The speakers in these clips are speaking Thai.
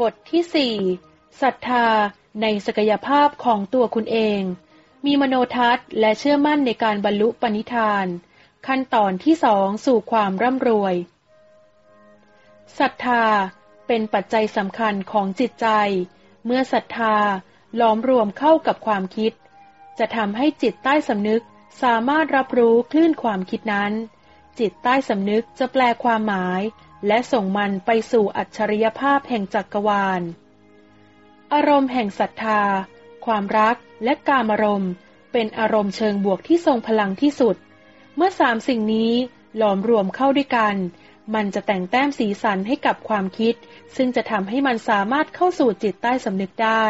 บทที่สี่ศรัทธาในศักยภาพของตัวคุณเอง มีมโนทัศน์และเชื่อมั่นในการบรรลุปณิธาน ขั้นตอนที่สองสู่ความร่ำรวยศรัทธาเป็นปัจจัยสำคัญของจิตใจ เมื่อศรัทธาล้อมรวมเข้ากับความคิด จะทำให้จิตใต้สำนึกสามารถรับรู้คลื่นความคิดนั้น จิตใต้สำนึกจะแปลความหมาย และส่งมันไปสู่อัจฉริยภาพแห่งจักรวาล อารมณ์แห่งศรัทธา ความรักและกามารมณ์ เป็นอารมณ์เชิงบวกที่ทรงพลังที่สุด เมื่อสามสิ่งนี้หลอมรวมเข้าด้วยกัน มันจะแต่งแต้มสีสันให้กับความคิด ซึ่งจะทำให้มันสามารถเข้าสู่จิตใต้สำนึกได้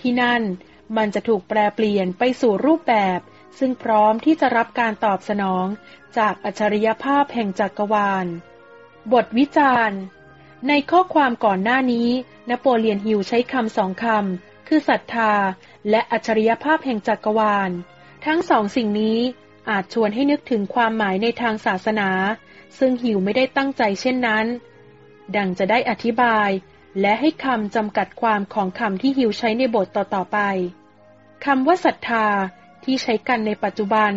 ที่นั่นมันจะถูกแปลเปลี่ยนไปสู่รูปแบบ ซึ่งพร้อมที่จะรับการตอบสนอง จากอัจฉริยภาพแห่งจักรวาล บทวิจารณ์ ในข้อความก่อนหน้านี้ นโปเลียนฮิลใช้คำสองคำ คือศรัทธา และอัจฉริยภาพแห่งจักรวาล ทั้งสองสิ่งนี้อาจชวนให้นึกถึงความหมายในทางศาสนา ซึ่งฮิวไม่ได้ตั้งใจเช่นนั้น ดังจะได้อธิบาย และให้คำจำกัดความของคำที่ฮิวใช้ในบทต่อๆไปคำว่าศรัทธาที่ใช้กันในปัจจุบัน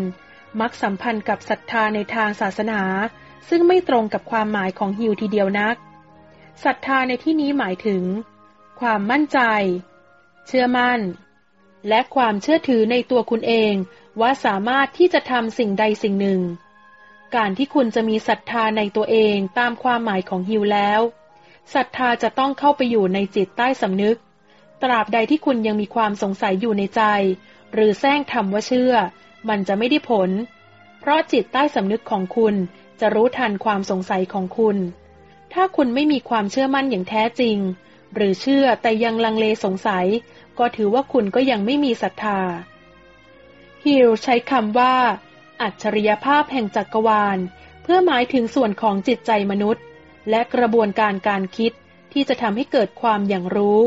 มักสัมพันธ์กับศรัทธาในทางศาสนา ซึ่งไม่ตรงกับความหมายของฮิวทีเดียวนักศรัทธาในที่นี้หมายถึง ความมั่นใจ เชื่อมั่น และความเชื่อถือในตัวคุณเองว่าสามารถที่จะทำสิ่งใดสิ่งหนึ่ง การที่คุณจะมีศรัทธาในตัวเองตามความหมายของฮิวแล้วศรัทธาจะต้องเข้าไปอยู่ในจิตใต้สำนึก ตราบใดที่คุณยังมีความสงสัยอยู่ในใจ หรือแซงทำว่าเชื่อ มันจะไม่ได้ผล เพราะจิตใต้สำนึกของคุณ จะรู้ทันความสงสัยของคุณ ถ้าคุณไม่มีความเชื่อมั่นอย่างแท้จริง หรือเชื่อแต่ยังลังเลสงสัย ก็ถือว่าคุณก็ยังไม่มีศรัทธา ฮิลใช้คำว่า อัจฉริยภาพแห่งจักรวาล เพื่อหมายถึงส่วนของจิตใจมนุษย์ และกระบวนการการคิดที่จะทำให้เกิดความอย่างรู้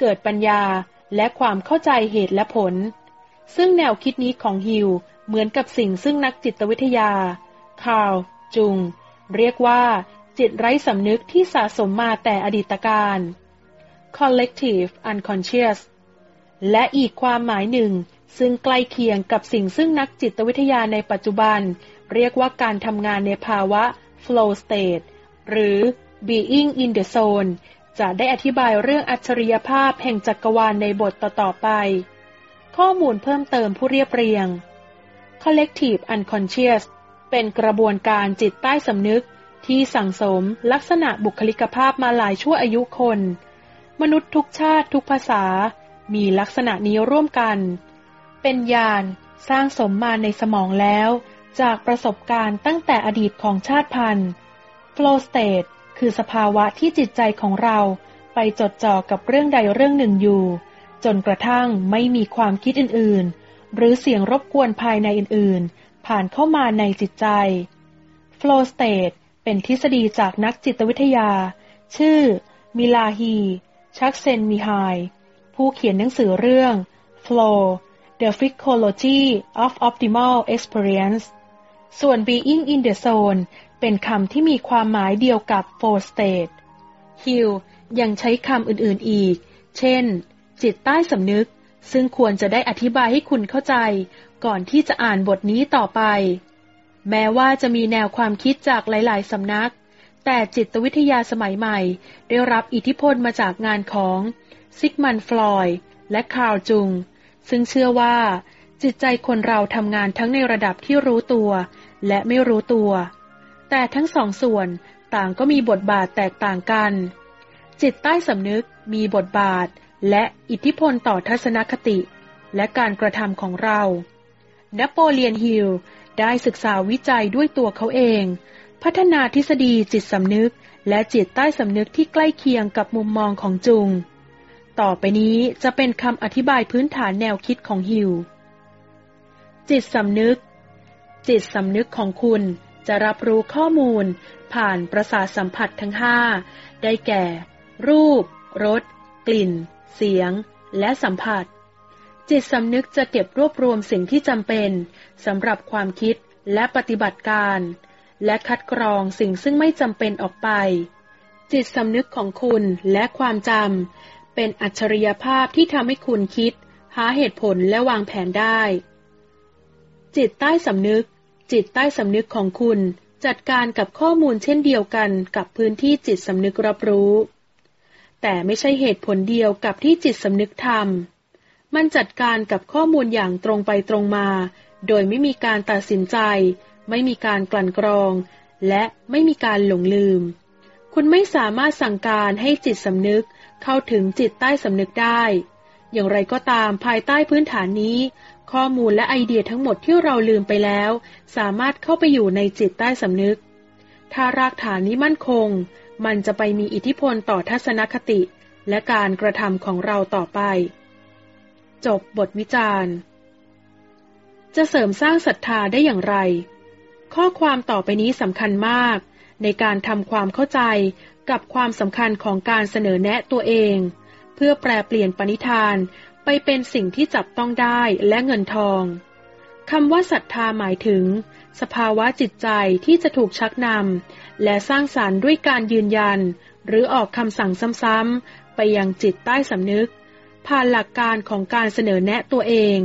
เกิดปัญญาและความเข้าใจเหตุและผล ซึ่งแนวคิดนี้ของฮิลเหมือนกับสิ่งซึ่งนักจิตวิทยาคาร์ล จุง เรียกว่า จิตไร้สำนึกที่สะสมมาแต่อดีตการ collective unconscious และอีกความหมายหนึ่ง ซึ่งใกล้เคียงกับสิ่งซึ่งนักจิตวิทยาในปัจจุบัน เรียกว่าการทำงานในภาวะ flow state หรือ being in the zone จะได้อธิบายเรื่องอัจฉริยภาพแห่งจักรวาลในบทต่อๆไป ข้อมูลเพิ่มเติมผู้เรียบเรียง collective unconscious เป็นกระบวนการจิตใต้สำนึกที่สั่งสมลักษณะบุคลิกภาพมาหลายชั่วอายุคน มนุษย์ทุกชาติทุกภาษา มีลักษณะนี้ร่วมกัน เป็นญาณสร้างสมมาในสมองแล้ว จากประสบการณ์ตั้งแต่อดีตของชาติพันธุ์ flow state คือสภาวะที่จิตใจของเราไปจดจ่อกับเรื่องใดเรื่องหนึ่งอยู่ จนกระทั่งไม่มีความคิดอื่นๆ หรือเสียงรบกวนภายในอื่นๆ ผ่านเข้ามาในจิตใจ flow state เป็นทฤษฎีจากนักจิตวิทยา ชื่อ มิลาฮี ชักเซนมิไฮผู้เขียนหนังสือเรื่อง flow The Psychology of Optimal Experience ส่วน Being in the Zone เป็นคำที่มีความหมายเดียวกับ Four State Hill ยังใช้คำอื่นๆอีก เช่น จิตใต้สำนึก ซึ่งควรจะได้อธิบายให้คุณเข้าใจ ก่อนที่จะอ่านบทนี้ต่อไป แม้ว่าจะมีแนวความคิดจากหลาย ๆ สำนัก แต่จิตวิทยาสมัยใหม่ ได้รับอิทธิพลมาจากงานของซิกมันด์ ฟรอยด์และคาร์ลจุง ซึ่งเชื่อว่า จิตใจคนเราทำงานทั้งในระดับที่รู้ตัว และไม่รู้ตัว แต่ทั้งสองส่วนต่างก็มีบทบาทแตกต่างกัน จิตใต้สำนึกมีบทบาท และอิทธิพลต่อทัศนคติและการกระทำของเรานโปเลียนฮิลได้ศึกษาวิจัยด้วยตัวเขาเอง พัฒนาทฤษฎีจิตสำนึก และจิตใต้สำนึกที่ใกล้เคียงกับมุมมองของจุง ต่อไปนี้จะเป็นคำอธิบายพื้นฐานแนวคิดของฮิวจิตสำนึก จิตสำนึกของคุณจะรับรู้ข้อมูล ผ่านประสาทสัมผัสทั้งห้าได้แก่ รูป รส กลิ่น เสียง และสัมผัส จิตสำนึกจะเก็บรวบรวมสิ่งที่จำเป็นสำหรับความคิดและปฏิบัติการ และคัดกรองสิ่งซึ่งไม่จำเป็นออกไป จิตสำนึกของคุณและความจำเป็นอัจฉริยภาพที่ทำให้คุณคิด หาเหตุผลและวางแผนได้ จิตใต้สำนึก จิตใต้สำนึกของคุณจัดการกับข้อมูลเช่นเดียวกันกับพื้นที่จิตสำนึกรับรู้ แต่ไม่ใช่เหตุผลเดียวกับที่จิตสำนึกทำมันจัดการกับข้อมูลอย่างตรงไปตรงมา โดยไม่มีการตัดสินใจ ไม่มีการกลั่นกรอง และไม่มีการหลงลืม คุณไม่สามารถสั่งการให้จิตสำนึกเข้าถึงจิตใต้สำนึกได้ อย่างไรก็ตามภายใต้พื้นฐานนี้ ข้อมูลและไอเดียทั้งหมดที่เราลืมไปแล้ว สามารถเข้าไปอยู่ในจิตใต้สำนึก ถ้ารากฐานนี้มั่นคง มันจะไปมีอิทธิพลต่อทัศนคติ และการกระทำของเราต่อไป จบบทวิจารณ์ จะเสริมสร้างศรัทธาได้อย่างไร ข้อความต่อไปนี้สำคัญมาก ในการทำความเข้าใจกับความสำคัญของการเสนอแนะตัวเอง เพื่อแปลเปลี่ยนปณิธานไปเป็นสิ่งที่จับต้องได้และเงินทอง คำว่าศรัทธาหมายถึง สภาวะจิตใจที่จะถูกชักนำและสร้างสารรค์ด้วยการยืนยัน หรือออกคำสั่งซ้ำๆไปยังจิตใต้สำนึก ผ่านหลักการของการเสนอแนะตัวเอง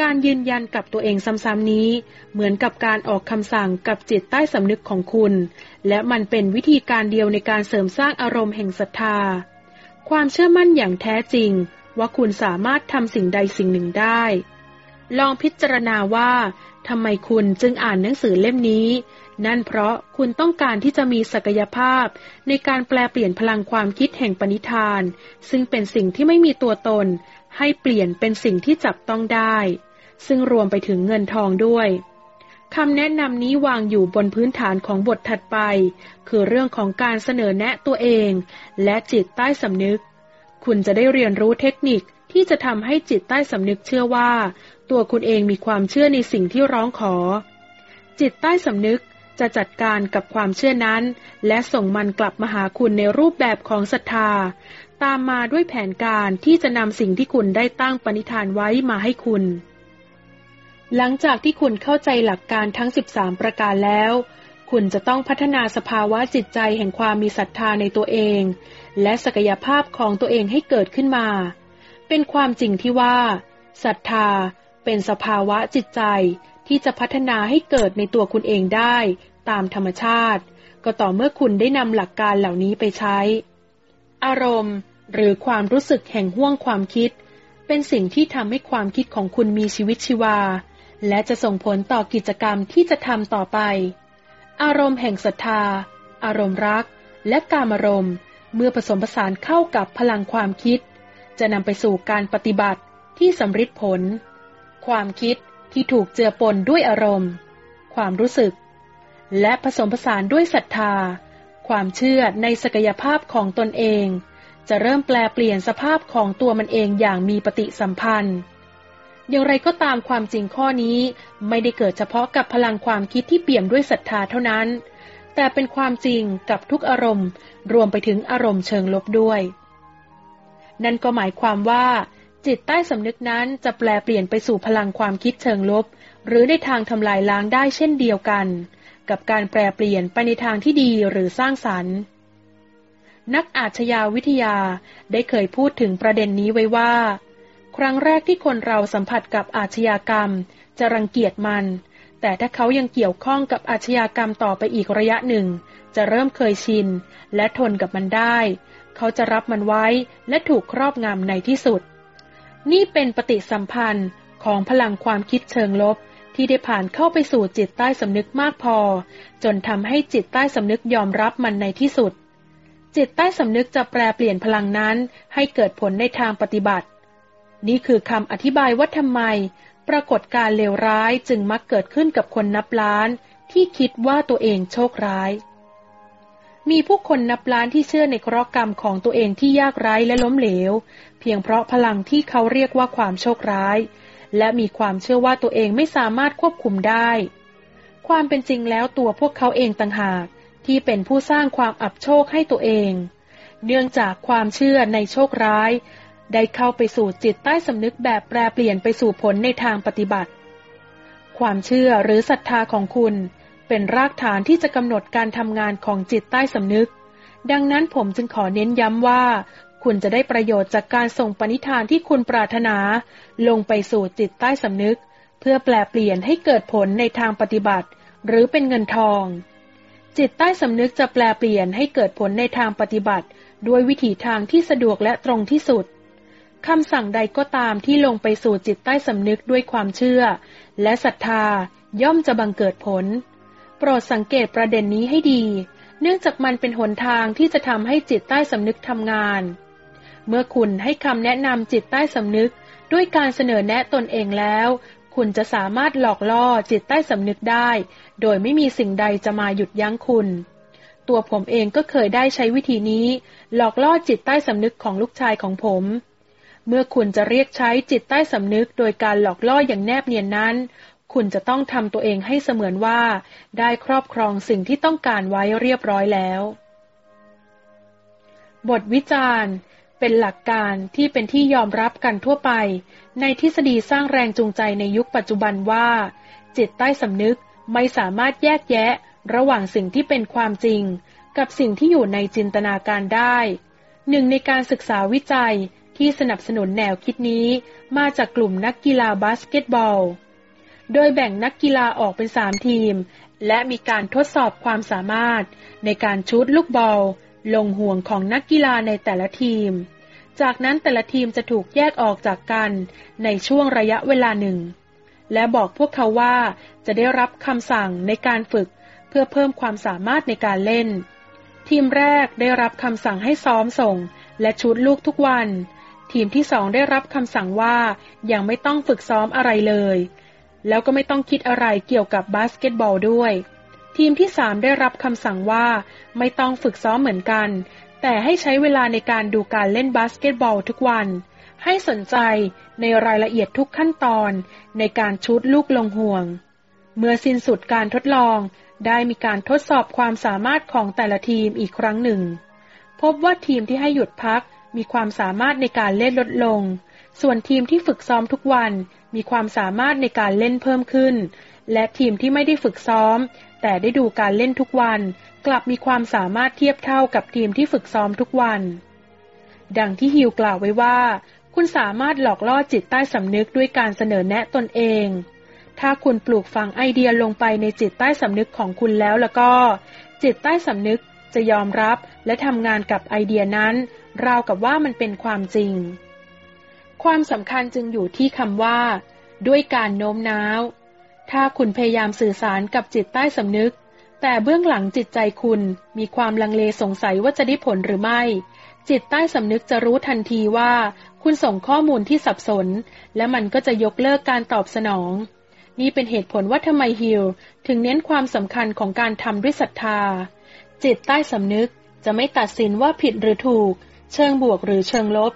การยืนยันกับตัวเองซ้ำๆนี้ เหมือนกับการออกคำสั่งกับจิตใต้สำนึกของคุณ และมันเป็นวิธีการเดียวในการเสริมสร้างอารมณ์แห่งศรัทธา ความเชื่อมั่นอย่างแท้จริง ว่าคุณสามารถทำสิ่งใดสิ่งหนึ่งได้ ลองพิจารณาว่าทำไมคุณจึงอ่านหนังสือเล่มนี้ นั่นเพราะคุณต้องการที่จะมีศักยภาพ ในการแปลเปลี่ยนพลังความคิดแห่งปณิธาน ซึ่งเป็นสิ่งที่ไม่มีตัวตน ให้เปลี่ยนเป็นสิ่งที่จับต้องได้ ซึ่งรวมไปถึงเงินทองด้วยคำแนะนำนี้วางอยู่บนพื้นฐานของบทถัดไป คือเรื่องของการเสนอแนะตัวเอง และจิตใต้สำนึก คุณจะได้เรียนรู้เทคนิคที่จะทำให้จิตใต้สำนึกเชื่อว่า ตัวคุณเองมีความเชื่อในสิ่งที่ร้องขอ จิตใต้สำนึกจะจัดการกับความเชื่อนั้น และส่งมันกลับมาหาคุณในรูปแบบของศรัทธา ตามมาด้วยแผนการที่จะนำสิ่งที่คุณได้ตั้งปณิธานไว้มาให้คุณ หลังจากที่คุณเข้าใจหลักการทั้ง 13 ประการแล้ว คุณจะต้องพัฒนาสภาวะจิตใจแห่งความมีศรัทธาในตัวเอง และศักยภาพของตัวเองให้เกิดขึ้นมา เป็นความจริงที่ว่าศรัทธา เป็นสภาวะจิตใจที่จะพัฒนาให้เกิดในตัวคุณเองได้ ตามธรรมชาติ ก็ต่อเมื่อคุณได้นำหลักการเหล่านี้ไปใช้ อารมณ์ หรือความรู้สึกแห่งห่วงความคิด เป็นสิ่งที่ทำให้ความคิดของคุณมีชีวิตชีวา และจะส่งผลต่อกิจกรรมที่จะทำต่อไป อารมณ์แห่งศรัทธา อารมณ์รัก และการอารมณ์ เมื่อผสมผสานเข้ากับพลังความคิด จะนำไปสู่การปฏิบัติที่สำฤทธิ์ผล ความคิดที่ถูกเจือปนด้วยอารมณ์ ความรู้สึก และผสมผสานด้วยศรัทธา ความเชื่อในศักยภาพของตนเอง จะเริ่มแปลเปลี่ยนสภาพของตัวมันเองอย่างมีปฏิสัมพันธ์ อย่างไรก็ตามความจริงข้อนี้ไม่ได้เกิดเฉพาะกับพลังความคิดที่เปี่ยมด้วยศรัทธาเท่านั้น แต่เป็นความจริงกับทุกอารมณ์ รวมไปถึงอารมณ์เชิงลบด้วย นั่นก็หมายความว่า จิตใต้สำนึกนั้นจะแปลเปลี่ยนไปสู่พลังความคิดเชิงลบ หรือในทางทำลายล้างได้เช่นเดียวกัน กับการแปลเปลี่ยนไปในทางที่ดีหรือสร้างสรรค์ นักอาชญาวิทยาได้เคยพูดถึงประเด็นนี้ไว้ว่า ครั้งแรกที่คนเราสัมผัสกับอาชญากรรม จะรังเกียจมัน แต่ถ้าเขายังเกี่ยวข้องกับอาชญากรรมต่อไปอีกระยะหนึ่ง จะเริ่มเคยชิน และทนกับมันได้ เขาจะรับมันไว้และถูกครอบงำในที่สุด นี่เป็นปฏิสัมพันธ์ของพลังความคิดเชิงลบที่ได้ผ่านเข้าไปสู่จิตใต้สำนึกมากพอ จนทำให้จิตใต้สำนึกยอมรับมันในที่สุด จิตใต้สำนึกจะแปลเปลี่ยนพลังนั้นให้เกิดผลในทางปฏิบัติ นี่คือคำอธิบายว่าทำไม ปรากฏการเลวร้ายจึงมักเกิดขึ้นกับคนนับล้าน ที่คิดว่าตัวเองโชคร้าย มีผู้คนนับล้านที่เชื่อในเคราะห์กรรมของตัวเองที่ยากไร้และล้มเหลว เพียงเพราะพลังที่เขาเรียกว่าความโชคร้าย และมีความเชื่อว่าตัวเองไม่สามารถควบคุมได้ ความเป็นจริงแล้วตัวพวกเขาเองต่างหาก ที่เป็นผู้สร้างความอับโชคให้ตัวเอง เนื่องจากความเชื่อในโชคร้าย ได้เข้าไปสู่จิตใต้สำนึกแบบแปรเปลี่ยนไปสู่ผลในทางปฏิบัติ ความเชื่อหรือศรัทธาของคุณ เป็นรากฐานที่จะกำหนดการทำงานของจิตใต้สำนึก ดังนั้นผมจึงขอเน้นย้ำว่า คุณจะได้ประโยชน์จากการส่งปณิธานที่คุณปรารถนา ลงไปสู่จิตใต้สำนึก เพื่อแปลเปลี่ยนให้เกิดผลในทางปฏิบัติ หรือเป็นเงินทอง จิตใต้สำนึกจะแปลเปลี่ยนให้เกิดผลในทางปฏิบัติ ด้วยวิถีทางที่สะดวกและตรงที่สุดคำสั่งใดก็ตามที่ลงไปสู่จิตใต้สำนึกด้วยความเชื่อ และศรัทธาย่อมจะบังเกิดผล โปรดสังเกตประเด็นนี้ให้ดี เนื่องจากมันเป็นหนทางที่จะทำให้จิตใต้สำนึกทำงาน เมื่อคุณให้คำแนะนำจิตใต้สำนึก ด้วยการเสนอแนะตนเองแล้ว คุณจะสามารถหลอกล่อจิตใต้สำนึกได้ โดยไม่มีสิ่งใดจะมาหยุดยั้งคุณ ตัวผมเองก็เคยได้ใช้วิธีนี้ หลอกล่อจิตใต้สำนึกของลูกชายของผม เมื่อคุณจะเรียกใช้จิตใต้สำนึก โดยการหลอกล่ออย่างแนบเนียนนั้น คุณจะต้องทำตัวเองให้เสมือนว่า ได้ครอบครองสิ่งที่ต้องการไว้เรียบร้อยแล้ว บทวิจารณ์เป็นหลักการที่เป็นที่ยอมรับกันทั่วไป ในทฤษฎีสร้างแรงจูงใจในยุคปัจจุบันว่า จิตใต้สำนึกไม่สามารถแยกแยะ ระหว่างสิ่งที่เป็นความจริง กับสิ่งที่อยู่ในจินตนาการได้ หนึ่งในการศึกษาวิจัยที่สนับสนุนแนวคิดนี้ มาจากกลุ่มนักกีฬาบาสเกตบอล โดยแบ่งนักกีฬาออกเป็นสามทีม และมีการทดสอบความสามารถ ในการชูดลูกบอล ลงห่วงของนักกีฬาในแต่ละทีม จากนั้นแต่ละทีมจะถูกแยกออกจากกันในช่วงระยะเวลาหนึ่ง และบอกพวกเขาว่าจะได้รับคำสั่งในการฝึกเพื่อเพิ่มความสามารถในการเล่น ทีมแรกได้รับคำสั่งให้ซ้อมส่ง และชุดลูกทุกวัน ทีมที่สองได้รับคำสั่งว่ายังไม่ต้องฝึกซ้อมอะไรเลย แล้วก็ไม่ต้องคิดอะไรเกี่ยวกับบาสเกตบอลด้วย ทีมที่สามได้รับคำสั่งว่า ไม่ต้องฝึกซ้อมเหมือนกัน แต่ให้ใช้เวลาในการดูการเล่นบาสเกตบอลทุกวัน ให้สนใจในรายละเอียดทุกขั้นตอนในการชุดลูกลงห่วง เมื่อสิ้นสุดการทดลอง ได้มีการทดสอบความสามารถของแต่ละทีมอีกครั้งหนึ่ง พบว่าทีมที่ให้หยุดพักมีความสามารถในการเล่นลดลง ส่วนทีมที่ฝึกซ้อมทุกวัน มีความสามารถในการเล่นเพิ่มขึ้น และทีมที่ไม่ได้ฝึกซ้อม แต่ได้ดูการเล่นทุกวัน กลับมีความสามารถเทียบเท่ากับทีมที่ฝึกซ้อมทุกวัน ดังที่ฮิวกล่าวไว้ว่า คุณสามารถหลอกล่อจิตใต้สำนึกด้วยการเสนอแนะตนเอง ถ้าคุณปลูกฝังไอเดียลงไปในจิตใต้สำนึกของคุณแล้วแล้วก็ จิตใต้สำนึกจะยอมรับและทำงานกับไอเดียนั้น ราวกับว่ามันเป็นความจริง ความสำคัญจึงอยู่ที่คำว่า ด้วยการโน้มน้าว ถ้าคุณพยายามสื่อสารกับจิตใต้สำนึก แต่เบื้องหลังจิตใจคุณมีความลังเลสงสัยว่าจะได้ผลหรือไม่ จิตใต้สำนึกจะรู้ทันทีว่า คุณส่งข้อมูลที่สับสน และมันก็จะยกเลิกการตอบสนอง นี่เป็นเหตุผลว่าทำไมฮิลถึงเน้นความสำคัญของการทำด้วยศรัทธา จิตใต้สำนึกจะไม่ตัดสินว่าผิดหรือถูก เชิงบวกหรือเชิงลบ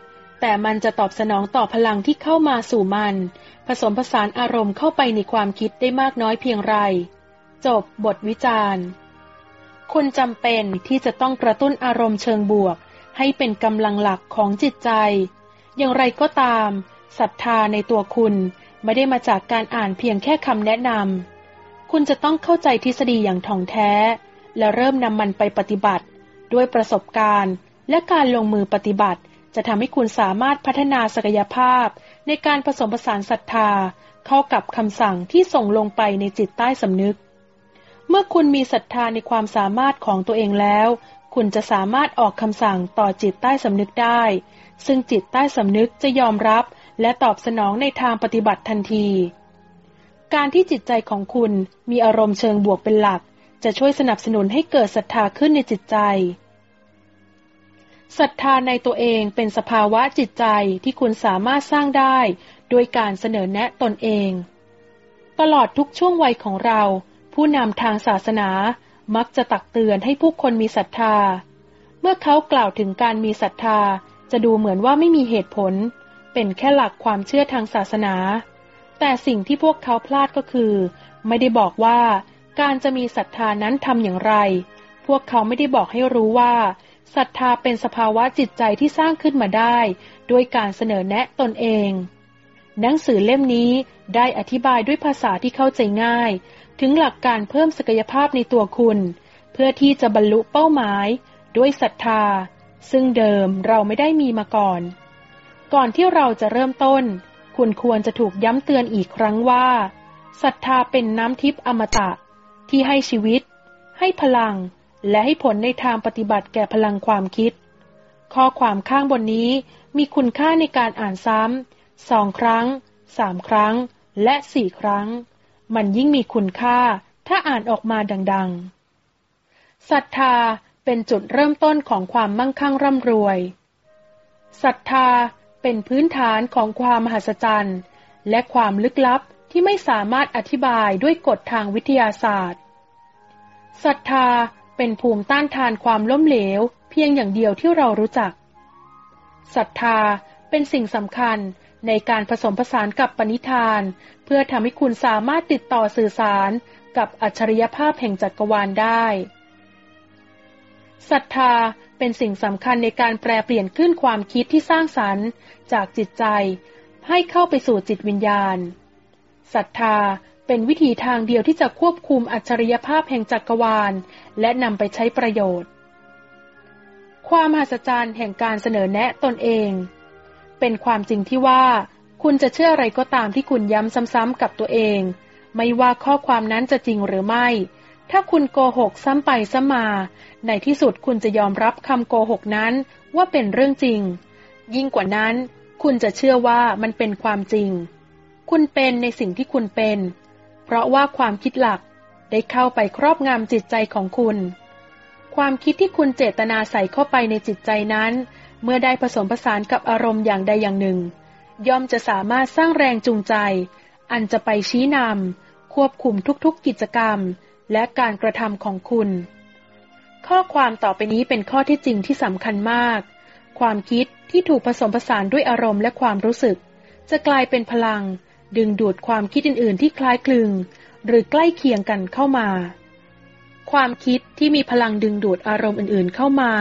แต่มันจะตอบสนองต่อพลังที่เข้ามาสู่มัน ผสมผสานอารมณ์เข้าไปในความคิดได้มากน้อยเพียงไร จบบทวิจารณ์ คุณจำเป็นที่จะต้องกระตุ้นอารมณ์เชิงบวก ให้เป็นกำลังหลักของจิตใจ อย่างไรก็ตามศรัทธาในตัวคุณไม่ได้มาจากการอ่านเพียงแค่คำแนะนำ คุณจะต้องเข้าใจทฤษฎีอย่างถ่องแท้ และเริ่มนำมันไปปฏิบัติ ด้วยประสบการณ์ และการลงมือปฏิบัติ จะทำให้คุณสามารถพัฒนาศักยภาพ ในการผสมผสานศรัทธา เข้ากับคำสั่งที่ส่งลงไปในจิตใต้สำนึก เมื่อคุณมีศรัทธาในความสามารถของตัวเองแล้ว คุณจะสามารถออกคำสั่งต่อจิตใต้สำนึกได้ ซึ่งจิตใต้สำนึกจะยอมรับและตอบสนองในทางปฏิบัติทันที การที่จิตใจของคุณมีอารมณ์เชิงบวกเป็นหลัก จะช่วยสนับสนุนให้เกิดศรัทธาขึ้นในจิตใจ ศรัทธาในตัวเองเป็นสภาวะจิตใจที่คุณสามารถสร้างได้ด้วยการเสนอแนะตนเอง ตลอดทุกช่วงวัยของเรา ผู้นำทางศาสนามักจะตักเตือนให้ผู้คนมีศรัทธา เมื่อเขากล่าวถึงการมีศรัทธาจะดูเหมือนว่าไม่มีเหตุผล เป็นแค่หลักความเชื่อทางศาสนา แต่สิ่งที่พวกเขาพลาดก็คือ ไม่ได้บอกว่าการจะมีศรัทธานั้นทำอย่างไร พวกเขาไม่ได้บอกให้รู้ว่า ศรัทธาเป็นสภาวะจิตใจที่สร้างขึ้นมาได้ ด้วยการเสนอแนะตนเอง หนังสือเล่มนี้ได้อธิบายด้วยภาษาที่เข้าใจง่าย ถึงหลักการเพิ่มศักยภาพในตัวคุณ เพื่อที่จะบรรลุเป้าหมาย ด้วยศรัทธา ซึ่งเดิมเราไม่ได้มีมาก่อน ก่อนที่เราจะเริ่มต้น คุณควรจะถูกย้ำเตือนอีกครั้งว่าศรัทธาเป็นน้ำทิพย์อมตะ ที่ให้ชีวิต ให้พลัง และให้ผลในทางปฏิบัติแก่พลังความคิด ข้อความข้างบนนี้มีคุณค่าในการอ่านซ้ำสองครั้งสามครั้ง และสี่ครั้ง มันยิ่งมีคุณค่าถ้าอ่านออกมาดังๆศรัทธาเป็นจุดเริ่มต้นของความมั่งคั่งร่ำรวยศรัทธาเป็นพื้นฐานของความมหัศจรรย์ และความลึกลับที่ไม่สามารถอธิบายด้วยกฎทางวิทยาศาสตร์ศรัทธา เป็นภูมิต้านทานความล้มเหลว เพียงอย่างเดียวที่เรารู้จักศรัทธาเป็นสิ่งสำคัญในการผสมผสานกับปณิธาน เพื่อทำให้คุณสามารถติดต่อสื่อสารกับอัจฉริยภาพแห่งจักรวาลได้ศรัทธาเป็นสิ่งสำคัญในการแปลเปลี่ยนขึ้นความคิดที่สร้างสรรค์จากจิตใจ ให้เข้าไปสู่จิตวิญญาณศรัทธา เป็นวิธีทางเดียวที่จะควบคุมอัจฉริยภาพแห่งจักรวาล และนำไปใช้ประโยชน์ ความมหัศจรรย์แห่งการเสนอแนะตนเอง เป็นความจริงที่ว่า คุณจะเชื่ออะไรก็ตามที่คุณย้ำซ้ำๆกับตัวเอง ไม่ว่าข้อความนั้นจะจริงหรือไม่ ถ้าคุณโกหกซ้ำไปซ้ำมา ในที่สุดคุณจะยอมรับคำโกหกนั้นว่าเป็นเรื่องจริง ยิ่งกว่านั้น คุณจะเชื่อว่ามันเป็นความจริง คุณเป็นในสิ่งที่คุณเป็น เพราะว่าความคิดหลักได้เข้าไปครอบงำจิตใจของคุณ ความคิดที่คุณเจตนาใส่เข้าไปในจิตใจนั้น เมื่อได้ผสมผสานกับอารมณ์อย่างใดอย่างหนึ่ง ย่อมจะสามารถสร้างแรงจูงใจ อันจะไปชี้นำควบคุมทุกๆกิจกรรม และการกระทำของคุณ ข้อความต่อไปนี้เป็นข้อที่จริงที่สำคัญมาก ความคิดที่ถูกผสมผสานด้วยอารมณ์และความรู้สึก จะกลายเป็นพลัง ดึงดูดความคิดอื่น ๆ ที่คล้ายคลึง หรือใกล้เคียงกันเข้ามา ความคิดที่มีพลังดึงดูดอารมณ์อื่น ๆ เข้ามา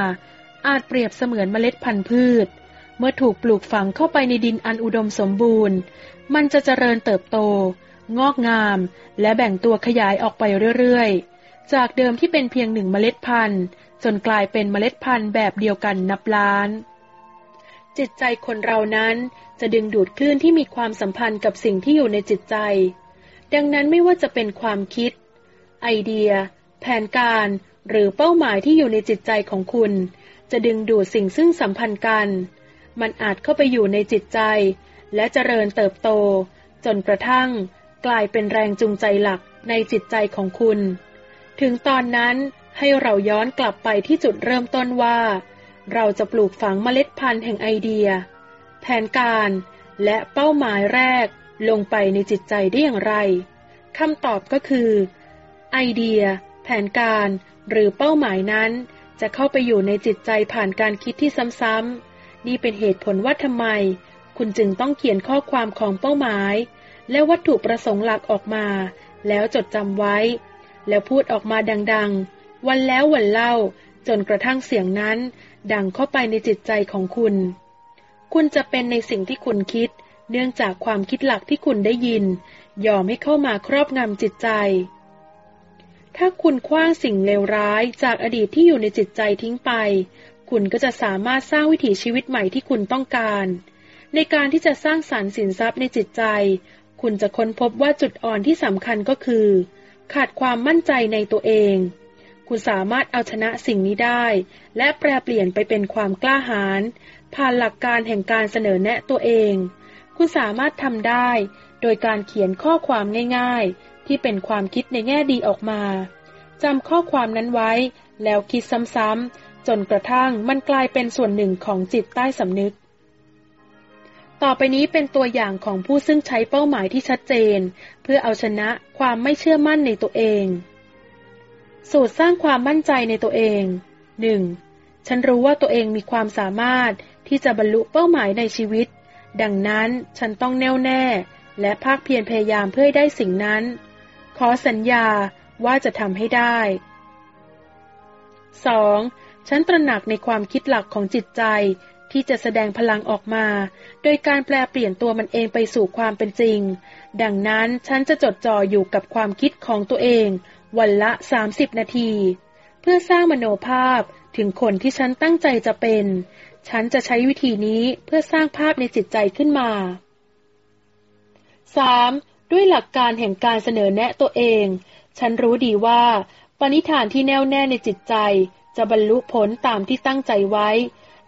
อาจเปรียบเสมือนเมล็ดพันธุ์พืช เมื่อถูกปลูกฝังเข้าไปในดินอันอุดมสมบูรณ์ มันจะเจริญเติบโต งอกงาม และแบ่งตัวขยายออกไปเรื่อย ๆ จากเดิมที่เป็นเพียงหนึ่งเมล็ดพันธุ์ จนกลายเป็นเมล็ดพันธุ์แบบเดียวกันนับล้าน จิตใจคนเรานั้นจะดึงดูดคลื่นที่มีความสัมพันธ์กับสิ่งที่อยู่ในจิตใจ ดังนั้นไม่ว่าจะเป็นความคิด ไอเดีย แผนการ หรือเป้าหมายที่อยู่ในจิตใจของคุณ จะดึงดูดสิ่งซึ่งสัมพันธ์กัน มันอาจเข้าไปอยู่ในจิตใจ และเจริญเติบโต จนกระทั่ง กลายเป็นแรงจูงใจหลักในจิตใจของคุณ ถึงตอนนั้นให้เราย้อนกลับไปที่จุดเริ่มต้นว่า เราจะปลูกฝังเมล็ดพันธุ์แห่งไอเดีย แผนการและเป้าหมายแรกลงไปในจิตใจได้อย่างไรคำตอบก็คือ ไอเดีย แผนการหรือเป้าหมายนั้น จะเข้าไปอยู่ในจิตใจผ่านการคิดที่ซ้ำๆนี่เป็นเหตุผลว่าทำไม คุณจึงต้องเขียนข้อความของเป้าหมาย และวัตถุประสงค์หลักออกมา แล้วจดจำไว้ แล้วพูดออกมาดังๆ วันแล้ววันเล่า จนกระทั่งเสียงนั้น ดังเข้าไปในจิตใจของคุณ คุณจะเป็นในสิ่งที่คุณคิด เนื่องจากความคิดหลักที่คุณได้ยิน ยอมให้เข้ามาครอบงำจิตใจ ถ้าคุณคว้างสิ่งเลวร้ายจากอดีตที่อยู่ในจิตใจทิ้งไป คุณก็จะสามารถสร้างวิถีชีวิตใหม่ที่คุณต้องการ ในการที่จะสร้างสารรค์สินทรัพย์ในจิตใจ คุณจะค้นพบว่าจุดอ่อนที่สำคัญก็คือ ขาดความมั่นใจในตัวเอง คุณสามารถเอาชนะสิ่งนี้ได้ และแปลเปลี่ยนไปเป็นความกล้าหาญผ่านหลักการแห่งการเสนอแนะตัวเอง คุณสามารถทำได้ โดยการเขียนข้อความง่าย ๆ ที่เป็นความคิดในแง่ดีออกมาจำข้อความนั้นไว้ แล้วคิดซ้ำๆจนกระทั่งมันกลายเป็นส่วนหนึ่งของจิตใต้สำนึก ต่อไปนี้เป็นตัวอย่างของผู้ซึ่งใช้เป้าหมายที่ชัดเจน เพื่อเอาชนะความไม่เชื่อมั่นในตัวเอง สูตรสร้างความมั่นใจในตัวเอง 1. ฉันรู้ว่าตัวเองมีความสามารถที่จะบรรลุเป้าหมายในชีวิต ดังนั้นฉันต้องแน่วแน่ และภาคเพียรพยายามเพื่อได้สิ่งนั้น ขอสัญญาว่าจะทำให้ได้ 2. ฉันตระหนักในความคิดหลักของจิตใจที่จะแสดงพลังออกมา โดยการแปลเปลี่ยนตัวมันเองไปสู่ความเป็นจริง ดังนั้นฉันจะจดจ่ออยู่กับความคิดของตัวเอง วันละ 30 นาที เพื่อสร้างมโนภาพถึงคนที่ฉันตั้งใจจะเป็น ฉันจะใช้วิธีนี้เพื่อสร้างภาพในจิตใจขึ้นมา 3. ด้วยหลักการแห่งการเสนอแนะตัวเอง ฉันรู้ดีว่า ปณิธานที่แน่วแน่ในจิตใจ จะบรรลุผลตามที่ตั้งใจไว้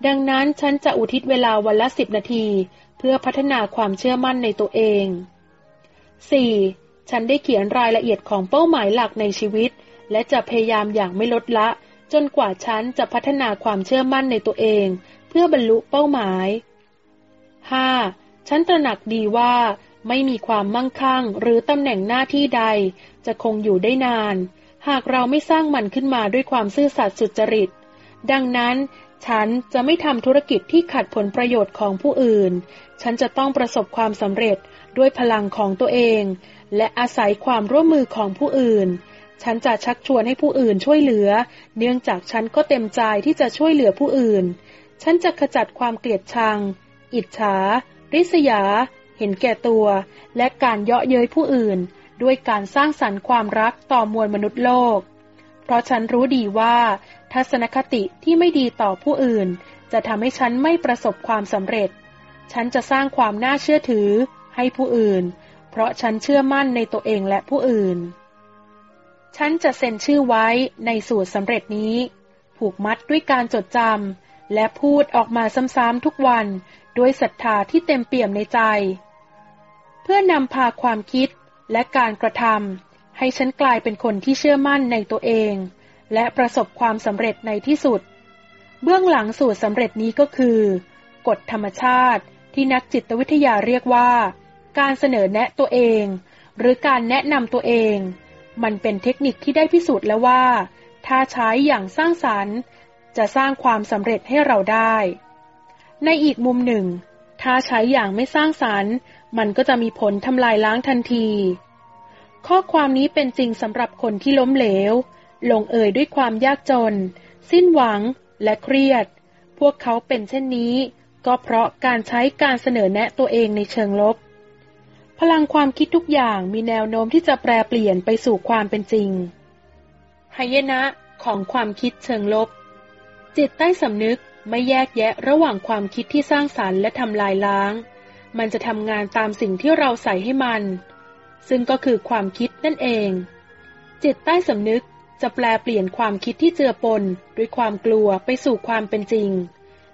ดังนั้นฉันจะอุทิศเวลาวันละสิบนาที เพื่อพัฒนาความเชื่อมั่นในตัวเอง 4. ฉันได้เขียนรายละเอียดของเป้าหมายหลักในชีวิต และจะพยายามอย่างไม่ลดละ จนกว่าฉันจะพัฒนาความเชื่อมั่นในตัวเอง เพื่อบรรลุเป้าหมาย 5. ฉันตระหนักดีว่า ไม่มีความมั่งคั่ง หรือตำแหน่งหน้าที่ใด จะคงอยู่ได้นาน หากเราไม่สร้างมันขึ้นมาด้วยความซื่อสัตย์สุจริต ดังนั้นฉันจะไม่ทำธุรกิจที่ขัดผลประโยชน์ของผู้อื่น ฉันจะต้องประสบความสำเร็จ ด้วยพลังของตัวเอง และอาศัยความร่วมมือของผู้อื่น ฉันจะชักชวนให้ผู้อื่นช่วยเหลือ เนื่องจากฉันก็เต็มใจที่จะช่วยเหลือผู้อื่น ฉันจะขจัดความเกลียดชัง อิจฉา ริษยา เห็นแก่ตัว และการเยาะเย้ยผู้อื่น ด้วยการสร้างสรรค์ความรักต่อมวลมนุษย์โลก เพราะฉันรู้ดีว่า ทัศนคติที่ไม่ดีต่อผู้อื่น จะทำให้ฉันไม่ประสบความสำเร็จฉันจะสร้างความน่าเชื่อถือ ให้ผู้อื่น เพราะฉันเชื่อมั่นในตัวเองและผู้อื่น ฉันจะเซ็นชื่อไว้ในสูตรสำเร็จนี้ ผูกมัดด้วยการจดจำและพูดออกมาซ้ำๆทุกวันด้วยศรัทธาที่เต็มเปี่ยมในใจ เพื่อนำพาความคิดและการกระทำให้ฉันกลายเป็นคนที่เชื่อมั่นในตัวเอง และประสบความสำเร็จในที่สุด เบื้องหลังสูตรสำเร็จนี้ก็คือ กฎธรรมชาติที่นักจิตวิทยาเรียกว่า การเสนอแนะตัวเอง หรือการแนะนำตัวเอง มันเป็นเทคนิคที่ได้พิสูจน์แล้วว่า ถ้าใช้อย่างสร้างสรรค์ จะสร้างความสำเร็จให้เราได้ ในอีกมุมหนึ่ง ถ้าใช้อย่างไม่สร้างสรรค์ มันก็จะมีผลทำลายล้างทันที ข้อความนี้เป็นจริงสำหรับคนที่ล้มเหลว ลงเอยด้วยความยากจน สิ้นหวังและเครียด พวกเขาเป็นเช่นนี้ก็เพราะการใช้การเสนอแนะตัวเองในเชิงลบ พลังความคิดทุกอย่างมีแนวโน้มที่จะแปรเปลี่ยนไปสู่ความเป็นจริงหายนะของความคิดเชิงลบ จิตใต้สำนึกไม่แยกแยะระหว่างความคิดที่สร้างสารรค์และทำลายล้าง มันจะทำงานตามสิ่งที่เราใส่ให้มัน ซึ่งก็คือความคิดนั่นเอง จิตใต้สำนึกจะแปลเปลี่ยนความคิดที่เจือปนด้วยความกลัวไปสู่ความเป็นจริง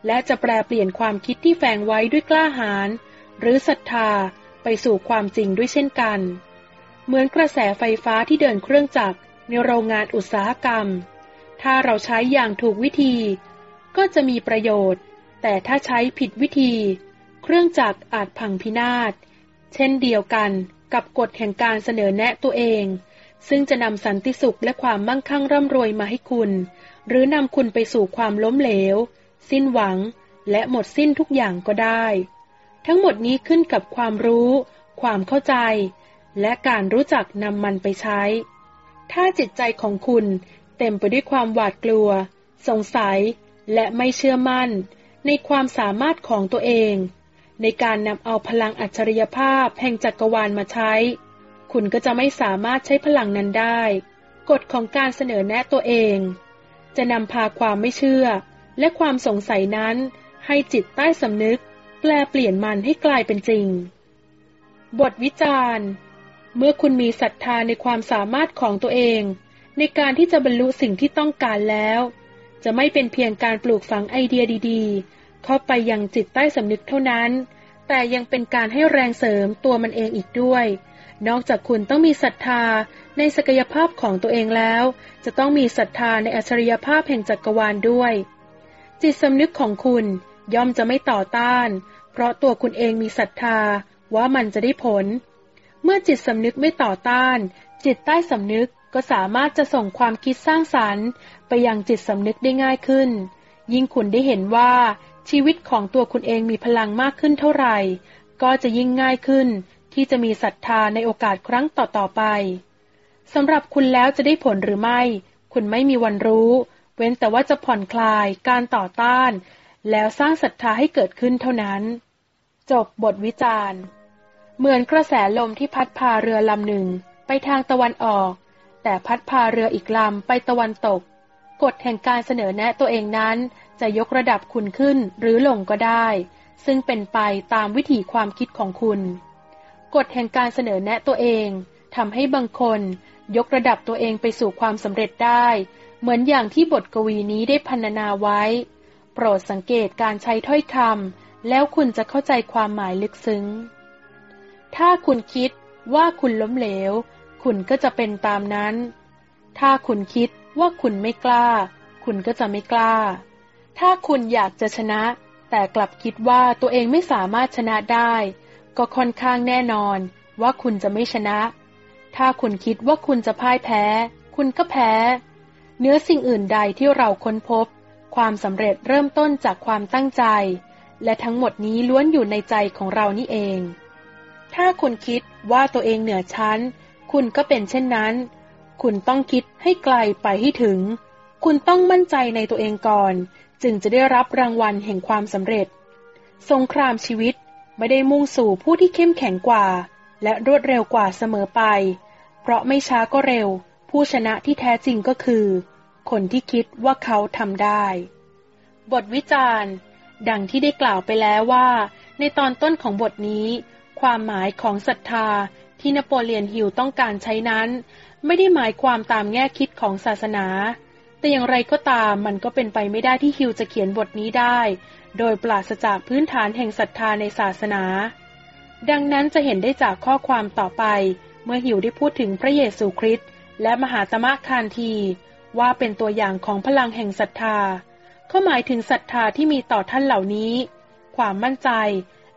และจะแปลเปลี่ยนความคิดที่แฝงไว้ด้วยกล้าหาญหรือศรัทธา ไปสู่ความจริงด้วยเช่นกัน เหมือนกระแสไฟฟ้าที่เดินเครื่องจักรในโรงงานอุตสาหกรรม ถ้าเราใช้อย่างถูกวิธี ก็จะมีประโยชน์ แต่ถ้าใช้ผิดวิธี เครื่องจักรอาจพังพินาศ เช่นเดียวกันกับกฎแห่งการเสนอแนะตัวเอง ซึ่งจะนำสันติสุขและความมั่งคั่งร่ำรวยมาให้คุณ หรือนำคุณไปสู่ความล้มเหลว สิ้นหวัง และหมดสิ้นทุกอย่างก็ได้ ทั้งหมดนี้ขึ้นกับความรู้ ความเข้าใจ และการรู้จักนำมันไปใช้ ถ้าจิตใจของคุณเต็มไปด้วยความหวาดกลัว สงสัย และไม่เชื่อมั่น ในความสามารถของตัวเอง ในการนำเอาพลังอัจฉริยภาพแห่งจักรวาลมาใช้ คุณก็จะไม่สามารถใช้พลังนั้นได้ กฎของการเสนอแนะตัวเอง จะนำพาความไม่เชื่อ และความสงสัยนั้นให้จิตใต้สำนึก แปลเปลี่ยนมันให้กลายเป็นจริง บทวิจารณ์ เมื่อคุณมีศรัทธาในความสามารถของตัวเอง ในการที่จะบรรลุสิ่งที่ต้องการแล้ว จะไม่เป็นเพียงการปลูกฝังไอเดียดีๆ เข้าไปยังจิตใต้สำนึกเท่านั้น แต่ยังเป็นการให้แรงเสริมตัวมันเองอีกด้วย นอกจากคุณต้องมีศรัทธาในศักยภาพของตัวเองแล้ว จะต้องมีศรัทธาในอัจฉริยภาพแห่งจักรวาลด้วย จิตสำนึกของคุณ ย่อมจะไม่ต่อต้าน เพราะตัวคุณเองมีศรัทธาว่ามันจะได้ผล เมื่อจิตสำนึกไม่ต่อต้าน จิตใต้สำนึกก็สามารถจะส่งความคิดสร้างสรรค์ ไปยังจิตสำนึกได้ง่ายขึ้น ยิ่งคุณได้เห็นว่าชีวิตของตัวคุณเองมีพลังมากขึ้นเท่าไหร่ ก็จะยิ่งง่ายขึ้น ที่จะมีศรัทธาในโอกาสครั้งต่อๆไปสำหรับคุณแล้วจะได้ผลหรือไม่ คุณไม่มีวันรู้ เว้นแต่ว่าจะผ่อนคลายการต่อต้าน แล้วสร้างศรัทธาให้เกิดขึ้นเท่านั้น จบบทวิจารณ์ เหมือนกระแสลมที่พัดพาเรือลำหนึ่งไปทางตะวันออก แต่พัดพาเรืออีกลำไปตะวันตก กฎแห่งการเสนอแนะตัวเองนั้นจะยกระดับคุณขึ้นหรือลงก็ได้ ซึ่งเป็นไปตามวิถีความคิดของคุณ กฎแห่งการเสนอแนะตัวเองทำให้บางคน ยกระดับตัวเองไปสู่ความสำเร็จได้ เหมือนอย่างที่บทกวีนี้ได้พรรณนาไว้ โปรดสังเกตการใช้ถ้อยคำแล้วคุณจะเข้าใจความหมายลึกซึ้ง ถ้าคุณคิดว่าคุณล้มเหลว คุณก็จะเป็นตามนั้น ถ้าคุณคิดว่าคุณไม่กล้า คุณก็จะไม่กล้า ถ้าคุณอยากจะชนะ แต่กลับคิดว่าตัวเองไม่สามารถชนะได้ ก็ค่อนข้างแน่นอนว่าคุณจะไม่ชนะ ถ้าคุณคิดว่าคุณจะพ่ายแพ้ คุณก็แพ้ เนื้อสิ่งอื่นใดที่เราค้นพบ ความสำเร็จเริ่มต้นจากความตั้งใจ และทั้งหมดนี้ล้วนอยู่ในใจของเรานี่เอง ถ้าคุณคิดว่าตัวเองเหนือชั้น คุณก็เป็นเช่นนั้น คุณต้องคิดให้ไกลไปให้ถึง คุณต้องมั่นใจในตัวเองก่อน จึงจะได้รับรางวัลแห่งความสำเร็จ สงครามชีวิตไม่ได้มุ่งสู่ผู้ที่เข้มแข็งกว่า และรวดเร็วกว่าเสมอไป เพราะไม่ช้าก็เร็ว ผู้ชนะที่แท้จริงก็คือ คนที่คิดว่าเขาทำได้ บทวิจารณ์ ดังที่ได้กล่าวไปแล้วว่า ในตอนต้นของบทนี้ ความหมายของศรัทธาที่นโปเลียนฮิลต้องการใช้นั้น ไม่ได้หมายความตามแง่คิดของศาสนา แต่อย่างไรก็ตามมันก็เป็นไปไม่ได้ที่ฮิวจะเขียนบทนี้ได้ โดยปราศจากพื้นฐานแห่งศรัทธาในศาสนา ดังนั้นจะเห็นได้จากข้อความต่อไป เมื่อฮิวได้พูดถึงพระเยซูคริสต์และมหาตมะคานที ว่าเป็นตัวอย่างของพลังแห่งศรัทธาเขาหมายถึงศรัทธาที่มีต่อท่านเหล่านี้ ความมั่นใจ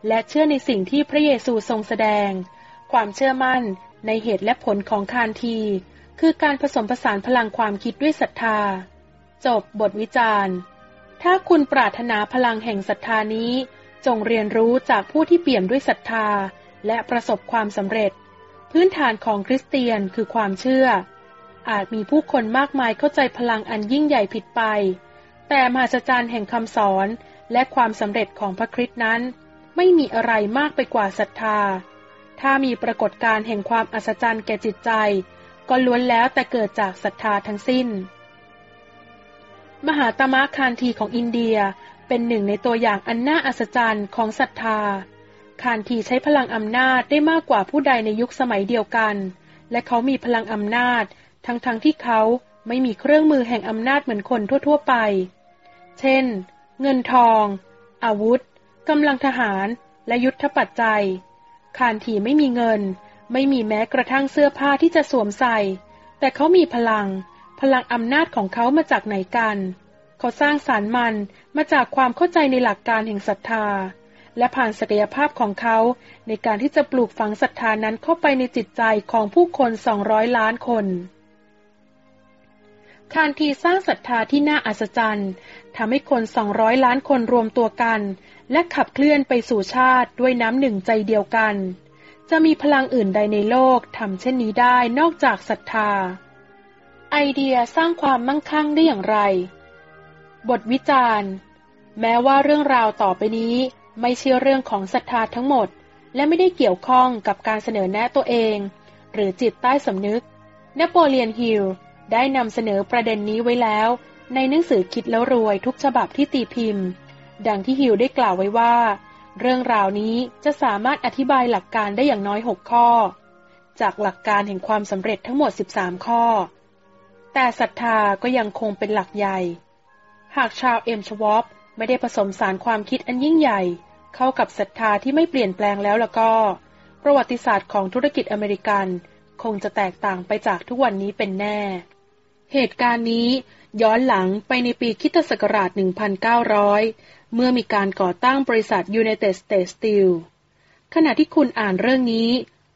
และเชื่อในสิ่งที่พระเยซูทรงแสดง ความเชื่อมั่นในเหตุและผลของคานที คือการผสมผสานพลังความคิดด้วยศรัทธา จบบทวิจารณ์ ถ้าคุณปรารถนาพลังแห่งศรัทธานี้ จงเรียนรู้จากผู้ที่เปี่ยมด้วยศรัทธา และประสบความสำเร็จ พื้นฐานของคริสเตียนคือความเชื่อ อาจมีผู้คนมากมายเข้าใจพลังอันยิ่งใหญ่ผิดไป แต่มหัศจรรย์แห่งคำสอนและความสำเร็จของพระคริสต์นั้น ไม่มีอะไรมากไปกว่าศรัทธา ถ้ามีปรากฏการณ์แห่งความอัศจรรย์แก่จิตใจ ก็ล้วนแล้วแต่เกิดจากศรัทธาทั้งสิ้น มหาตมะคานทีของอินเดียเป็นหนึ่งในตัวอย่างอันน่าอัศจรรย์ของศรัทธา คานทีใช้พลังอำนาจได้มากกว่าผู้ใดในยุคสมัยเดียวกัน และเขามีพลังอำนาจ ทั้งๆทที่เขาไม่มีเครื่องมือแห่งอำนาจเหมือนคนทั่ว ๆ ไป เช่น เงินทอง อาวุธกำลังทหาร และยุทธปัจจัย คานทีไม่มีเงิน ไม่มีแม้กระทั่งเสื้อผ้าที่จะสวมใส่ แต่เขามีพลัง พลังอำนาจของเขามาจากไหนกัน เขาสร้างสารมันมาจากความเข้าใจในหลักการแห่งศรัทธา และผ่านศักยภาพของเขาในการที่จะปลูกฝังศรัทธานั้นเข้าไปในจิตใจของผู้คนสองร้อยล้านคน คานทีสร้างศรัทธาที่น่าอัศจรรย์ทำให้คนสองร้อยล้านคนรวมตัวกัน และขับเคลื่อนไปสู่ชาติด้วยน้ำหนึ่งใจเดียวกัน จะมีพลังอื่นใดในโลกทำเช่นนี้ได้นอกจากศรัทธา ไอเดียสร้างความมั่งคั่งได้อย่างไร บทวิจารณ์ แม้ว่าเรื่องราวต่อไปนี้ ไม่ใช่เรื่องของศรัทธาทั้งหมด และไม่ได้เกี่ยวข้องกับการเสนอแนะตัวเอง หรือจิตใต้สำนึกนโปเลียนฮิล ได้นำเสนอประเด็นนี้ไว้แล้ว ในหนังสือคิดแล้วรวยทุกฉบับที่ตีพิมพ์ ดังที่ฮิวได้กล่าวไว้ว่า เรื่องราวนี้จะสามารถอธิบายหลักการได้อย่างน้อย 6 ข้อ จากหลักการแห่งความสำเร็จทั้งหมด 13 ข้อ แต่ศรัทธาก็ยังคงเป็นหลักใหญ่ หากชาวเอ็มชวอปไม่ได้ผสมสารความคิดอันยิ่งใหญ่ เข้ากับศรัทธาที่ไม่เปลี่ยนแปลงแล้วแล้วก็ ประวัติศาสตร์ของธุรกิจอเมริกัน คงจะแตกต่างไปจากทุกวันนี้เป็นแน่ เหตุการณ์นี้ย้อนหลังไปในปีคิตศักราช 1900 เมื่อมีการก่อตั้งบริษัท United States Steel ขณะที่คุณอ่านเรื่องนี้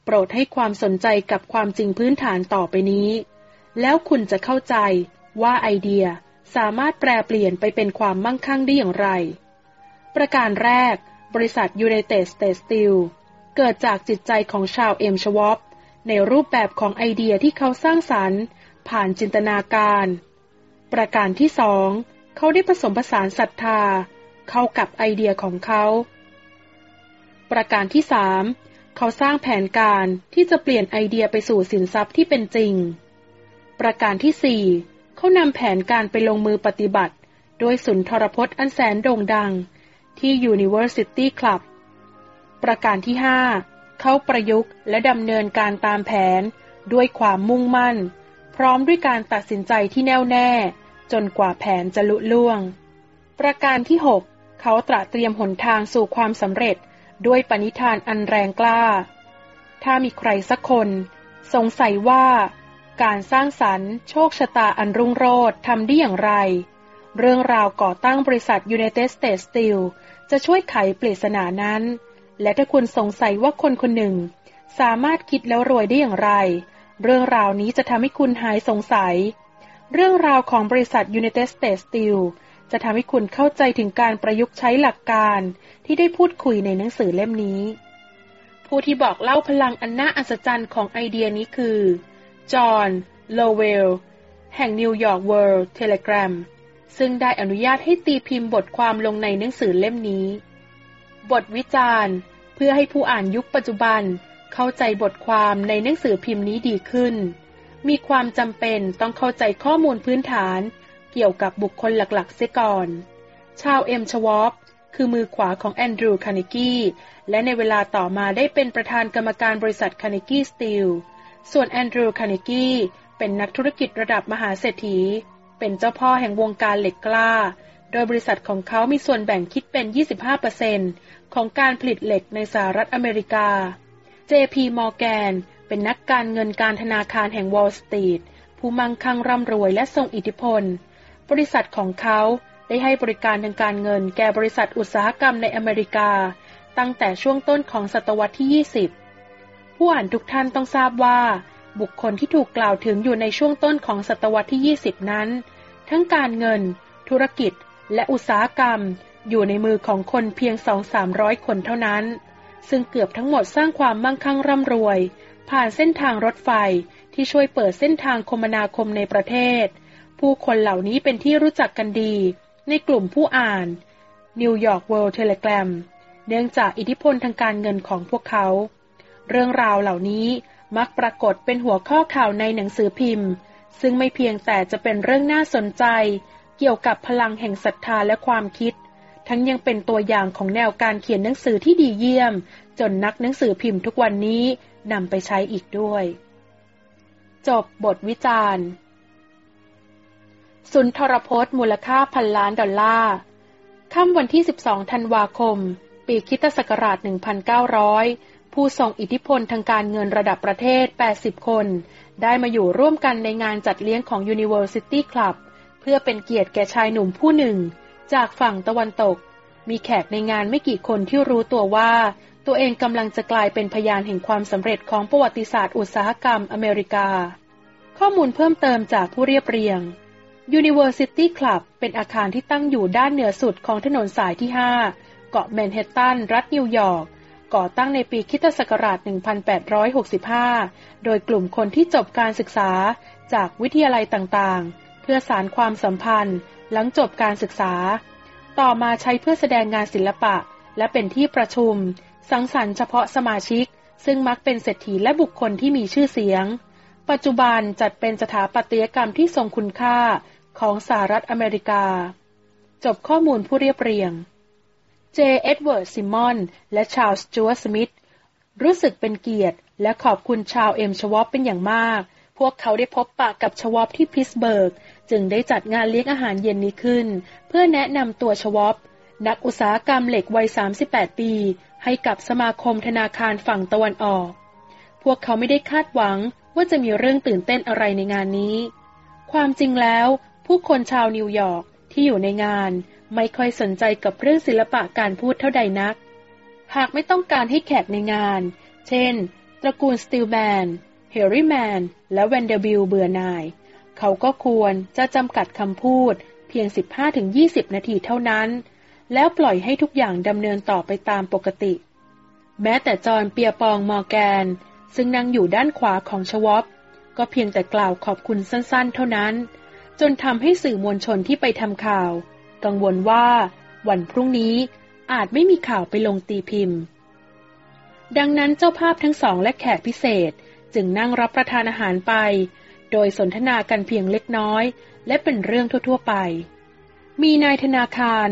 โปรดให้ความสนใจกับความจริงพื้นฐานต่อไปนี้ แล้วคุณจะเข้าใจว่าไอเดียสามารถแปลเปลี่ยนไปเป็นความมั่งคั่งได้อย่างไร ประการแรก บริษัท United States Steel เกิดจากจิตใจของชาวเอ็มชวอปในรูปแบบของไอเดียที่เขาสร้างสรรค์ ผ่านจินตนาการ ประการที่สองเขาได้ผสมผสานศรัทธา เข้ากับไอเดียของเขา ประการที่สามเขาสร้างแผนการที่จะเปลี่ยนไอเดียไปสู่สินทรัพย์ที่เป็นจริง ประการที่สี่เขานำแผนการไปลงมือปฏิบัติ โดยสุนทรพจน์อันแสนโด่งดังที่ University Club ประการที่ 5 เขาประยุกต์และดำเนินการตามแผนด้วยความมุ่งมั่น ร้อมด้วยการตัดสินใจที่แน่วแน่ จนกว่าแผนจะลุล่วง ประการที่ 6 เขาตระเตรียมหนทางสู่ความสำเร็จด้วยปณิธานอันแรงกล้า ถ้ามีใครสักคน สงสัยว่า การสร้างสรรค์โชคชะตาอันรุ่งโรจน์ทำได้อย่างไร เรื่องราวก่อตั้งบริษัท United States Steel จะช่วยไขปริศนานั้น และถ้าคุณสงสัยว่าคนคนหนึ่ง สามารถคิดแล้วรวยได้อย่างไร เรื่องราวนี้จะทำให้คุณหายสงสัย เรื่องราวของบริษัท United States Steel จะทำให้คุณเข้าใจถึงการประยุกต์ใช้หลักการที่ได้พูดคุยในหนังสือเล่มนี้ ผู้ที่บอกเล่าพลังอันน่าอัศจรรย์ของไอเดียนี้คือ จอห์น โลเวล แห่งนิวยอร์กเวิลด์เทเลกราฟซึ่งได้อนุญาตให้ตีพิมพ์บทความลงในหนังสือเล่มนี้ บทวิจารณ์ เพื่อให้ผู้อ่านยุคปัจจุบัน เข้าใจบทความในหนังสือพิมพ์นี้ดีขึ้น มีความจำเป็นต้องเข้าใจข้อมูลพื้นฐานเกี่ยวกับบุคคลหลักๆเสียก่อน ชาร์ลส์ เอ็มชวอปคือมือขวาของแอนดรูว์คาร์เนกี้และในเวลาต่อมาได้เป็นประธานกรรมการบริษัทคาร์เนกี้สตีล ส่วนแอนดรูว์คาร์เนกี้เป็นนักธุรกิจระดับมหาเศรษฐี เป็นเจ้าพ่อแห่งวงการเหล็กกล้า โดยบริษัทของเขามีส่วนแบ่งคิดเป็น 25%ของการผลิตเหล็กในสหรัฐอเมริกา JP Morgan เป็นนักการเงินการธนาคารแห่งวอลล์สตรีทผู้มั่งคั่งร่ำรวยและทรงอิทธิพล บริษัทของเขาได้ให้บริการทางการเงินแก่บริษัทอุตสาหกรรมในอเมริกา ตั้งแต่ช่วงต้นของศตวรรษที่ 20 ผู้อ่านทุกท่านต้องทราบว่า บุคคลที่ถูกกล่าวถึงอยู่ในช่วงต้นของศตวรรษที่ 20 นั้น ทั้งการเงิน ธุรกิจ และอุตสาหกรรม อยู่ในมือของคนเพียง 2-300 คนเท่านั้น ซึ่งเกือบทั้งหมดสร้างความมั่งคั่งร่ำรวย ผ่านเส้นทางรถไฟที่ช่วยเปิดเส้นทางคมนาคมในประเทศ ผู้คนเหล่านี้เป็นที่รู้จักกันดี ในกลุ่มผู้อ่านนิวยอร์กเวิลด์เทเลกราฟเนื่องจากอิทธิพลทางการเงินของพวกเขา เรื่องราวเหล่านี้มักปรากฏเป็นหัวข้อข่าวในหนังสือพิมพ์ ซึ่งไม่เพียงแต่จะเป็นเรื่องน่าสนใจ เกี่ยวกับพลังแห่งศรัทธาและความคิด ทั้งยังเป็นตัวอย่างของแนวการเขียนหนังสือที่ดีเยี่ยม จนนักหนังสือพิมพ์ทุกวันนี้นำไปใช้อีกด้วย จบบทวิจารณ์ สุนทรพจน์มูลค่าพันล้านดอลลาร์ค่ำวันที่ 12 ธันวาคม ปีคิตศักราช 1900 ผู้ทรงอิทธิพลทางการเงินระดับประเทศ 80 คน ได้มาอยู่ร่วมกันในงานจัดเลี้ยงของ University Club เพื่อเป็นเกียรติแก่ชายหนุ่มผู้หนึ่ง จากฝั่งตะวันตก มีแขกในงานไม่กี่คนที่รู้ตัวว่า ตัวเองกำลังจะกลายเป็นพยานแห่งความสำเร็จของประวัติศาสตร์อุตสาหกรรมอเมริกา ข้อมูลเพิ่มเติมจากผู้เรียบเรียง University Club เป็นอาคารที่ตั้งอยู่ด้านเหนือสุดของถนนสายที่ 5 เกาะแมนฮัตตัน รัฐนิวยอร์ก ก่อตั้งในปีคิตศักราช 1865 โดยกลุ่มคนที่จบการศึกษาจากวิทยาลัยต่างๆ เพื่อสานความสัมพันธ์ หลังจบการศึกษา ต่อมาใช้เพื่อแสดงงานศิลปะ และเป็นที่ประชุม สังสรรค์เฉพาะสมาชิก ซึ่งมักเป็นเศรษฐีและบุคคลที่มีชื่อเสียง ปัจจุบันจัดเป็นสถาปัตยกรรมที่ทรงคุณค่าของสหรัฐอเมริกา จบข้อมูลผู้เรียบเรียง เจ เอ็ดเวิร์ด ซิมอน และชาร์ลส์ สจ๊วต สมิธรู้สึกเป็นเกียรติ และขอบคุณชาร์ลส์ เอ็มชวอปเป็นอย่างมาก พวกเขาได้พบปะกับชวอปที่พิตส์เบิร์ก จึงได้จัดงานเลี้ยงอาหารเย็นนี้ขึ้น เพื่อแนะนำตัวชวอปนักอุตสาหกรรมเหล็กวัย 38 ปี ให้กับสมาคมธนาคารฝั่งตะวันออก พวกเขาไม่ได้คาดหวังว่าจะมีเรื่องตื่นเต้นอะไรในงานนี้ ความจริงแล้ว ผู้คนชาวนิวยอร์กที่อยู่ในงานไม่ค่อยสนใจกับเรื่องศิลปะการพูดเท่าใดนัก หากไม่ต้องการให้แขกในงาน เช่น ตระกูลสติลแมน แฮร์ริแมน และแวนเดอร์บิลต์เบื่อหน่าย เขาก็ควรจะจำกัดคำพูด เพียง 15-20 นาทีเท่านั้น แล้วปล่อยให้ทุกอย่างดำเนินต่อไปตามปกติ แม้แต่จอห์นเพียร์พอนต์ มอร์แกน ซึ่งนั่งอยู่ด้านขวาของชวอปก็เพียงแต่กล่าวขอบคุณสั้นๆ เท่านั้น จนทำให้สื่อมวลชนที่ไปทำข่าว กังวลว่าวันพรุ่งนี้อาจไม่มีข่าวไปลงตีพิมพ์ ดังนั้นเจ้าภาพทั้งสองและแขกพิเศษจึงนั่งรับประทานอาหารไป โดยสนทนากันเพียงเล็กน้อย และเป็นเรื่องทั่ว ๆ ไป มีนายธนาคาร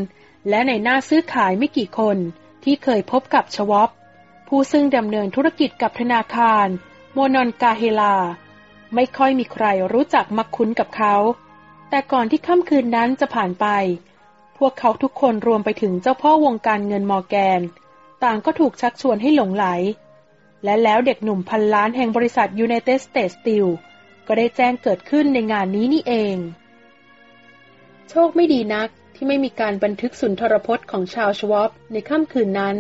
และในหน้าซื้อขายไม่กี่คนที่เคยพบกับชวอปผู้ซึ่งดำเนินธุรกิจกับธนาคาร โมนอนกาเฮลา ไม่ค่อยมีใครรู้จักมักคุ้นกับเขา แต่ก่อนที่ค่ำคืนนั้นจะผ่านไป พวกเขาทุกคนรวมไปถึงเจ้าพ่อวงการเงินมอร์แกน ต่างก็ถูกชักชวนให้หลงไหล และแล้วเด็กหนุ่มพันล้านแห่งบริษัท United States Steel ก็ได้แจ้งเกิดขึ้นในงานนี้นี่เอง โชคไม่ดีนักที่ไม่มีการบันทึกสุนทรพจน์ของชาวชวอปในค่ำคืนนั้น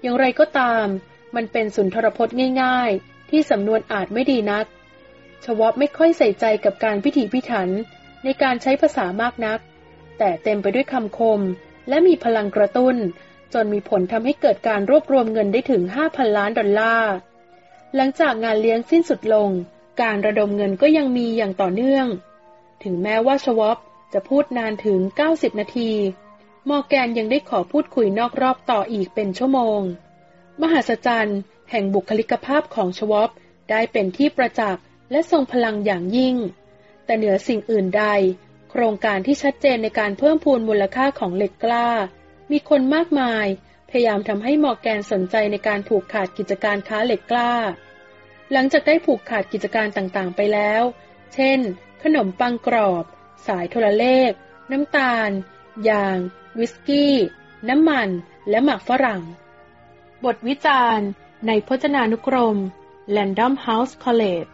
อย่างไรก็ตาม มันเป็นสุนทรพจน์ง่าย ๆ ที่สำนวนอาจไม่ดีนัก ชวอปไม่ค่อยใส่ใจกับการพิถีพิถันในการใช้ภาษามากนัก แต่เต็มไปด้วยคำคม และมีพลังกระตุ้น จนมีผลทำให้เกิดการรวบรวมเงินได้ถึง 5,000 ล้านดอลลาร์ หลังจากงานเลี้ยงสิ้นสุดลง การระดมเงินก็ยังมีอย่างต่อเนื่อง ถึงแม้ว่าชวอปจะพูดนานถึง 90 นาที มอแกนยังได้ขอพูดคุยนอกรอบต่ออีกเป็นชั่วโมง มหัศจรรย์แห่งบุคลิกภาพของชวอปได้เป็นที่ประจักษ์และทรงพลังอย่างยิ่ง แต่เหนือสิ่งอื่นใด โครงการที่ชัดเจนในการเพิ่มพูนมูลค่าของเหล็กกล้า มีคนมากมาย พยายามทำให้มอแกนสนใจในการผูกขาดกิจการค้าเหล็กกล้า หลังจากได้ผูกขาดกิจการต่างๆ ไปแล้ว เช่น ขนมปังกรอบ สายโทรเลข น้ำตาล ยาง วิสกี้ น้ำมัน และหมักฝรั่ง บทวิจารณ์ ในพจนานุกรม Random House College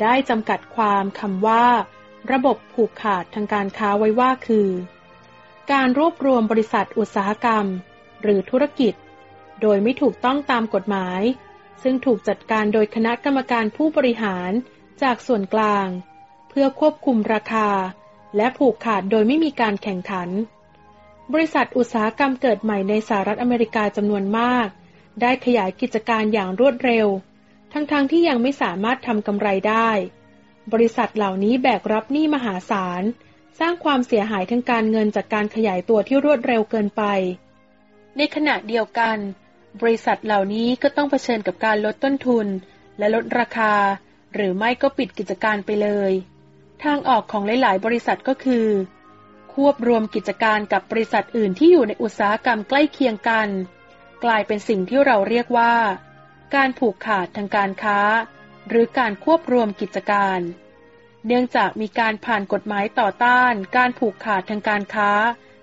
ได้จำกัดความคำว่า ระบบผูกขาดทางการค้าไว้ว่าคือ การรวบรวมบริษัทอุตสาหกรรม หรือธุรกิจ โดยไม่ถูกต้องตามกฎหมาย ซึ่งถูกจัดการโดยคณะกรรมการผู้บริหารจากส่วนกลาง เพื่อควบคุมราคา และผูกขาดโดยไม่มีการแข่งขัน บริษัทอุตสาหกรรมเกิดใหม่ในสหรัฐอเมริกาจำนวนมาก ได้ขยายกิจการอย่างรวดเร็ว ทั้งๆทที่ยังไม่สามารถทำกำไรได้ บริษัทเหล่านี้แบกรับหนี้มหาศาล สร้างความเสียหายทางการเงินจากการขยายตัวที่รวดเร็วเกินไป ในขณะเดียวกัน บริษัทเหล่านี้ก็ต้องเผชิญกับการลดต้นทุน และลดราคา หรือไม่ก็ปิดกิจการไปเลย ทางออกของหลาย ๆ บริษัทก็คือ ควบรวมกิจการกับบริษัทอื่นที่อยู่ในอุตสาหกรรมใกล้เคียงกัน กลายเป็นสิ่งที่เราเรียกว่า การผูกขาดทางการค้า หรือการควบรวมกิจการ เนื่องจากมีการผ่านกฎหมายต่อต้าน การผูกขาดทางการค้า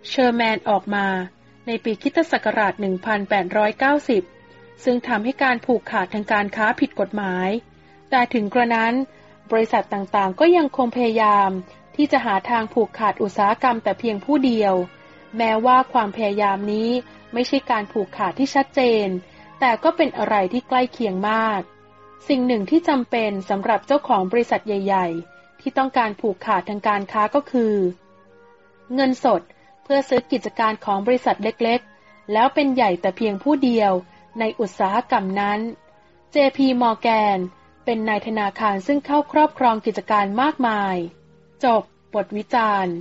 เชอร์แมนออกมา ในปีคิตศักราช 1890 ซึ่งทำให้การผูกขาดทางการค้าผิดกฎหมาย แต่ถึงกระนั้น บริษัทต่างๆ ก็ยังคงพยายามที่จะหาทางผูกขาดอุตสาหกรรมแต่เพียงผู้เดียว แม้ว่าความพยายามนี้ไม่ใช่การผูกขาดที่ชัดเจน แต่ก็เป็นอะไรที่ใกล้เคียงมาก สิ่งหนึ่งที่จำเป็นสำหรับเจ้าของบริษัทใหญ่ ๆ ที่ต้องการผูกขาดทางการค้าก็คือ เงินสด เพื่อซื้อกิจการของบริษัทเล็กๆ แล้วเป็นใหญ่แต่เพียงผู้เดียวในอุตสาหกรรมนั้น JP Morgan เป็นนายธนาคารซึ่งเข้าครอบครองกิจการมากมาย จบบทวิจารณ์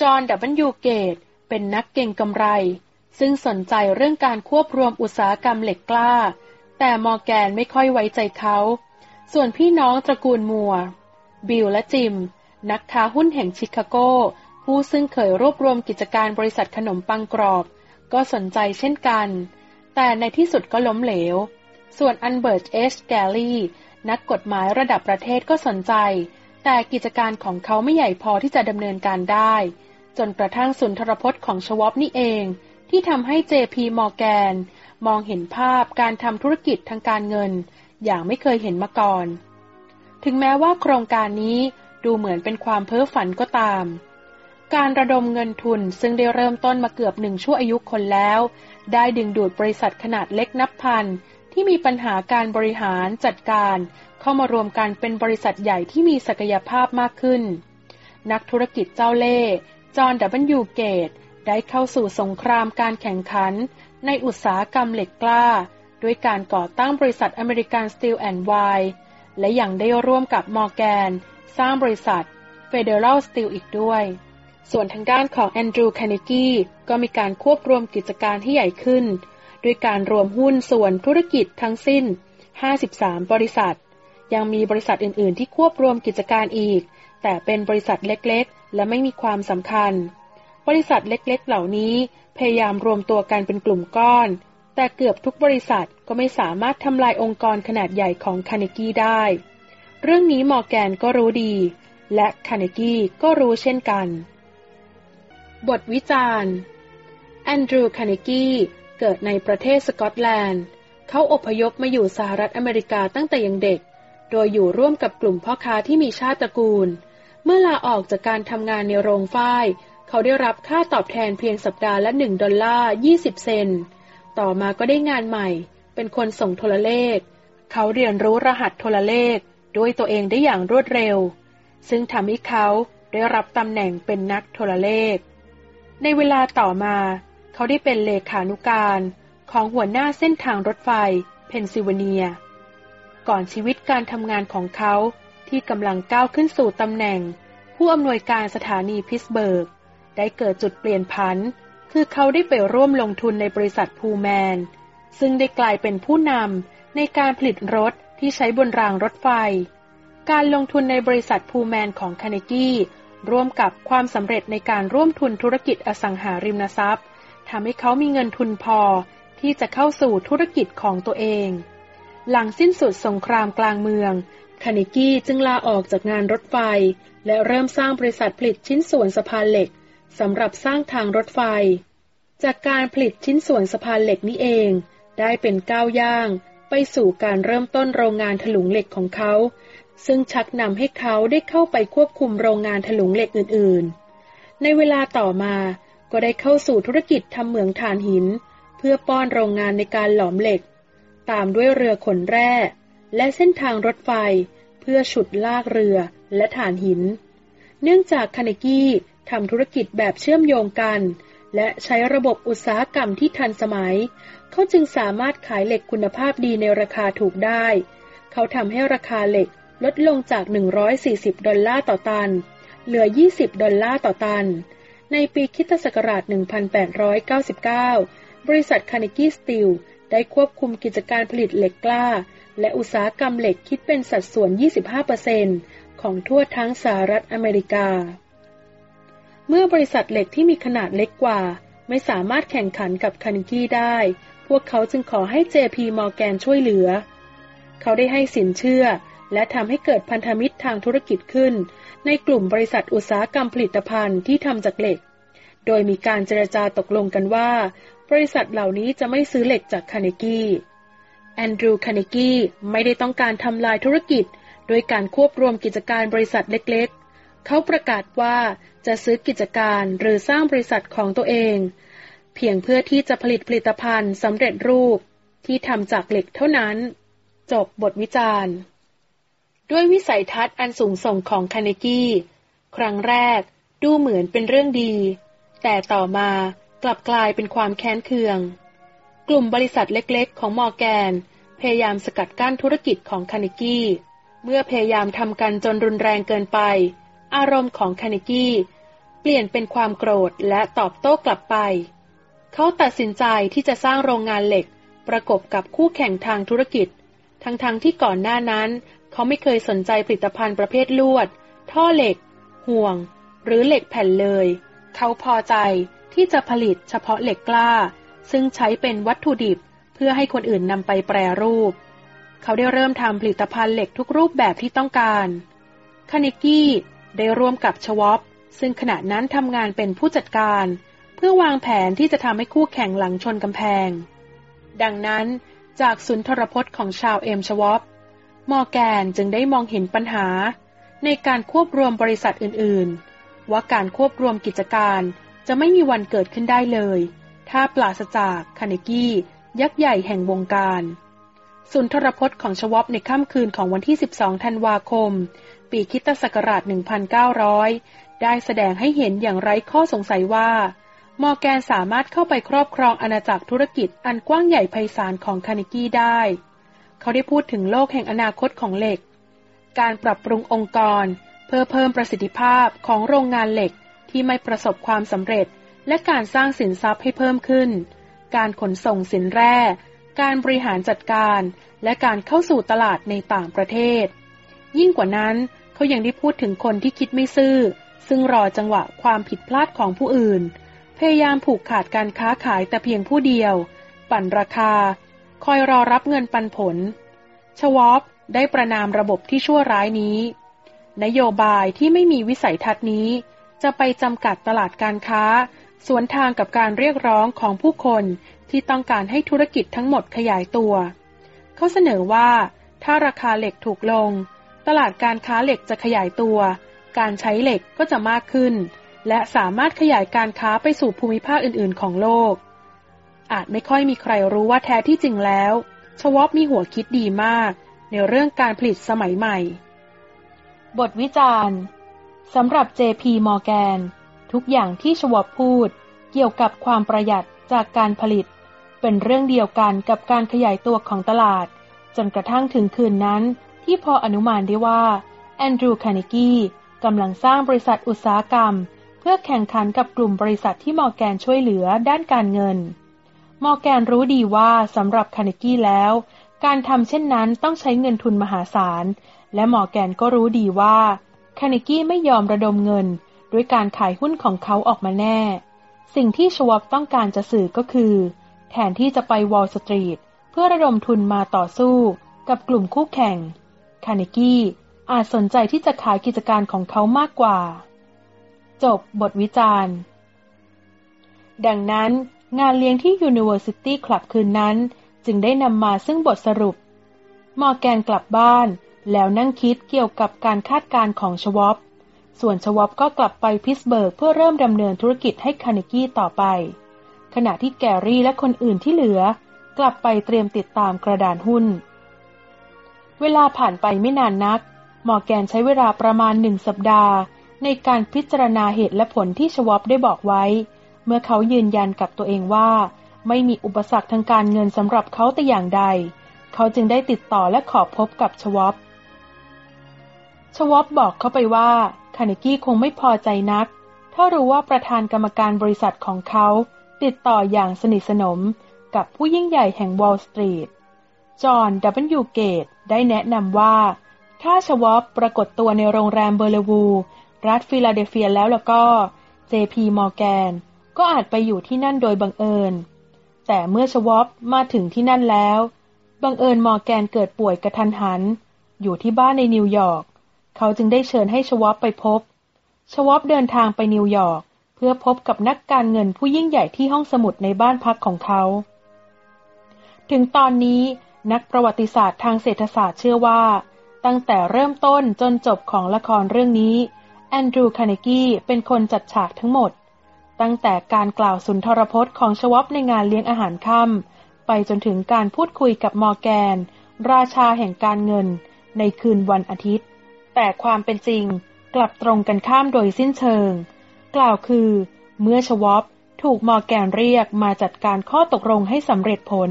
จอห์นดับเบิลยูเกตส์เป็นนักเก็งกำไร ซึ่งสนใจเรื่องการควบรวมอุตสาหกรรมเหล็กกล้า แต่มอร์แกนไม่ค่อยไว้ใจเขา ส่วนพี่น้องตระกูลมัวร์ บิลและจิม นักค้าหุ้นแห่งชิคาโก ผู้ซึ่งเคยรวบรวมกิจการบริษัทขนมปังกรอบ ก็สนใจเช่นกัน แต่ในที่สุดก็ล้มเหลว ส่วนเอลเบิร์ตเอชแกรี่นักกฎหมายระดับประเทศก็สนใจ แต่กิจการของเขาไม่ใหญ่พอที่จะดำเนินการได้ จนกระทั่งสุนทรพจน์ของชวอปนี่เอง ที่ทำให้ JP มอร์แกนมองเห็นภาพการทำธุรกิจทางการเงิน อย่างไม่เคยเห็นมาก่อน ถึงแม้ว่าโครงการนี้ดูเหมือนเป็นความเพ้อฝันก็ตาม การระดมเงินทุนซึ่งได้เริ่มต้นมาเกือบหนึ่งชั่วอายุคนแล้ว ได้ดึงดูดบริษัทขนาดเล็กนับพัน ที่มีปัญหาการบริหารจัดการ เข้ามารวมกันเป็นบริษัทใหญ่ที่มีศักยภาพมากขึ้น นักธุรกิจเจ้าเล่ห์จอห์นดับเบิลยูเกตส์ได้เข้าสู่สงครามการแข่งขัน ในอุตสาหกรรมเหล็กกล้า ด้วยการก่อตั้งบริษัทอเมริกันสตีลแอนด์ไวร์และยังได้ร่วมกับมอร์แกน สร้างบริษัท Federal Steel อีกด้วย ส่วนทางด้านของแอนดรูว์คาร์เนกี้ก็มีการควบรวมกิจการที่ใหญ่ขึ้น ด้วยการรวมหุ้นส่วนธุรกิจทั้งสิ้น 53 บริษัท ยังมีบริษัทอื่น ๆ ที่ควบรวมกิจการอีก แต่เป็นบริษัทเล็ก ๆ และไม่มีความสำคัญ บริษัทเล็ก ๆ เหล่านี้พยายามรวมตัวกันเป็นกลุ่มก้อน แต่เกือบทุกบริษัทก็ไม่สามารถทำลายองค์กรขนาดใหญ่ของคาเนกี้ได้ เรื่องนี้มอร์แกนก็รู้ดี และคาเนกี้ก็รู้เช่นกัน บทวิจารณ์แอนดรูว์คาเนกี้เกิดในประเทศสกอตแลนด์ เขาอพยพมาอยู่สหรัฐอเมริกาตั้งแต่ยังเด็ก โดยอยู่ร่วมกับกลุ่มพ่อค้าที่มีชาติตระกูล เมื่อลาออกจากการทำงานในโรงฝ้าย เขาได้รับค่าตอบแทนเพียงสัปดาห์ละหนึ่งดอลลาร์ 20 เซนต์ ต่อมาก็ได้งานใหม่ เป็นคนส่งโทรเลข เขาเรียนรู้รหัสโทรเลขด้วยตัวเองได้อย่างรวดเร็ว ซึ่งทำให้เขาได้รับตำแหน่งเป็นนักโทรเลข ในเวลาต่อมา เขาได้เป็นเลขานุการของหัวหน้าเส้นทางรถไฟ เพนซิลเวเนีย ก่อนชีวิตการทำงานของเขาที่กำลังก้าวขึ้นสู่ตำแหน่ง ผู้อำนวยการสถานีพิตส์เบิร์ก ได้เกิดจุดเปลี่ยนผัน คือเขาได้ไปร่วมลงทุนในบริษัทพูลแมน ซึ่งได้กลายเป็นผู้นำในการผลิตรถที่ใช้บนรางรถไฟ การลงทุนในบริษัทพูลแมนของคาเนกี้ ร่วมกับความสำเร็จในการร่วมทุนธุรกิจอสังหาริมทรัพย์ทำให้เขามีเงินทุนพอที่จะเข้าสู่ธุรกิจของตัวเอง หลังสิ้นสุดสงครามกลางเมืองคานิกี้จึงลาออกจากงานรถไฟ และเริ่มสร้างบริษัทผลิตชิ้นส่วนสะพานเหล็กสำหรับสร้างทางรถไฟ จากการผลิตชิ้นส่วนสะพานเหล็กนี้เอง ได้เป็นก้าวย่าง ไปสู่การเริ่มต้นโรงงานถลุงเหล็กของเขา ซึ่งชักนำให้เขาได้เข้าไปควบคุมโรงงานถลุงเหล็กอื่นๆ ในเวลาต่อมาก็ได้เข้าสู่ธุรกิจทำเหมืองถ่านหิน เพื่อป้อนโรงงานในการหลอมเหล็ก ตามด้วยเรือขนแร่ และเส้นทางรถไฟ เพื่อฉุดลากเรือและถ่านหิน เนื่องจากคาเนกี้ทำธุรกิจแบบเชื่อมโยงกัน และใช้ระบบอุตสาหกรรมที่ทันสมัย เขาจึงสามารถขายเหล็กคุณภาพดีในราคาถูกได้ เขาทำให้ราคาเหล็ก ลดลงจาก 140 ดอลลาร์ต่อตัน เหลือ 20 ดอลลาร์ต่อตัน ในปีคริสต์ศักราช 1899 บริษัทคาร์เนกี้สตีลได้ควบคุมกิจการผลิตเหล็กกล้า และอุตสาหกรรมเหล็กคิดเป็นสัดส่วน 25%ของทั่วทั้งสหรัฐอเมริกา เมื่อบริษัทเหล็กที่มีขนาดเล็กกว่า ไม่สามารถแข่งขันกับคาร์เนกี้ได้ พวกเขาจึงขอให้ JP Morgan ช่วยเหลือ เขาได้ให้สินเชื่อ และทำให้เกิดพันธมิตรทางธุรกิจขึ้น ในกลุ่มบริษัทอุตสาหกรรมผลิตภัณฑ์ที่ทำจากเหล็ก โดยมีการเจรจาตกลงกันว่า บริษัทเหล่านี้จะไม่ซื้อเหล็กจากคาเนกี้แอนดรูว์คาเนกี้ไม่ได้ต้องการทำลายธุรกิจ โดยการควบรวมกิจการบริษัทเล็กๆ เขาประกาศว่าจะซื้อกิจการหรือสร้างบริษัทของตัวเอง เพียงเพื่อที่จะผลิตผลิตภัณฑ์สำเร็จรูปที่ทำจากเหล็กเท่านั้น จบบทวิจารณ์ ด้วยวิสัยทัศน์อันสูงส่งของคาเนกี้ ครั้งแรกดูเหมือนเป็นเรื่องดี แต่ต่อมากลับกลายเป็นความแค้นเคือง กลุ่มบริษัทเล็กๆ ของมอร์แกน พยายามสกัดกั้นธุรกิจของคาเนกี้ เมื่อพยายามทำกันจนรุนแรงเกินไป อารมณ์ของคาเนกี้เปลี่ยนเป็นความโกรธและตอบโต้กลับไป เขาตัดสินใจที่จะสร้างโรงงานเหล็กประกบกับคู่แข่งทางธุรกิจ ทั้งๆทที่ก่อนหน้านั้น เขาไม่เคยสนใจผลิตภัณฑ์ประเภทลวด ท่อเหล็ก ห่วง หรือเหล็กแผ่นเลย เขาพอใจที่จะผลิตเฉพาะเหล็กกล้า ซึ่งใช้เป็นวัตถุดิบเพื่อให้คนอื่นนำไปแปรรูป เขาได้เริ่มทำผลิตภัณฑ์เหล็กทุกรูปแบบที่ต้องการคานิกี้ได้ร่วมกับชวอปซึ่งขณะนั้นทำงานเป็นผู้จัดการ เพื่อวางแผนที่จะทำให้คู่แข่งหลังชนกำแพง ดังนั้นจากสุนทรพจน์ของชาวเอมชวอป มอร์แกนจึงได้มองเห็นปัญหา ในการควบรวมบริษัทอื่นๆ ว่าการควบรวมกิจการจะไม่มีวันเกิดขึ้นได้เลย ถ้าปราศจากคาเนกี้ ยักษ์ใหญ่แห่งวงการ สุนทรพจน์ของชวอปในค่ำคืนของวันที่ 12 ธันวาคม ปีคิตศักราช 1900 ได้แสดงให้เห็นอย่างไร้ข้อสงสัยว่า มอร์แกนสามารถเข้าไปครอบครองอาณาจักรธุรกิจอันกว้างใหญ่ไพศาลของคาเนกี้ได้ เขาได้พูดถึงโลกแห่งอนาคตของเหล็ก การปรับปรุงองค์กร เพื่อเพิ่มประสิทธิภาพของโรงงานเหล็กที่ไม่ประสบความสำเร็จ และการสร้างสินทรัพย์ให้เพิ่มขึ้น การขนส่งสินแร่ การบริหารจัดการ และการเข้าสู่ตลาดในต่างประเทศ ยิ่งกว่านั้นเขายังได้พูดถึงคนที่คิดไม่ซื่อ ซึ่งรอจังหวะความผิดพลาดของผู้อื่น พยายามผูกขาดการค้าขายแต่เพียงผู้เดียว ปั่นราคา คอยรอรับเงินปันผล ชวอปได้ประนามระบบที่ชั่วร้ายนี้ นโยบายที่ไม่มีวิสัยทัศน์นี้ จะไปจำกัดตลาดการค้า สวนทางกับการเรียกร้องของผู้คนที่ต้องการให้ธุรกิจทั้งหมดขยายตัว เขาเสนอว่า ถ้าราคาเหล็กถูกลง ตลาดการค้าเหล็กจะขยายตัว การใช้เหล็กก็จะมากขึ้น และสามารถขยายการค้าไปสู่ภูมิภาคอื่น ๆ ของโลก อาจไม่ค่อยมีใครรู้ว่าแท้ที่จริงแล้ว ชวอปมีหัวคิดดีมาก ในเรื่องการผลิตสมัยใหม่ บทวิจารณ์สำหรับ JP Morgan ทุกอย่างที่ชวอปพูด เกี่ยวกับความประหยัดจากการผลิต เป็นเรื่องเดียวกันกับการขยายตัวของตลาด จนกระทั่งถึงคืนนั้น ที่พออนุมานได้ว่าแอนดรูว์คาร์เนกี้กำลังสร้างบริษัทอุตสาหกรรม เพื่อแข่งขันกับกลุ่มบริษัทที่มอร์แกนช่วยเหลือด้านการเงิน มอร์แกนรู้ดีว่าสำหรับคาร์เนกี้แล้ว การทำเช่นนั้นต้องใช้เงินทุนมหาศาล และมอร์แกนก็รู้ดีว่าคาร์เนกี้ไม่ยอมระดมเงิน ด้วยการขายหุ้นของเขาออกมาแน่ สิ่งที่ชวอปต้องการจะสื่อก็คือ แทนที่จะไปวอลสตรีทเพื่อระดมทุนมาต่อสู้กับกลุ่มคู่แข่ง คาร์เนกี้อาจสนใจที่จะขายกิจการของเขามากกว่า จบบทวิจารณ์ ดังนั้น งานเลี้ยงที่ University Club คืนนั้น จึงได้นำมาซึ่งบทสรุป มอร์แกนกลับบ้าน แล้วนั่งคิดเกี่ยวกับการคาดการณ์ของชวอปส่วนชวอปก็กลับไปพิตส์เบิร์กเพื่อเริ่มดำเนินธุรกิจให้คาร์เนกี้ต่อไป ขณะที่แกรี่และคนอื่นที่เหลือ กลับไปเตรียมติดตามกระดานหุ้น เวลาผ่านไปไม่นานนัก มอร์แกนใช้เวลาประมาณหนึ่งสัปดาห์ ในการพิจารณาเหตุและผลที่ชวอปได้บอกไว้ เมื่อเขายืนยันกับตัวเองว่า ไม่มีอุปสรรคทางการเงินสำหรับเขาแต่อย่างใด เขาจึงได้ติดต่อและขอพบกับชวอปชวอปบอกเขาไปว่าคาเนกี้คงไม่พอใจนัก ถ้ารู้ว่าประธานกรรมการบริษัทของเขาติดต่ออย่างสนิทสนมกับผู้ยิ่งใหญ่แห่งวอลล์สตรีท จอห์นดับเบิลยูเกตได้แนะนำว่า ถ้าชวอปปรากฏตัวในโรงแรมเบอร์เลวู รัฐฟิลาเดลเฟียแล้วแล้วก็ JP มอร์แกนก็อาจไปอยู่ที่นั่นโดยบังเอิญ แต่เมื่อชวอปมาถึงที่นั่นแล้ว บังเอิญมอร์แกนเกิดป่วยกะทันหัน อยู่ที่บ้านในนิวยอร์ก เขาจึงได้เชิญให้ชวอปไปพบชวอปเดินทางไปนิวยอร์กเพื่อพบกับนักการเงินผู้ยิ่งใหญ่ที่ห้องสมุดในบ้านพักของเขา ถึงตอนนี้นักประวัติศาสตร์ทางเศรษฐศาสตร์เชื่อว่า ตั้งแต่เริ่มต้นจนจบของละครเรื่องนี้แอนดรูว์คาร์เนกีเป็นคนจัดฉากทั้งหมด ตั้งแต่การกล่าวสุนทรพจน์ของชวอปในงานเลี้ยงอาหารค่ำไปจนถึงการพูดคุยกับมอร์แกน ราชาแห่งการเงิน ในคืนวันอาทิตย์ แต่ความเป็นจริงกลับตรงกันข้ามโดยสิ้นเชิง กล่าวคือ เมื่อชวอปถูกมอร์แกนเรียกมาจัดการข้อตกลงให้สำเร็จผล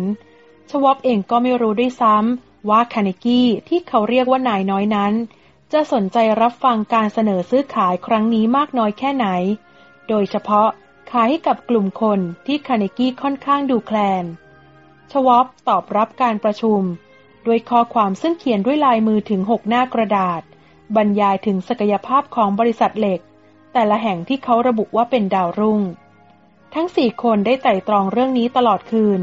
ชวอปเองก็ไม่รู้ด้วยซ้ำว่าคาเนกี้ที่เขาเรียกว่านายน้อยนั้น จะสนใจรับฟังการเสนอซื้อขายครั้งนี้มากน้อยแค่ไหน โดยเฉพาะขายให้กับกลุ่มคนที่คาเนกี้ค่อนข้างดูแคลน ชวอปตอบรับการประชุม ด้วยข้อความซึ่งเขียนด้วยลายมือถึงหกหน้ากระดาษ บรรยายถึงศักยภาพของบริษัทเหล็ก แต่ละแห่งที่เขาระบุว่าเป็นดาวรุ่ง ทั้งสี่คนได้ไตร่ตรองเรื่องนี้ตลอดคืน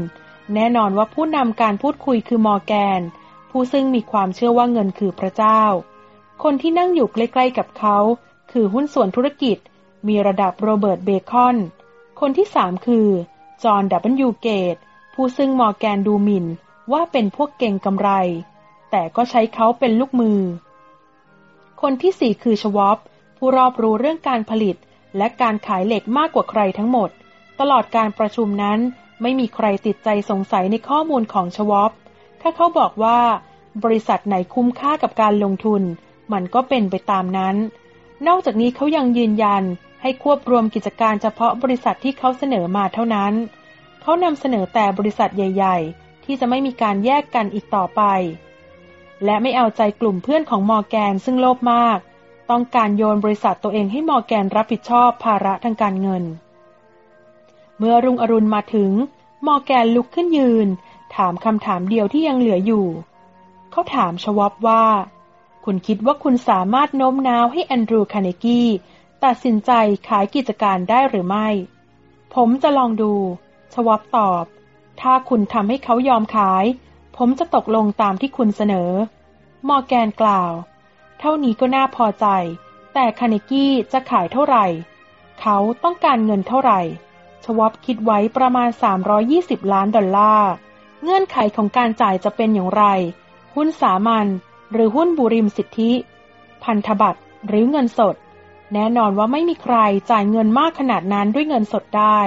แน่นอนว่าผู้นำการพูดคุยคือมอร์แกน ผู้ซึ่งมีความเชื่อว่าเงินคือพระเจ้า คนที่นั่งอยู่ใกล้ๆกับเขา คือหุ้นส่วนธุรกิจ มีระดับโรเบิร์ตเบคอน คนที่สามคือ จอห์นดับเบิลยูเกต ผู้ซึ่งมอร์แกนดูหมิ่นว่าเป็นพวกเก่งกำไร แต่ก็ใช้เขาเป็นลูกมือ คนที่สี่คือชวอปผู้รอบรู้เรื่องการผลิตและการขายเหล็กมากกว่าใครทั้งหมด ตลอดการประชุมนั้นไม่มีใครติดใจสงสัยในข้อมูลของชวอปถ้าเขาบอกว่าบริษัทไหนคุ้มค่ากับการลงทุน มันก็เป็นไปตามนั้น นอกจากนี้เขายังยืนยัน ให้ควบรวมกิจการเฉพาะบริษัทที่เขาเสนอมาเท่านั้น เขานำเสนอแต่บริษัทใหญ่ ๆ ที่จะไม่มีการแยกกันอีกต่อไป และไม่เอาใจกลุ่มเพื่อนของมอร์แกนซึ่งโลภมาก ต้องการโยนบริษัทตัวเองให้มอร์แกนรับผิดชอบภาระทางการเงิน เมื่อรุ่งอรุณมาถึง มอร์แกนลุกขึ้นยืน ถามคำถามเดียวที่ยังเหลืออยู่ เขาถามชวอปว่า คุณคิดว่าคุณสามารถโน้มน้าวให้แอนดรูว์คาเนกี้ ตัดสินใจขายกิจการได้หรือไม่ ผมจะลองดู ชวับตอบ ถ้าคุณทำให้เขายอมขาย ผมจะตกลงตามที่คุณเสนอ มอร์แกนกล่าว เท่านี้ก็น่าพอใจ แต่คาเนกี้จะขายเท่าไหร่ เขาต้องการเงินเท่าไหร่ ชวับคิดไว้ประมาณ 320 ล้านดอลลาร์ เงื่อนไขของการจ่ายจะเป็นอย่างไร หุ้นสามัญหรือหุ้นบุริมสิทธิ พันธบัตรหรือเงินสด แน่นอนว่าไม่มีใครจ่ายเงินมากขนาดนั้นด้วยเงินสดได้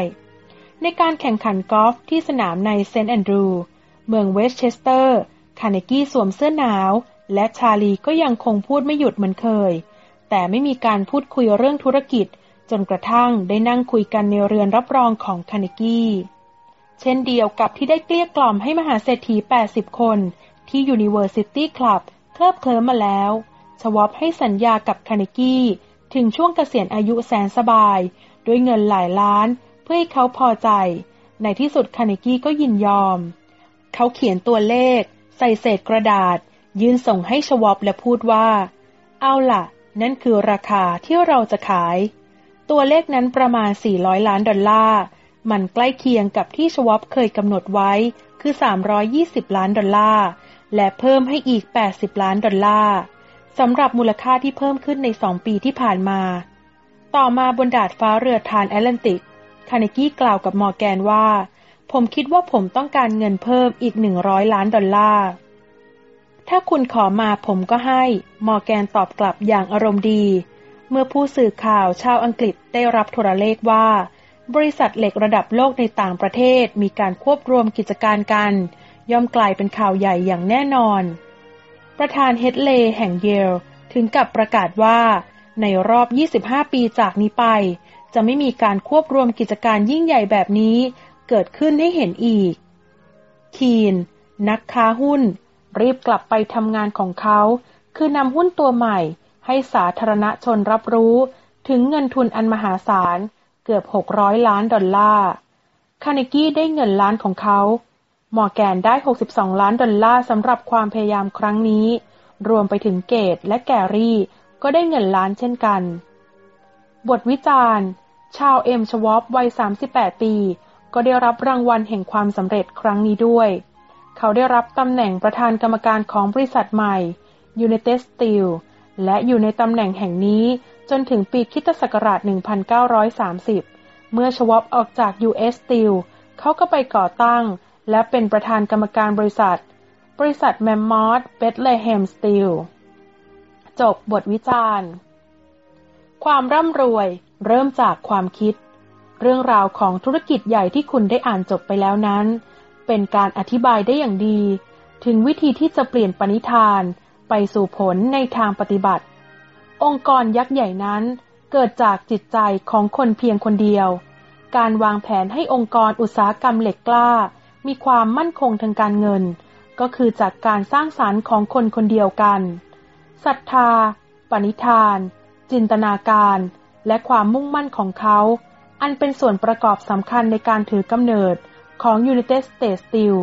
ในการแข่งขันกอล์ฟที่สนามในเซนต์แอนดรูว์เมืองเวสเชสเตอร์ คาเนกี้สวมเสื้อหนาว และชาลีก็ยังคงพูดไม่หยุดเหมือนเคย แต่ไม่มีการพูดคุยเรื่องธุรกิจ จนกระทั่งได้นั่งคุยกันในเรือนรับรองของคาเนกี้เช่นเดียวกับที่ได้เกลี้ยกล่อมให้มหาเศรษฐี 80 คนที่ University Club เคลิบเคลิ้มมาแล้ว ชวอปให้สัญญากับคาเนกี้ ถึงช่วงเกษียณอายุแสนสบาย ด้วยเงินหลายล้าน เพื่อให้เขาพอใจ ในที่สุดคาเนกี้ก็ยินยอม เขาเขียนตัวเลข ใส่เศษกระดาษ ยื่นส่งให้ชวอปและพูดว่า เอาล่ะ นั่นคือราคาที่เราจะขาย ตัวเลขนั้นประมาณ 400 ล้านดอลลาร์มันใกล้เคียงกับที่ชวอปเคยกำหนดไว้คือ 320 ล้านดอลลาร์และเพิ่มให้อีก 80 ล้านดอลลาร์ สำหรับมูลค่าที่เพิ่มขึ้นในสองปีที่ผ่านมา ต่อมาบนดาดฟ้าเรือทรานส์แอตแลนติก คาเนกี้กล่าวกับมอร์แกนว่า ผมคิดว่าผมต้องการเงินเพิ่มอีก100ล้านดอลลาร์ ถ้าคุณขอมาผมก็ให้ มอร์แกนตอบกลับอย่างอารมณ์ดี เมื่อผู้สื่อข่าวชาวอังกฤษได้รับโทรเลขว่า บริษัทเหล็กระดับโลกในต่างประเทศมีการควบรวมกิจการกัน ย่อมกลายเป็นข่าวใหญ่อย่างแน่นอน ประธานเฮดเลย์แห่งเยล ถึงกับประกาศว่า ในรอบ 25 ปีจากนี้ไป จะไม่มีการควบรวมกิจการยิ่งใหญ่แบบนี้ เกิดขึ้นให้เห็นอีก คีน นักค้าหุ้น รีบกลับไปทำงานของเขา คือนำหุ้นตัวใหม่ ให้สาธารณชนรับรู้ถึงเงินทุนอันมหาศาล เกือบ 600 ล้านดอลลาร์ คาเนกี้ได้เงินล้านของเขา มอร์แกนได้ 62 ล้านดอลลาร์สำหรับความพยายามครั้งนี้ รวมไปถึงเกตและแกรี่ ก็ได้เงินล้านเช่นกัน บทวิจารณ์ ชาวเอ็มชวอปวัย 38 ปี ก็ได้รับรางวัลแห่งความสำเร็จครั้งนี้ด้วย เขาได้รับตำแหน่งประธานกรรมการของบริษัทใหม่ United Steel และอยู่ในตำแหน่งแห่งนี้จนถึงปีคิตศักราช 1930 เมื่อชวอปออกจาก US Steel เขาก็ไปก่อตั้ง และเป็นประธานกรรมการบริษัท บริษัทแมมมอสเบธเลเฮมสตีล จบบทวิจารณ์ ความร่ำรวยเริ่มจากความคิด เรื่องราวของธุรกิจใหญ่ที่คุณได้อ่านจบไปแล้วนั้น เป็นการอธิบายได้อย่างดี ถึงวิธีที่จะเปลี่ยนปณิธานไปสู่ผลในทางปฏิบัติ องค์กรยักษ์ใหญ่นั้นเกิดจากจิตใจของคนเพียงคนเดียว การวางแผนให้องค์กรอุตสาหกรรมเหล็กกล้า มีความมั่นคงทางการเงิน ก็คือจากการสร้างสารรค์ของคนคนเดียวกันศรัทธา ปณิธาน จินตนาการ และความมุ่งมั่นของเขา อันเป็นส่วนประกอบสำคัญในการถือกำเนิดของ United States Steel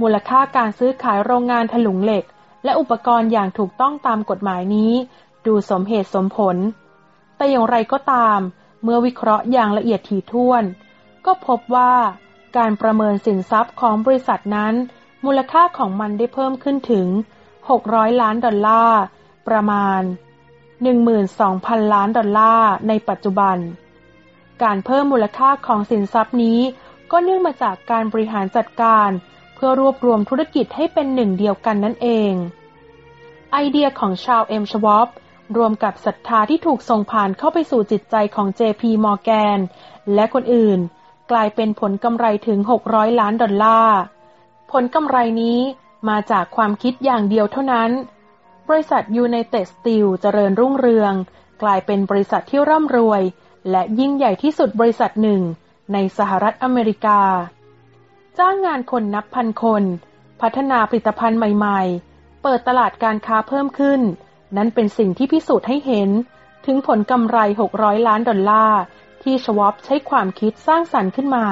มูลค่าการซื้อขายโรงงานถลุงเหล็ก และอุปกรณ์อย่างถูกต้องตามกฎหมายนี้ ดูสมเหตุสมผล แต่อย่างไรก็ตาม เมื่อวิเคราะห์อย่างละเอียดถี่ถ้วน ก็พบว่า การประเมินสินทรัพย์ของบริษัทนั้น มูลค่าของมันได้เพิ่มขึ้นถึง 600 ล้านดอลลาร์ ประมาณ 12,000 ล้านดอลลาร์ในปัจจุบัน การเพิ่มมูลค่าของสินทรัพย์นี้ ก็เนื่องมาจากการบริหารจัดการ เพื่อรวบรวมธุรกิจให้เป็นหนึ่งเดียวกันนั่นเอง ไอเดียของชาวเอ็มชวอปรวมกับศรัทธาที่ถูกส่งผ่านเข้าไปสู่จิตใจของ JP Morgan และคนอื่น กลายเป็นผลกำไรถึง 600 ล้านดอลลาร์ ผลกำไรนี้มาจากความคิดอย่างเดียวเท่านั้น บริษัท United Steel เจริญรุ่งเรือง กลายเป็นบริษัทที่ร่ำรวย และยิ่งใหญ่ที่สุดบริษัทหนึ่งในสหรัฐอเมริกา จ้างงานคนนับพันคน พัฒนาผลิตภัณฑ์ใหม่ๆ เปิดตลาดการค้าเพิ่มขึ้น นั้นเป็นสิ่งที่พิสูจน์ให้เห็น ถึงผลกำไร 600 ล้านดอลลาร์ ที่ชวอปใช้ความคิดสร้างสรรค์ขึ้นมา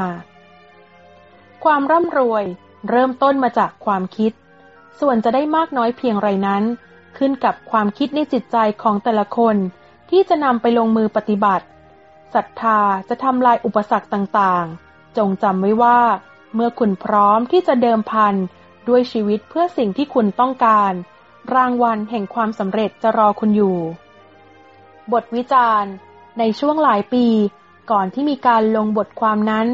ความร่ำรวยเริ่มต้นมาจากความคิด ส่วนจะได้มากน้อยเพียงไรนั้น ขึ้นกับความคิดในจิตใจของแต่ละคนที่จะนำไปลงมือปฏิบัติศรัทธาจะทำลายอุปสรรคต่างๆ จงจำไว้ว่า เมื่อคุณพร้อมที่จะเดิมพันด้วยชีวิตเพื่อสิ่งที่คุณต้องการ รางวัลแห่งความสำเร็จจะรอคุณอยู่ บทวิจารณ์ ในช่วงหลายปี ก่อนที่มีการลงบทความนั้น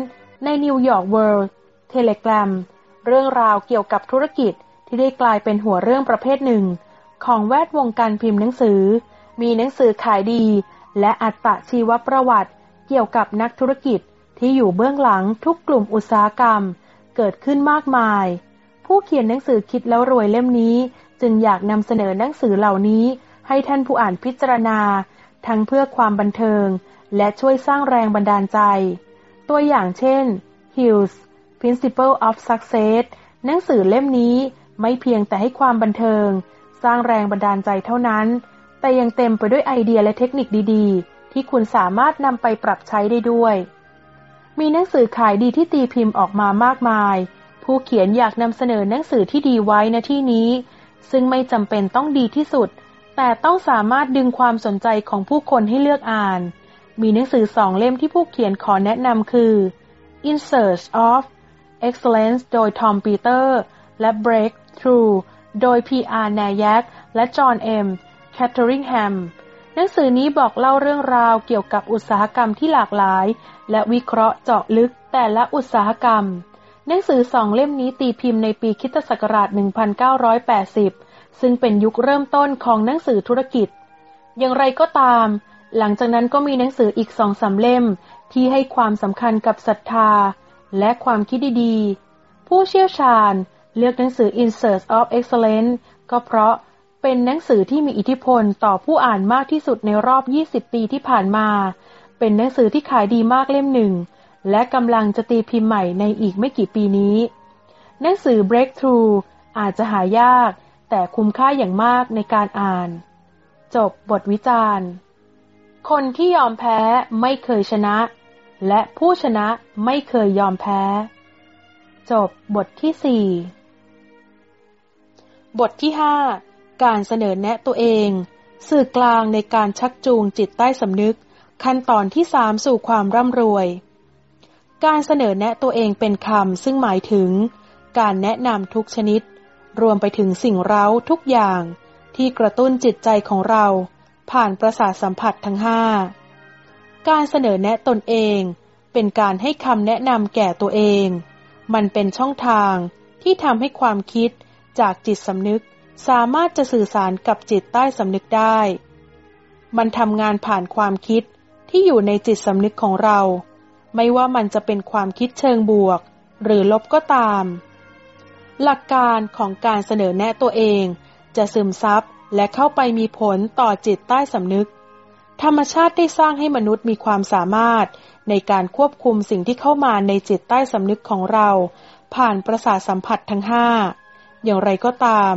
ใน New York World-Telegram เรื่องราวเกี่ยวกับธุรกิจที่ได้กลายเป็นหัวเรื่องประเภทหนึ่ง ของแวดวงการพิมพ์หนังสือ มีหนังสือขายดี และอัตชีวประวัติ เกี่ยวกับนักธุรกิจที่อยู่เบื้องหลังทุกกลุ่มอุตสาหกรรม เกิดขึ้นมากมาย ผู้เขียนหนังสือคิดแล้วรวยเล่มนี้ จึงอยากนำเสนอหนังสือเหล่านี้ให้ท่านผู้อ่านพิจารณา ทั้งเพื่อความบันเทิง และช่วยสร้างแรงบันดาลใจ ตัวอย่างเช่น Hills Principle of Success หนังสือเล่มนี้ไม่เพียงแต่ให้ความบันเทิง สร้างแรงบันดาลใจเท่านั้น แต่ยังเต็มไปด้วยไอเดียและเทคนิคดีๆ ที่คุณสามารถนำไปปรับใช้ได้ด้วย มีหนังสือขายดีที่ตีพิมพ์ออกมามากมาย ผู้เขียนอยากนำเสนอหนังสือที่ดีไว้ณที่นี้ ซึ่งไม่จำเป็นต้องดีที่สุด แต่ต้องสามารถดึงความสนใจของผู้คนให้เลือกอ่าน มีหนังสือสองเล่มที่ผู้เขียนขอแนะนำคือ In Search of Excellence โดย Tom Peter และ Breakthrough โดย P.R. Nayak และ John M. Catteringham หนังสือนี้บอกเล่าเรื่องราวเกี่ยวกับอุตสาหกรรมที่หลากหลาย และวิเคราะห์เจาะลึกแต่ละอุตสาหกรรม หนังสือสองเล่มนี้ตีพิมพ์ในปีคิศักราช 1980 ซึ่งเป็นยุคเริ่มต้นของหนังสือธุรกิจ อย่างไรก็ตาม หลังจากนั้นก็มีหนังสืออีกสองสาเล่มที่ให้ความสำคัญกับศรัทธา และความคิดดีๆ ผู้เชี่ยวชาญเลือกหนังสือ In Search of Excellence ก็เพราะเป็นหนังสือที่มีอิทธิพลต่อผู้อ่านมากที่สุดในรอบ 20 ปีที่ผ่านมา เป็นหนังสือที่ขายดีมากเล่มหนึ่ง และกำลังจะตีพิมพ์ใหม่ในอีกไม่กี่ปีนี้ หนังสือ Breakthrough อาจจะหายาก แต่คุ้มค่าอย่างมากในการอ่าน จบบทวิจารณ์ คนที่ยอมแพ้ไม่เคยชนะ และผู้ชนะไม่เคยยอมแพ้ จบบทที่สี่บทที่ห้าการเสนอแนะตัวเอง สื่อกลางในการชักจูงจิตใต้สำนึก ขั้นตอนที่สามสู่ความร่ำรวย การเสนอแนะตัวเองเป็นคำซึ่งหมายถึง การแนะนำทุกชนิด รวมไปถึงสิ่งเร้าทุกอย่าง ที่กระตุ้นจิตใจของเรา ผ่านประสาทสัมผัสทั้งห้าการเสนอแนะตนเองเป็นการให้คำแนะนำแก่ตัวเอง มันเป็นช่องทางที่ทำให้ความคิดจากจิตสำนึกสามารถจะสื่อสารกับจิตใต้สำนึกได้ มันทำงานผ่านความคิดที่อยู่ในจิตสำนึกของเรา ไม่ว่ามันจะเป็นความคิดเชิงบวก หรือลบก็ตาม หลักการของการเสนอแนะตัวเอง จะซึมซับ และเข้าไปมีผลต่อจิตใต้สำนึก ธรรมชาติได้สร้างให้มนุษย์มีความสามารถ ในการควบคุมสิ่งที่เข้ามาในจิตใต้สำนึกของเรา ผ่านประสาทสัมผัสทั้งห้าอย่างไรก็ตาม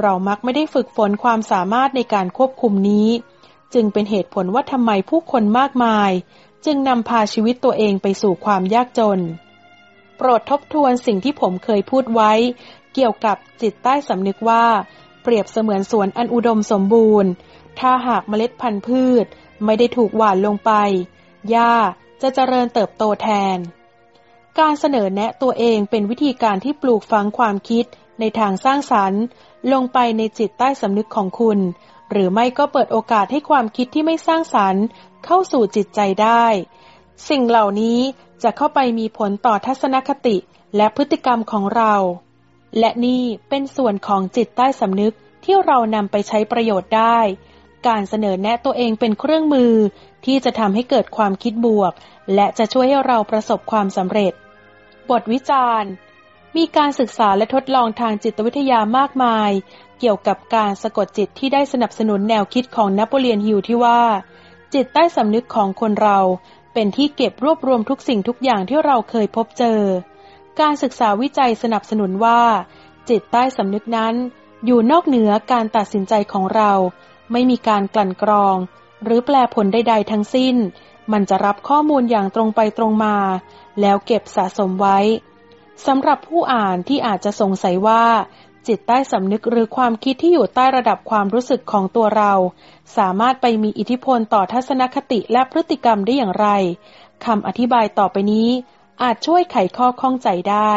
เรามักไม่ได้ฝึกฝนความสามารถในการควบคุมนี้ จึงเป็นเหตุผลว่าทำไมผู้คนมากมาย จึงนำพาชีวิตตัวเองไปสู่ความยากจน โปรดทบทวนสิ่งที่ผมเคยพูดไว้ เกี่ยวกับจิตใต้สำนึกว่า เปรียบเสมือนสวนอันอุดมสมบูรณ์ ถ้าหากเมล็ดพันธุ์พืชไม่ได้ถูกหว่านลงไป หญ้าจะเจริญเติบโตแทน การเสนอแนะตัวเองเป็นวิธีการที่ปลูกฝังความคิดในทางสร้างสรรค์ ลงไปในจิตใต้สำนึกของคุณ หรือไม่ก็เปิดโอกาสให้ความคิดที่ไม่สร้างสรรค์ เข้าสู่จิตใจได้ สิ่งเหล่านี้จะเข้าไปมีผลต่อทัศนคติและพฤติกรรมของเรา และนี่เป็นส่วนของจิตใต้สำนึกที่เรานำไปใช้ประโยชน์ได้ การเสนอแนะตัวเองเป็นเครื่องมือ ที่จะทำให้เกิดความคิดบวก และจะช่วยให้เราประสบความสำเร็จ บทวิจารณ์ มีการศึกษาและทดลองทางจิตวิทยามากมาย เกี่ยวกับการสะกดจิตที่ได้สนับสนุนแนวคิดของนโปเลียนฮิลที่ว่า จิตใต้สำนึกของคนเรา เป็นที่เก็บรวบรวมทุกสิ่งทุกอย่างที่เราเคยพบเจอ การศึกษาวิจัยสนับสนุนว่า จิตใต้สำนึกนั้น อยู่นอกเหนือการตัดสินใจของเรา ไม่มีการกลั่นกรอง หรือแปลผลใด ๆ ทั้งสิ้น มันจะรับข้อมูลอย่างตรงไปตรงมา แล้วเก็บสะสมไว้สำหรับผู้อ่านที่อาจจะสงสัยว่า จิตใต้สำนึกหรือความคิดที่อยู่ใต้ระดับความรู้สึกของตัวเรา สามารถไปมีอิทธิพลต่อทัศนคติและพฤติกรรมได้อย่างไรคำอธิบายต่อไปนี้ อาจช่วยไขข้อข้องใจได้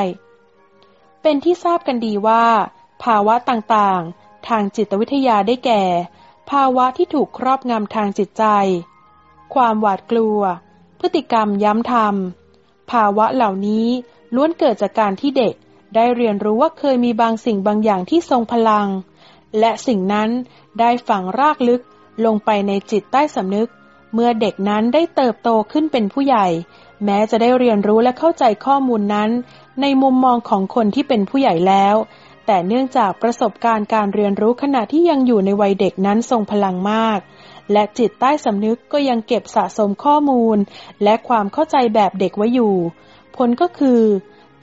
เป็นที่ทราบกันดีว่า ภาวะต่างๆ ทางจิตวิทยาได้แก่ ภาวะที่ถูกครอบงำทางจิตใจ ความหวาดกลัว พฤติกรรมย้ำทำภาวะเหล่านี้ล้วนเกิดจากการที่เด็กได้เรียนรู้ว่าเคยมีบางสิ่งบางอย่างที่ทรงพลัง และสิ่งนั้นได้ฝังรากลึกลงไปในจิตใต้สำนึก เมื่อเด็กนั้นได้เติบโตขึ้นเป็นผู้ใหญ่ แม้จะได้เรียนรู้และเข้าใจข้อมูลนั้น ในมุมมองของคนที่เป็นผู้ใหญ่แล้ว แต่เนื่องจากประสบการณ์การเรียนรู้ขณะที่ยังอยู่ในวัยเด็กนั้นทรงพลังมาก และจิตใต้สำนึกก็ยังเก็บสะสมข้อมูล และความเข้าใจแบบเด็กไว้อยู่ ผลก็คือ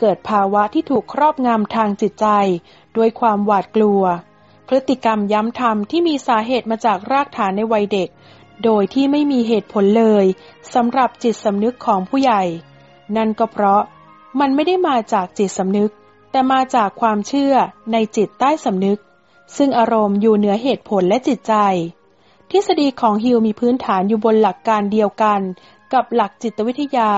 เกิดภาวะที่ถูกครอบงำทางจิตใจ ด้วยความหวาดกลัว พฤติกรรมย้ำทำที่มีสาเหตุมาจากรากฐานในวัยเด็ก โดยที่ไม่มีเหตุผลเลยสำหรับจิตสำนึกของผู้ใหญ่ นั่นก็เพราะมันไม่ได้มาจากจิตสำนึก แต่มาจากความเชื่อในจิตใต้สำนึก ซึ่งอารมณ์อยู่เหนือเหตุผลและจิตใจ ทฤษฎีของฮิวมีพื้นฐานอยู่บนหลักการเดียวกัน กับหลักจิตวิทยา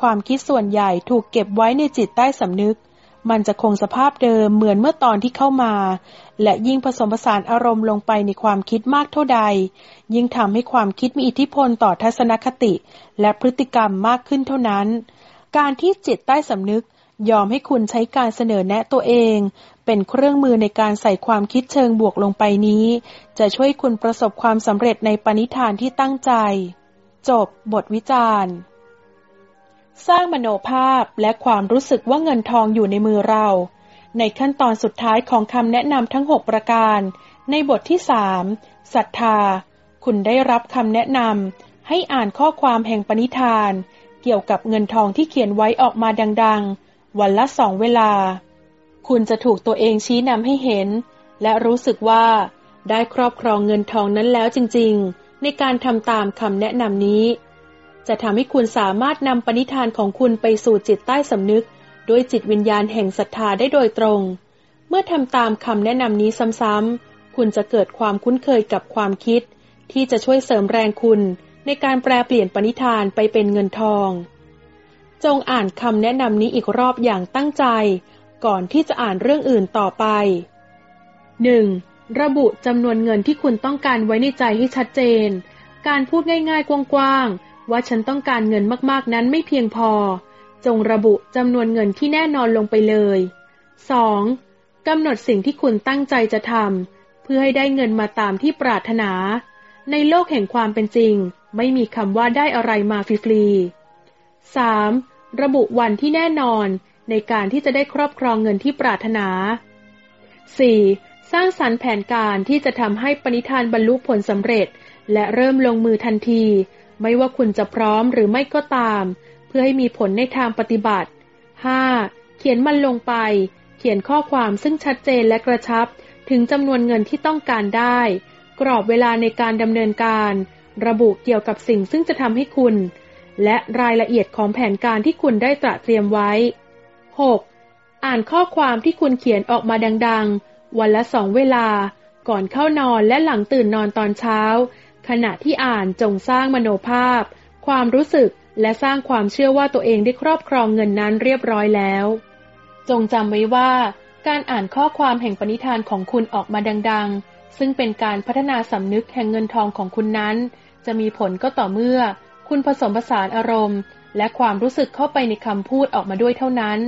ความคิดส่วนใหญ่ถูกเก็บไว้ในจิตใต้สำนึก มันจะคงสภาพเดิมเหมือนเมื่อตอนที่เข้ามา และยิ่งผสมผสานอารมณ์ลงไปในความคิดมากเท่าใด ยิ่งทำให้ความคิดมีอิทธิพลต่อทัศนคติ และพฤติกรรมมากขึ้นเท่านั้น การที่จิตใต้สำนึกยอมให้คุณใช้การเสนอแนะตัวเอง เป็นเครื่องมือในการใส่ความคิดเชิงบวกลงไปนี้ จะช่วยคุณประสบความสำเร็จในปณิธานที่ตั้งใจ จบบทวิจารณ์ สร้างมโนภาพและความรู้สึกว่าเงินทองอยู่ในมือเรา ในขั้นตอนสุดท้ายของคำแนะนำทั้ง 6 ประการ ในบทที่สามศรัทธา คุณได้รับคำแนะนำให้อ่านข้อความแห่งปณิธาน เกี่ยวกับเงินทองที่เขียนไว้ออกมาดัง ๆ วันละสองเวลา คุณจะถูกตัวเองชี้นำให้เห็น และรู้สึกว่า ได้ครอบครองเงินทองนั้นแล้วจริง ๆ ในการทำตามคำแนะนำนี้ จะทำให้คุณสามารถนำปณิธานของคุณไปสู่จิตใต้สำนึก ด้วยจิตวิญญาณแห่งศรัทธาได้โดยตรง เมื่อทำตามคำแนะนำนี้ซ้ำๆ คุณจะเกิดความคุ้นเคยกับความคิด ที่จะช่วยเสริมแรงคุณในการแปลเปลี่ยนปณิธานไปเป็นเงินทอง จงอ่านคำแนะนำนี้อีกรอบอย่างตั้งใจ ก่อนที่จะอ่านเรื่องอื่นต่อไป 1. ระบุจำนวนเงินที่คุณต้องการไว้ในใจให้ชัดเจน การพูดง่ายๆกว้างๆ ว่าฉันต้องการเงินมากๆนั้นไม่เพียงพอ จงระบุจำนวนเงินที่แน่นอนลงไปเลย 2. กำหนดสิ่งที่คุณตั้งใจจะทำเพื่อให้ได้เงินมาตามที่ปรารถนา ในโลกแห่งความเป็นจริง ไม่มีคำว่าได้อะไรมาฟรีๆ 3. ระบุวันที่แน่นอนในการที่จะได้ครอบครองเงินที่ปรารถนา 4. สร้างสรรค์แผนการที่จะทำให้ปณิธานบรรลุผลสำเร็จ และเริ่มลงมือทันที ไม่ว่าคุณจะพร้อมหรือไม่ก็ตาม เพื่อให้มีผลในทางปฏิบัติ 5. เขียนมันลงไป เขียนข้อความซึ่งชัดเจนและกระชับ ถึงจำนวนเงินที่ต้องการได้ กรอบเวลาในการดำเนินการ ระบุเกี่ยวกับสิ่งซึ่งจะทำให้คุณ และรายละเอียดของแผนการที่คุณได้ตระเตรียมไว้ 6. อ่านข้อความที่คุณเขียนออกมาดังๆ วันละสองเวลา ก่อนเข้านอนและหลังตื่นนอนตอนเช้า ขณะที่อ่านจงสร้างมโนภาพ ความรู้สึกและสร้างความเชื่อว่าตัวเองได้ครอบครองเงินนั้นเรียบร้อยแล้ว จงจำไว้ว่า การอ่านข้อความแห่งปณิธานของคุณออกมาดัง ๆ ซึ่งเป็นการพัฒนาสำนึกแห่งเงินทองของคุณนั้น จะมีผลก็ต่อเมื่อ คุณผสมผสานอารมณ์ และความรู้สึกเข้าไปในคำพูดออกมาด้วยเท่านั้น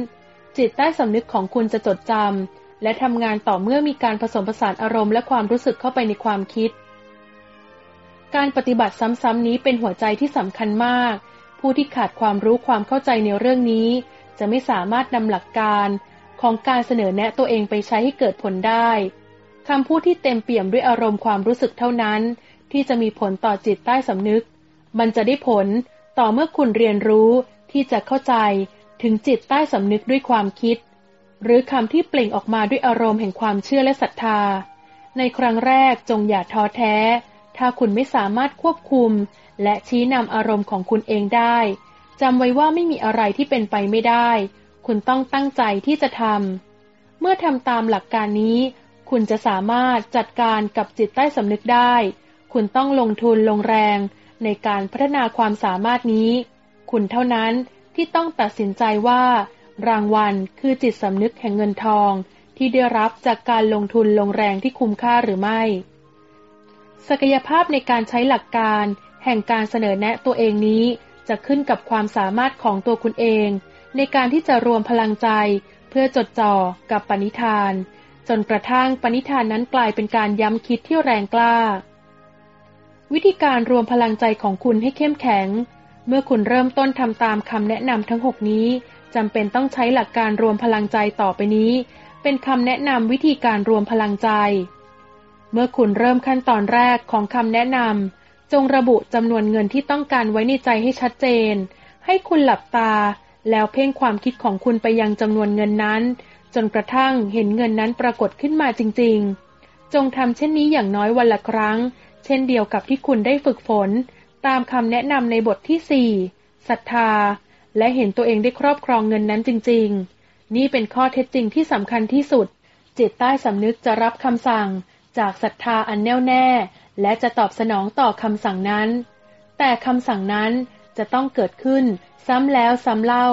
จิตใต้สำนึกของคุณจะจดจำและทำงานต่อเมื่อมีการผสมผสานอารมณ์และความรู้สึกเข้าไปในความคิด การปฏิบัติซ้ำๆนี้เป็นหัวใจที่สำคัญมาก ผู้ที่ขาดความรู้ความเข้าใจในเรื่องนี้ จะไม่สามารถนำหลักการของการเสนอแนะตัวเองไปใช้ให้เกิดผลได้คำพูดที่เต็มเปี่ยมด้วยอารมณ์ความรู้สึกเท่านั้น ที่จะมีผลต่อจิตใต้สำนึก มันจะได้ผลต่อเมื่อคุณเรียนรู้ที่จะเข้าใจถึงจิตใต้สำนึกด้วยความคิด หรือคำที่เปล่งออกมาด้วยอารมณ์แห่งความเชื่อและศรัทธา ในครั้งแรกจงอย่าท้อแท้ ถ้าคุณไม่สามารถควบคุม และชี้นำอารมณ์ของคุณเองได้จำไว้ว่าไม่มีอะไรที่เป็นไปไม่ได้ คุณต้องตั้งใจที่จะทำเมื่อทำตามหลักการนี้ คุณจะสามารถจัดการกับจิตใต้สำนึกได้ คุณต้องลงทุนลงแรง ในการพัฒนาความสามารถนี้ คุณเท่านั้นที่ต้องตัดสินใจว่า รางวัลคือจิตสำนึกแห่งเงินทอง ที่ได้รับจากการลงทุนลงแรงที่คุ้มค่าหรือไม่ ศักยภาพในการใช้หลักการ แห่งการเสนอแนะตัวเองนี้ จะขึ้นกับความสามารถของตัวคุณเอง ในการที่จะรวมพลังใจ เพื่อจดจ่อกับปณิธาน จนกระทั่งปณิธานนั้นกลายเป็นการย้ำคิดที่แรงกล้า วิธีการรวมพลังใจของคุณให้เข้มแข็ง เมื่อคุณเริ่มต้นทำตามคำแนะนำทั้ง 6 นี้จำเป็นต้องใช้หลักการรวมพลังใจต่อไปนี้ เป็นคำแนะนำวิธีการรวมพลังใจ เมื่อคุณเริ่มขั้นตอนแรกของคำแนะนำจงระบุจำนวนเงินที่ต้องการไว้ในใจให้ชัดเจน ให้คุณหลับตา แล้วเพ่งความคิดของคุณไปยังจำนวนเงินนั้น จนกระทั่งเห็นเงินนั้นปรากฏขึ้นมาจริง ๆ จงทำเช่นนี้อย่างน้อยวันละครั้ง เช่นเดียวกับที่คุณได้ฝึกฝน ตามคำแนะนำในบทที่สี่ศรัทธา และเห็นตัวเองได้ครอบครองเงินนั้นจริง ๆ นี่เป็นข้อเท็จจริงที่สำคัญที่สุดจิตใต้สำนึกจะรับคำสั่ง จากศรัทธาอันแน่วแน่ และจะตอบสนองต่อคำสั่งนั้น แต่คำสั่งนั้นจะต้องเกิดขึ้นซ้ำแล้วซ้ำเล่า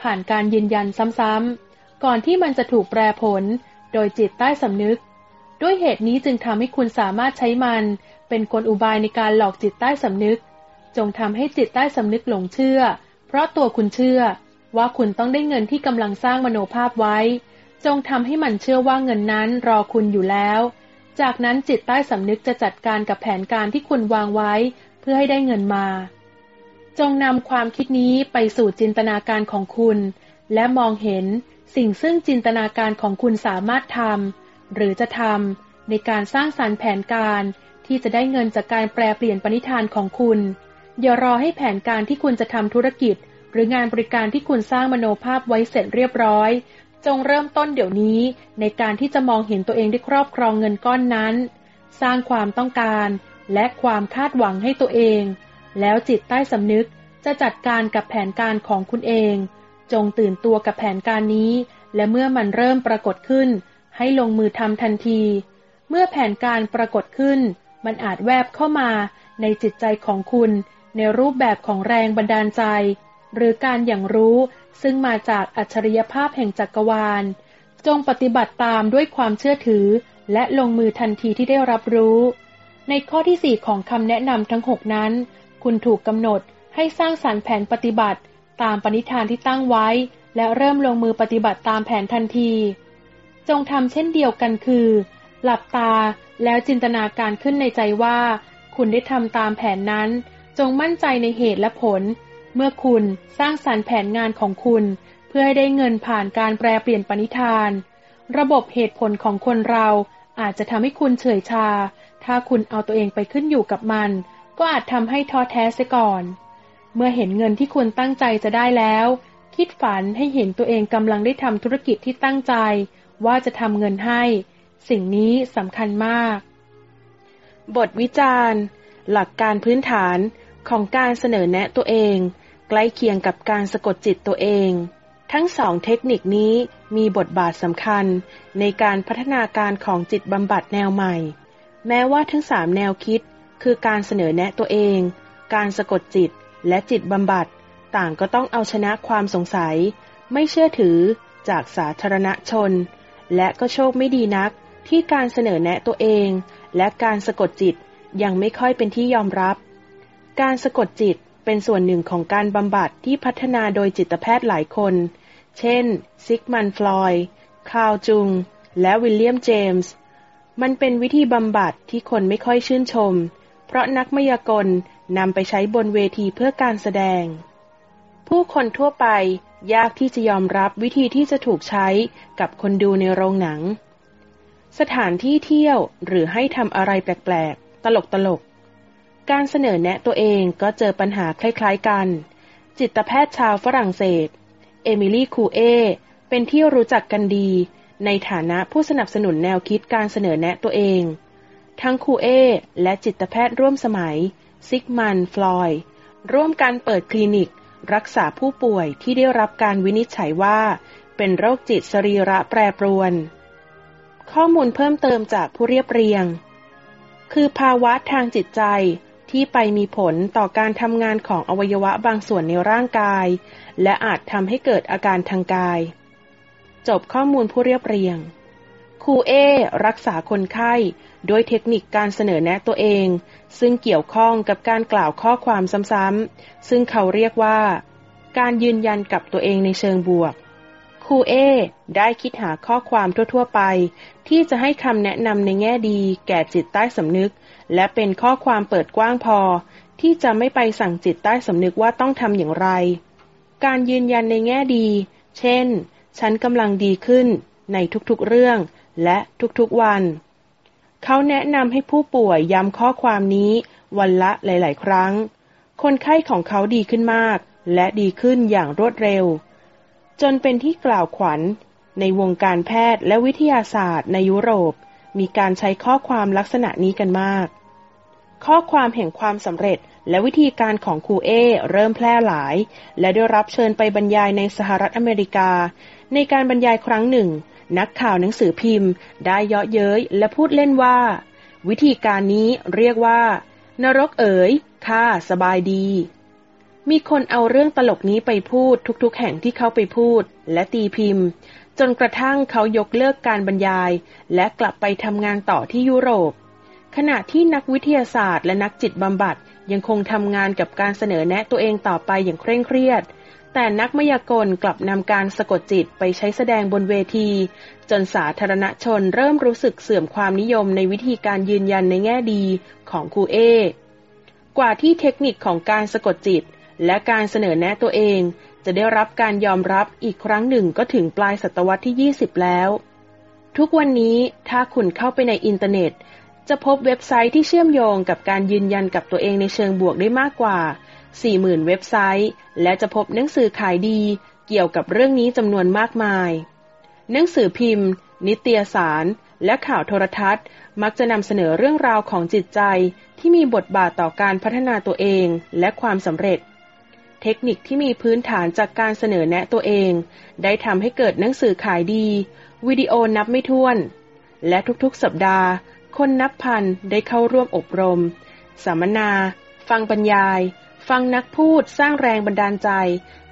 ผ่านการยืนยันซ้ำๆก่อนที่มันจะถูกแปรผล โดยจิตใต้สำนึก ด้วยเหตุนี้จึงทำให้คุณสามารถใช้มัน เป็นกลอุบายในการหลอกจิตใต้สำนึก จงทำให้จิตใต้สำนึกหลงเชื่อ เพราะตัวคุณเชื่อ ว่าคุณต้องได้เงินที่กำลังสร้างมโนภาพไว้ จงทำให้มันเชื่อว่าเงินนั้นรอคุณอยู่แล้ว จากนั้นจิตใต้สำนึกจะจัดการกับแผนการที่คุณวางไว้ เพื่อให้ได้เงินมา จงนำความคิดนี้ไปสู่จินตนาการของคุณ และมองเห็นสิ่งซึ่งจินตนาการของคุณสามารถทำหรือจะทำในการสร้างสารรค์แผนการที่จะได้เงินจากการแปลเปลี่ยนปณิธานของคุณ อย่ารอให้แผนการที่คุณจะทำธุรกิจ หรืองานบริการที่คุณสร้างมโนภาพไว้เสร็จเรียบร้อย จงเริ่มต้นเดี๋ยวนี้ในการที่จะมองเห็นตัวเองได้ครอบครองเงินก้อนนั้น สร้างความต้องการและความคาดหวังให้ตัวเอง แล้วจิตใต้สำนึกจะจัดการกับแผนการของคุณเอง จงตื่นตัวกับแผนการนี้ และเมื่อมันเริ่มปรากฏขึ้น ให้ลงมือทำทันที เมื่อแผนการปรากฏขึ้น มันอาจแวบเข้ามาในจิตใจของคุณ ในรูปแบบของแรงบันดาลใจ หรือการอย่างรู้ ซึ่งมาจากอัจฉริยภาพแห่งจักรวาล จงปฏิบัติตามด้วยความเชื่อถือ และลงมือทันทีที่ได้รับรู้ ในข้อที่ 4 ของคำแนะนำทั้ง 6 นั้น คุณถูกกำหนดให้สร้างสารรค์แผนปฏิบัติ ตามปณิธานที่ตั้งไว้ และเริ่มลงมือปฏิบัติตามแผนทันที จงทำเช่นเดียวกันคือ หลับตาแล้วจินตนาการขึ้นในใจว่า คุณได้ทำตามแผนนั้น จงมั่นใจในเหตุและผล เมื่อคุณสร้างสรรค์แผนงานของคุณเพื่อให้ได้เงินผ่านการแปลเปลี่ยนปณิธาน ระบบเหตุผลของคนเราอาจจะทำให้คุณเฉยชา ถ้าคุณเอาตัวเองไปขึ้นอยู่กับมัน ก็อาจทำให้ท้อแท้เสียก่อน เมื่อเห็นเงินที่คุณตั้งใจจะได้แล้ว คิดฝันให้เห็นตัวเองกำลังได้ทำธุรกิจที่ตั้งใจ ว่าจะทำเงินให้ สิ่งนี้สำคัญมาก บทวิจารณ์ หลักการพื้นฐานของการเสนอแนะตัวเอง ใกล้เคียงกับการสะกดจิตตัวเอง ทั้งสองเทคนิคนี้มีบทบาทสำคัญในการพัฒนาการของจิตบำบัดแนวใหม่ แม้ว่าทั้งสามแนวคิดคือการเสนอแนะตัวเอง การสะกดจิตและจิตบำบัด ต่างก็ต้องเอาชนะความสงสัย ไม่เชื่อถือจากสาธารณชน และก็โชคไม่ดีนักที่การเสนอแนะตัวเอง และการสะกดจิตยังไม่ค่อยเป็นที่ยอมรับ การสะกดจิต เป็นส่วนหนึ่งของการบำบัดที่พัฒนาโดยจิตแพทย์หลายคน เช่น ซิกมันด์ฟรอยด์คาร์ลจุง และวิลเลียมเจมส์ มันเป็นวิธีบำบัดที่คนไม่ค่อยชื่นชม เพราะนักมายากลนำไปใช้บนเวทีเพื่อการแสดง ผู้คนทั่วไปยากที่จะยอมรับวิธีที่จะถูกใช้กับคนดูในโรงหนัง สถานที่เที่ยวหรือให้ทำอะไรแปลกๆ ตลกๆ การเสนอแนะตัวเองก็เจอปัญหาคล้ายๆกัน จิตแพทย์ชาวฝรั่งเศส เอมิลี่คูเอ เป็นที่รู้จักกันดี ในฐานะผู้สนับสนุนแนวคิดการเสนอแนะตัวเอง ทั้งคูเอ และจิตแพทย์ร่วมสมัย ซิกมัน ฟลอยร่วมกันเปิดคลินิก รักษาผู้ป่วยที่ได้รับการวินิจฉัยว่า เป็นโรคจิตสรีระแปรปรวน ข้อมูลเพิ่มเติมจากผู้เรียบเรียง คือภาวะทางจิตใจ ที่ไปมีผลต่อการทำงานของอวัยวะบางส่วนในร่างกาย และอาจทำให้เกิดอาการทางกาย จบข้อมูลผู้เรียบเรียง ครูเอรักษาคนไข้โดยเทคนิคการเสนอแนะตัวเอง ซึ่งเกี่ยวข้องกับการกล่าวข้อความซ้ำๆซึ่งเขาเรียกว่า การยืนยันกับตัวเองในเชิงบวกครูเอได้คิดหาข้อความทั่ว ๆ ไป ที่จะให้คำแนะนำในแง่ดีแก่จิตใต้สำนึก และเป็นข้อความเปิดกว้างพอ ที่จะไม่ไปสั่งจิตใต้สำนึกว่าต้องทำอย่างไร การยืนยันในแง่ดี เช่น ฉันกำลังดีขึ้นในทุกๆเรื่องและทุกๆวัน เขาแนะนำให้ผู้ป่วยย้ำข้อความนี้วันละหลาย ๆ ครั้ง คนไข้ของเขาดีขึ้นมาก และดีขึ้นอย่างรวดเร็ว จนเป็นที่กล่าวขวัญ ในวงการแพทย์และวิทยาศาสตร์ในยุโรป มีการใช้ข้อความลักษณะนี้กันมาก ข้อความแห่งความสำเร็จ และวิธีการของครูเอเริ่มแพร่หลาย และได้รับเชิญไปบรรยายในสหรัฐอเมริกา ในการบรรยายครั้งหนึ่ง นักข่าวหนังสือพิมพ์ ได้เยาะเย้ยและพูดเล่นว่า วิธีการนี้เรียกว่า นรกเอ๋ยข้าสบายดี มีคนเอาเรื่องตลกนี้ไปพูดทุกๆ แห่งที่เขาไปพูด และตีพิมพ์ จนกระทั่งเขายกเลิกการบรรยาย และกลับไปทำงานต่อที่ยุโรป ขณะที่นักวิทยาศาสตร์และนักจิตบำบัดยังคงทำงานกับการเสนอแนะตัวเองต่อไปอย่างเคร่งเครียด แต่นักมายากลกลับนำการสะกดจิตไปใช้แสดงบนเวที จนสาธารณชนเริ่มรู้สึกเสื่อมความนิยมในวิธีการยืนยันในแง่ดีของครูเอกว่าที่เทคนิคของการสะกดจิต และการเสนอแนะตัวเอง จะได้รับการยอมรับอีกครั้งหนึ่งก็ถึงปลายศตวรรษที่ 20 แล้ว ทุกวันนี้ถ้าคุณเข้าไปในอินเทอร์เน็ต จะพบเว็บไซต์ที่เชื่อมโยงกับการยืนยันกับตัวเองในเชิงบวกได้มากกว่า 40,000 เว็บไซต์ และจะพบหนังสือขายดี เกี่ยวกับเรื่องนี้จำนวนมากมาย หนังสือพิมพ์ นิตยสาร และข่าวโทรทัศน์ มักจะนำเสนอเรื่องราวของจิตใจที่มีบทบาทต่อการพัฒนาตัวเองและความสำเร็จ เทคนิคที่มีพื้นฐานจากการเสนอแนะตัวเอง ได้ทำให้เกิดหนังสือขายดี วิดีโอนับไม่ถ้วน และทุกๆ สัปดาห์ คนนับพันได้เข้าร่วมอบรม สัมมนา ฟังบรรยาย ฟังนักพูดสร้างแรงบันดาลใจ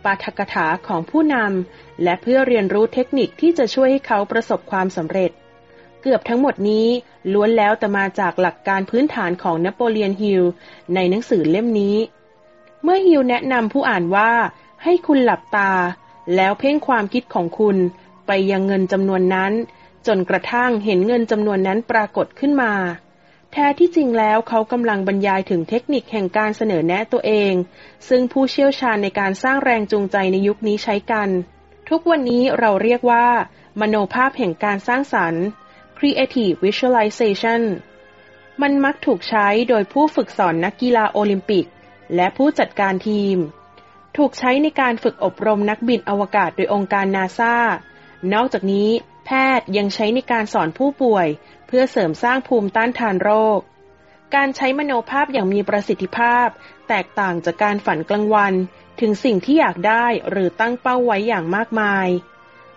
ปาฐกถาของผู้นำ และเพื่อเรียนรู้เทคนิคที่จะช่วยให้เขาประสบความสำเร็จ เกือบทั้งหมดนี้ล้วนแล้วแต่มาจากหลักการพื้นฐานของนโปเลียนฮิลในหนังสือเล่มนี้ เมื่อฮิลแนะนำผู้อ่านว่าให้คุณหลับตา แล้วเพ่งความคิดของคุณไปยังเงินจำนวนนั้น จนกระทั่งเห็นเงินจำนวนนั้นปรากฏขึ้นมา แท้ที่จริงแล้วเขากำลังบรรยายถึงเทคนิคแห่งการเสนอแนะตัวเอง ซึ่งผู้เชี่ยวชาญในการสร้างแรงจูงใจในยุคนี้ใช้กัน ทุกวันนี้เราเรียกว่า มโนภาพแห่งการสร้างสรรค์ creative visualization มันมักถูกใช้โดยผู้ฝึกสอนนักกีฬาโอลิมปิก และผู้จัดการทีม ถูกใช้ในการฝึกอบรมนักบินอวกาศโดยองค์การนาซานอกจากนี้ พทย์ยังใช้ในการสอนผู้ป่วย เพื่อเสริมสร้างภูมิต้านทานโรค การใช้มโนภาพอย่างมีประสิทธิภาพ แตกต่างจากการฝันกลางวัน ถึงสิ่งที่อยากได้หรือตั้งเป้าไว้อย่างมากมาย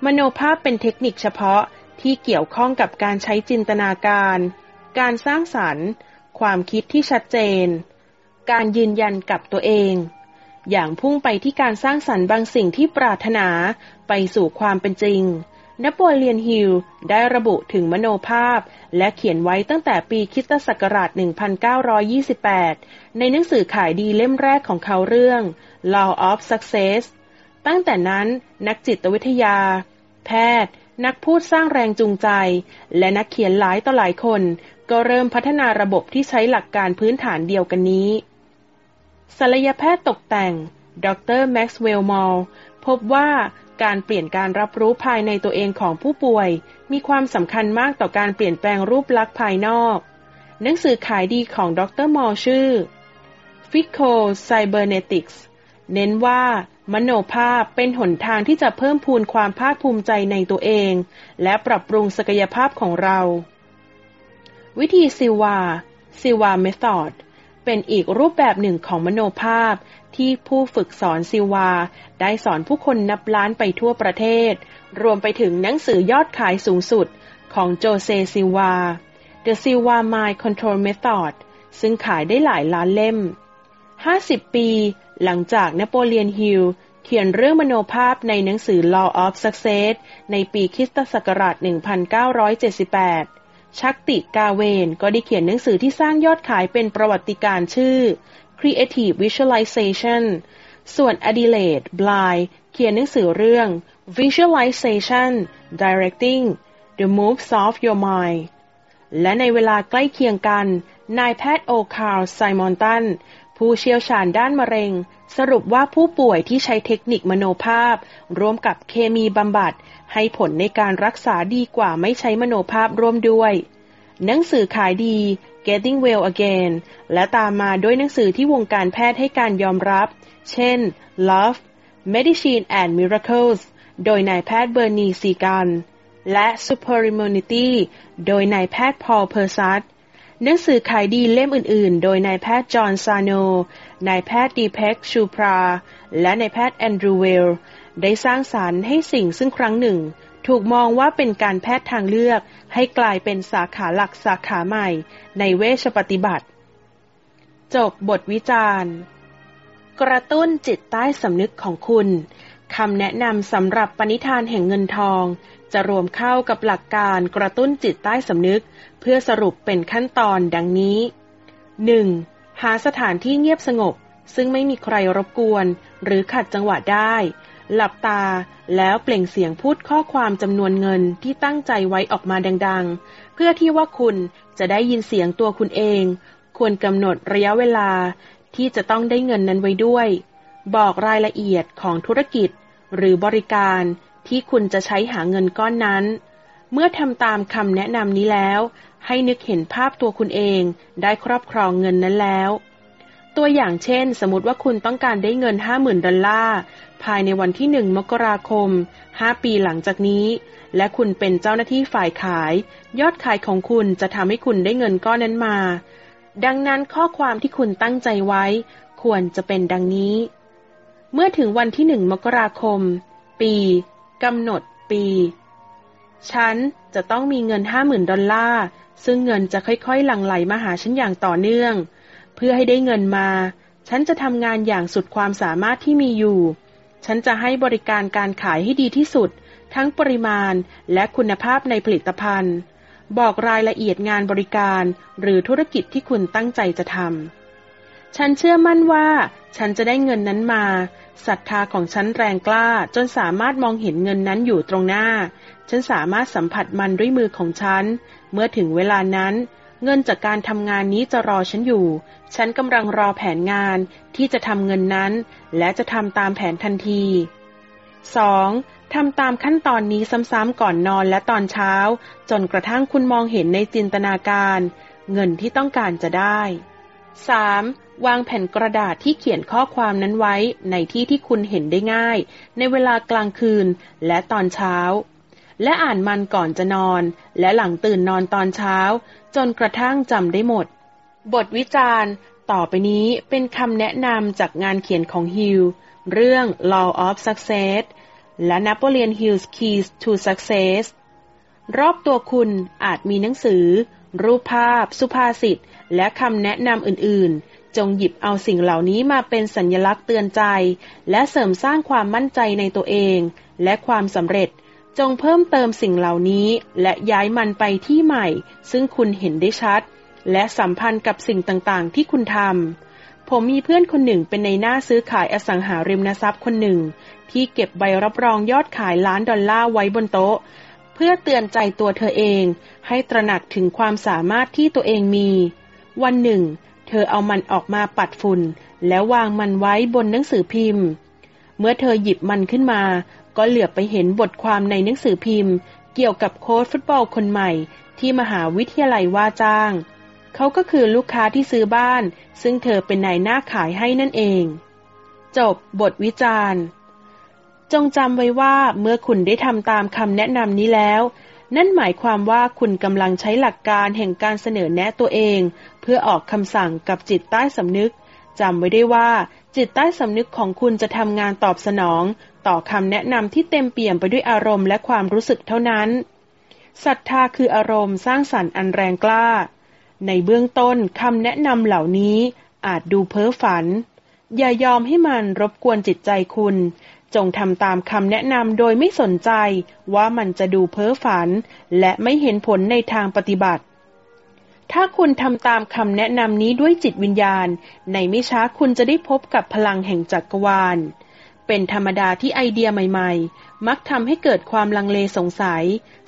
มโนภาพเป็นเทคนิคเฉพาะที่เกี่ยวข้องกับการใช้จินตนาการ การสร้างสรรค์ ความคิดที่ชัดเจน การยืนยันกับตัวเองอย่างพุ่งไปที่การสร้างสรรค์บางสิ่งที่ปรารถนาไปสู่ความเป็นจริง นโปเลียนฮิลได้ระบุถึงมโนภาพ และเขียนไว้ตั้งแต่ปีคิสตศักราช 1928 ในหนังสือขายดีเล่มแรกของเขาเรื่อง Law of Success ตั้งแต่นั้นนักจิตวิทยา แพทย์ นักพูดสร้างแรงจูงใจ และนักเขียนหลายต่อหลายคน ก็เริ่มพัฒนาระบบที่ใช้หลักการพื้นฐานเดียวกันนี้ศัลยแพทย์ตกแต่ง ดรแม็กซ์เวลล์มอลพบว่า การเปลี่ยนการรับรู้ภายในตัวเองของผู้ป่วย มีความสำคัญมากต่อการเปลี่ยนแปลงรูปลักษณ์ภายนอก หนังสือขายดีของดรมอลชื่อ f i c o Cybernetics เน้นว่า มโนภาพเป็นหนทางที่จะเพิ่มพูนความภาคภูมิใจในตัวเอง และปรับปรุงศักยภาพของเรา วิธีซิวาซิวาเมธอดเป็นอีกรูปแบบหนึ่งของมโนภาพ ที่ผู้ฝึกสอนซิวา ได้สอนผู้คนนับล้านไปทั่วประเทศ รวมไปถึงหนังสือยอดขายสูงสุดของโจเซซิวา The Silva Mind Control Method ซึ่งขายได้หลายล้านเล่ม 50 ปีหลังจากนโปเลียนฮิลเขียนเรื่องมโนภาพในหนังสือ Law of Success ในปีคริสตศักราช 1978 ชักติกาเวนก็ได้เขียนหนังสือที่สร้างยอดขายเป็นประวัติการชื่อ Creative Visualization ส่วนอดิเลดบลายเขียนหนังสือเรื่อง Visualization Directing The Moves of Your Mind และในเวลาใกล้เคียงกัน นายแพทย์โอคาร์ไซมอนตัน ผู้เชี่ยวชาญด้านมะเร็ง สรุปว่าผู้ป่วยที่ใช้เทคนิคมโนภาพ ร่วมกับเคมีบำบัด ให้ผลในการรักษาดีกว่าไม่ใช้มโนภาพร่วมด้วย หนังสือขายดี Getting Well Again และตามมาด้วยหนังสือที่วงการแพทย์ให้การยอมรับ เช่น Love Medicine and Miracles โดยนายแพทย์เบอร์นีซีเกลและ Superimmunity โดยนายแพทย์พอลเพียร์ซอลหนังสือขายดีเล่มอื่นๆ โดยนายแพทย์จอห์นซาร์โน นายแพทย์ดีพักโชปรา และนายแพทย์แอนดรูว์ไวล์ ได้สร้างสรรค์ให้สิ่งซึ่งครั้งหนึ่ง ถูกมองว่าเป็นการแพทย์ทางเลือกให้กลายเป็นสาขาหลักสาขาใหม่ ในเวชปฏิบัติ จบบทวิจารณ์ กระตุ้นจิตใต้สำนึกของคุณคำแนะนำสำหรับปณิธานแห่งเงินทอง จะรวมเข้ากับหลักการกระตุ้นจิตใต้สำนึก เพื่อสรุปเป็นขั้นตอนดังนี้ 1. หาสถานที่เงียบสงบ ซึ่งไม่มีใครรบกวน หรือขัดจังหวะได้ หลับตา แล้วเปล่งเสียงพูดข้อความจำนวนเงินที่ตั้งใจไว้ออกมาดังๆ เพื่อที่ว่าคุณจะได้ยินเสียงตัวคุณเอง ควรกำหนดระยะเวลาที่จะต้องได้เงินนั้นไว้ด้วย บอกรายละเอียดของธุรกิจ หรือบริการที่คุณจะใช้หาเงินก้อนนั้น เมื่อทำตามคำแนะนำนี้แล้ว ให้นึกเห็นภาพตัวคุณเองได้ครอบครองเงินนั้นแล้ว ตัวอย่างเช่น สมมติว่าคุณต้องการได้เงิน 50,000 ดอลลาร์ภายในวันที่หนึ่งมกราคม 5 ปีหลังจากนี้ และคุณเป็นเจ้าหน้าที่ฝ่ายขาย ยอดขายของคุณจะทำให้คุณได้เงินก้อนนั้นมา ดังนั้นข้อความที่คุณตั้งใจไว้ ควรจะเป็นดังนี้ เมื่อถึงวันที่หนึ่งมกราคม ปีกำหนดปี ฉันจะต้องมีเงินห้าหมื่นดอลลาร์ ซึ่งเงินจะค่อยๆ หลั่งไหลมาหาฉันอย่างต่อเนื่อง เพื่อให้ได้เงินมา ฉันจะทำงานอย่างสุดความสามารถที่มีอยู่ ฉันจะให้บริการการขายให้ดีที่สุด ทั้งปริมาณและคุณภาพในผลิตภัณฑ์ บอกรายละเอียดงานบริการหรือธุรกิจที่คุณตั้งใจจะทำ ฉันเชื่อมั่นว่า ฉันจะได้เงินนั้นมาศรัทธาของฉันแรงกล้าจนสามารถมองเห็นเงินนั้นอยู่ตรงหน้า ฉันสามารถสัมผัสมันด้วยมือของฉัน เมื่อถึงเวลานั้น เงินจากการทำงานนี้จะรอฉันอยู่ ฉันกำลังรอแผนงานที่จะทำเงินนั้น และจะทำตามแผนทันที 2. ทำตามขั้นตอนนี้ซ้ำๆก่อนนอนและตอนเช้า จนกระทั่งคุณมองเห็นในจินตนาการ เงินที่ต้องการจะได้ 3. วางแผ่นกระดาษที่เขียนข้อความนั้นไว้ในที่ที่คุณเห็นได้ง่าย ในเวลากลางคืนและตอนเช้า และอ่านมันก่อนจะนอน และหลังตื่นนอนตอนเช้า จนกระทั่งจำได้หมด บทวิจารณ์ ต่อไปนี้เป็นคำแนะนำจากงานเขียนของฮิลเรื่อง Law of Success และ Napoleon Hill's Keys to Success รอบตัวคุณอาจมีหนังสือ รูปภาพ สุภาษิต และคำแนะนำอื่น ๆ จงหยิบเอาสิ่งเหล่านี้มาเป็นสัญลักษณ์เตือนใจ และเสริมสร้างความมั่นใจในตัวเอง และความสำเร็จ จงเพิ่มเติมสิ่งเหล่านี้ และย้ายมันไปที่ใหม่ ซึ่งคุณเห็นได้ชัด และสัมพันธ์กับสิ่งต่างๆ ที่คุณทำผมมีเพื่อนคนหนึ่งเป็นในหน้าซื้อขายอสังหาริมทรัพย์คนหนึ่ง ที่เก็บใบรับรองยอดขายล้านดอลลาร์ไว้บนโต๊ะ เพื่อเตือนใจตัวเธอเอง ให้ตระหนักถึงความสามารถที่ตัวเองมี วันหนึ่ง เธอเอามันออกมาปัดฝุ่น แล้ววางมันไว้บนหนังสือพิมพ์เมื่อเธอหยิบมันขึ้นมา ก็เหลือบไปเห็นบทความในหนังสือพิมพ์ เกี่ยวกับโค้ชฟุตบอลคนใหม่ที่มหาวิทยาลัยว่าจ้าง เขาก็คือลูกค้าที่ซื้อบ้าน ซึ่งเธอเป็นนายหน้าขายให้นั่นเอง จบบทวิจารณ์ จงจำไว้ว่าเมื่อคุณได้ทำตามคำแนะนำนี้แล้ว นั่นหมายความว่าคุณกำลังใช้หลักการแห่งการเสนอแนะตัวเอง เพื่อออกคำสั่งกับจิตใต้สำนึกจำไว้ได้ว่าจิตใต้สำนึกของคุณจะทำงานตอบสนอง ต่อคำแนะนำที่เต็มเปี่ยมไปด้วยอารมณ์และความรู้สึกเท่านั้นศรัทธาคืออารมณ์สร้างสรรค์อันแรงกล้า ในเบื้องต้นคำแนะนำเหล่านี้อาจดูเพ้อฝัน อย่ายอมให้มันรบกวนจิตใจคุณ จงทำตามคำแนะนำโดยไม่สนใจว่ามันจะดูเพ้อฝัน และไม่เห็นผลในทางปฏิบัติ ถ้าคุณทำตามคำแนะนำนี้ด้วยจิตวิญญาณ ในไม่ช้าคุณจะได้พบกับพลังแห่งจักรวาล เป็นธรรมดาที่ไอเดียใหม่ๆ มักทำให้เกิดความลังเลสงสัย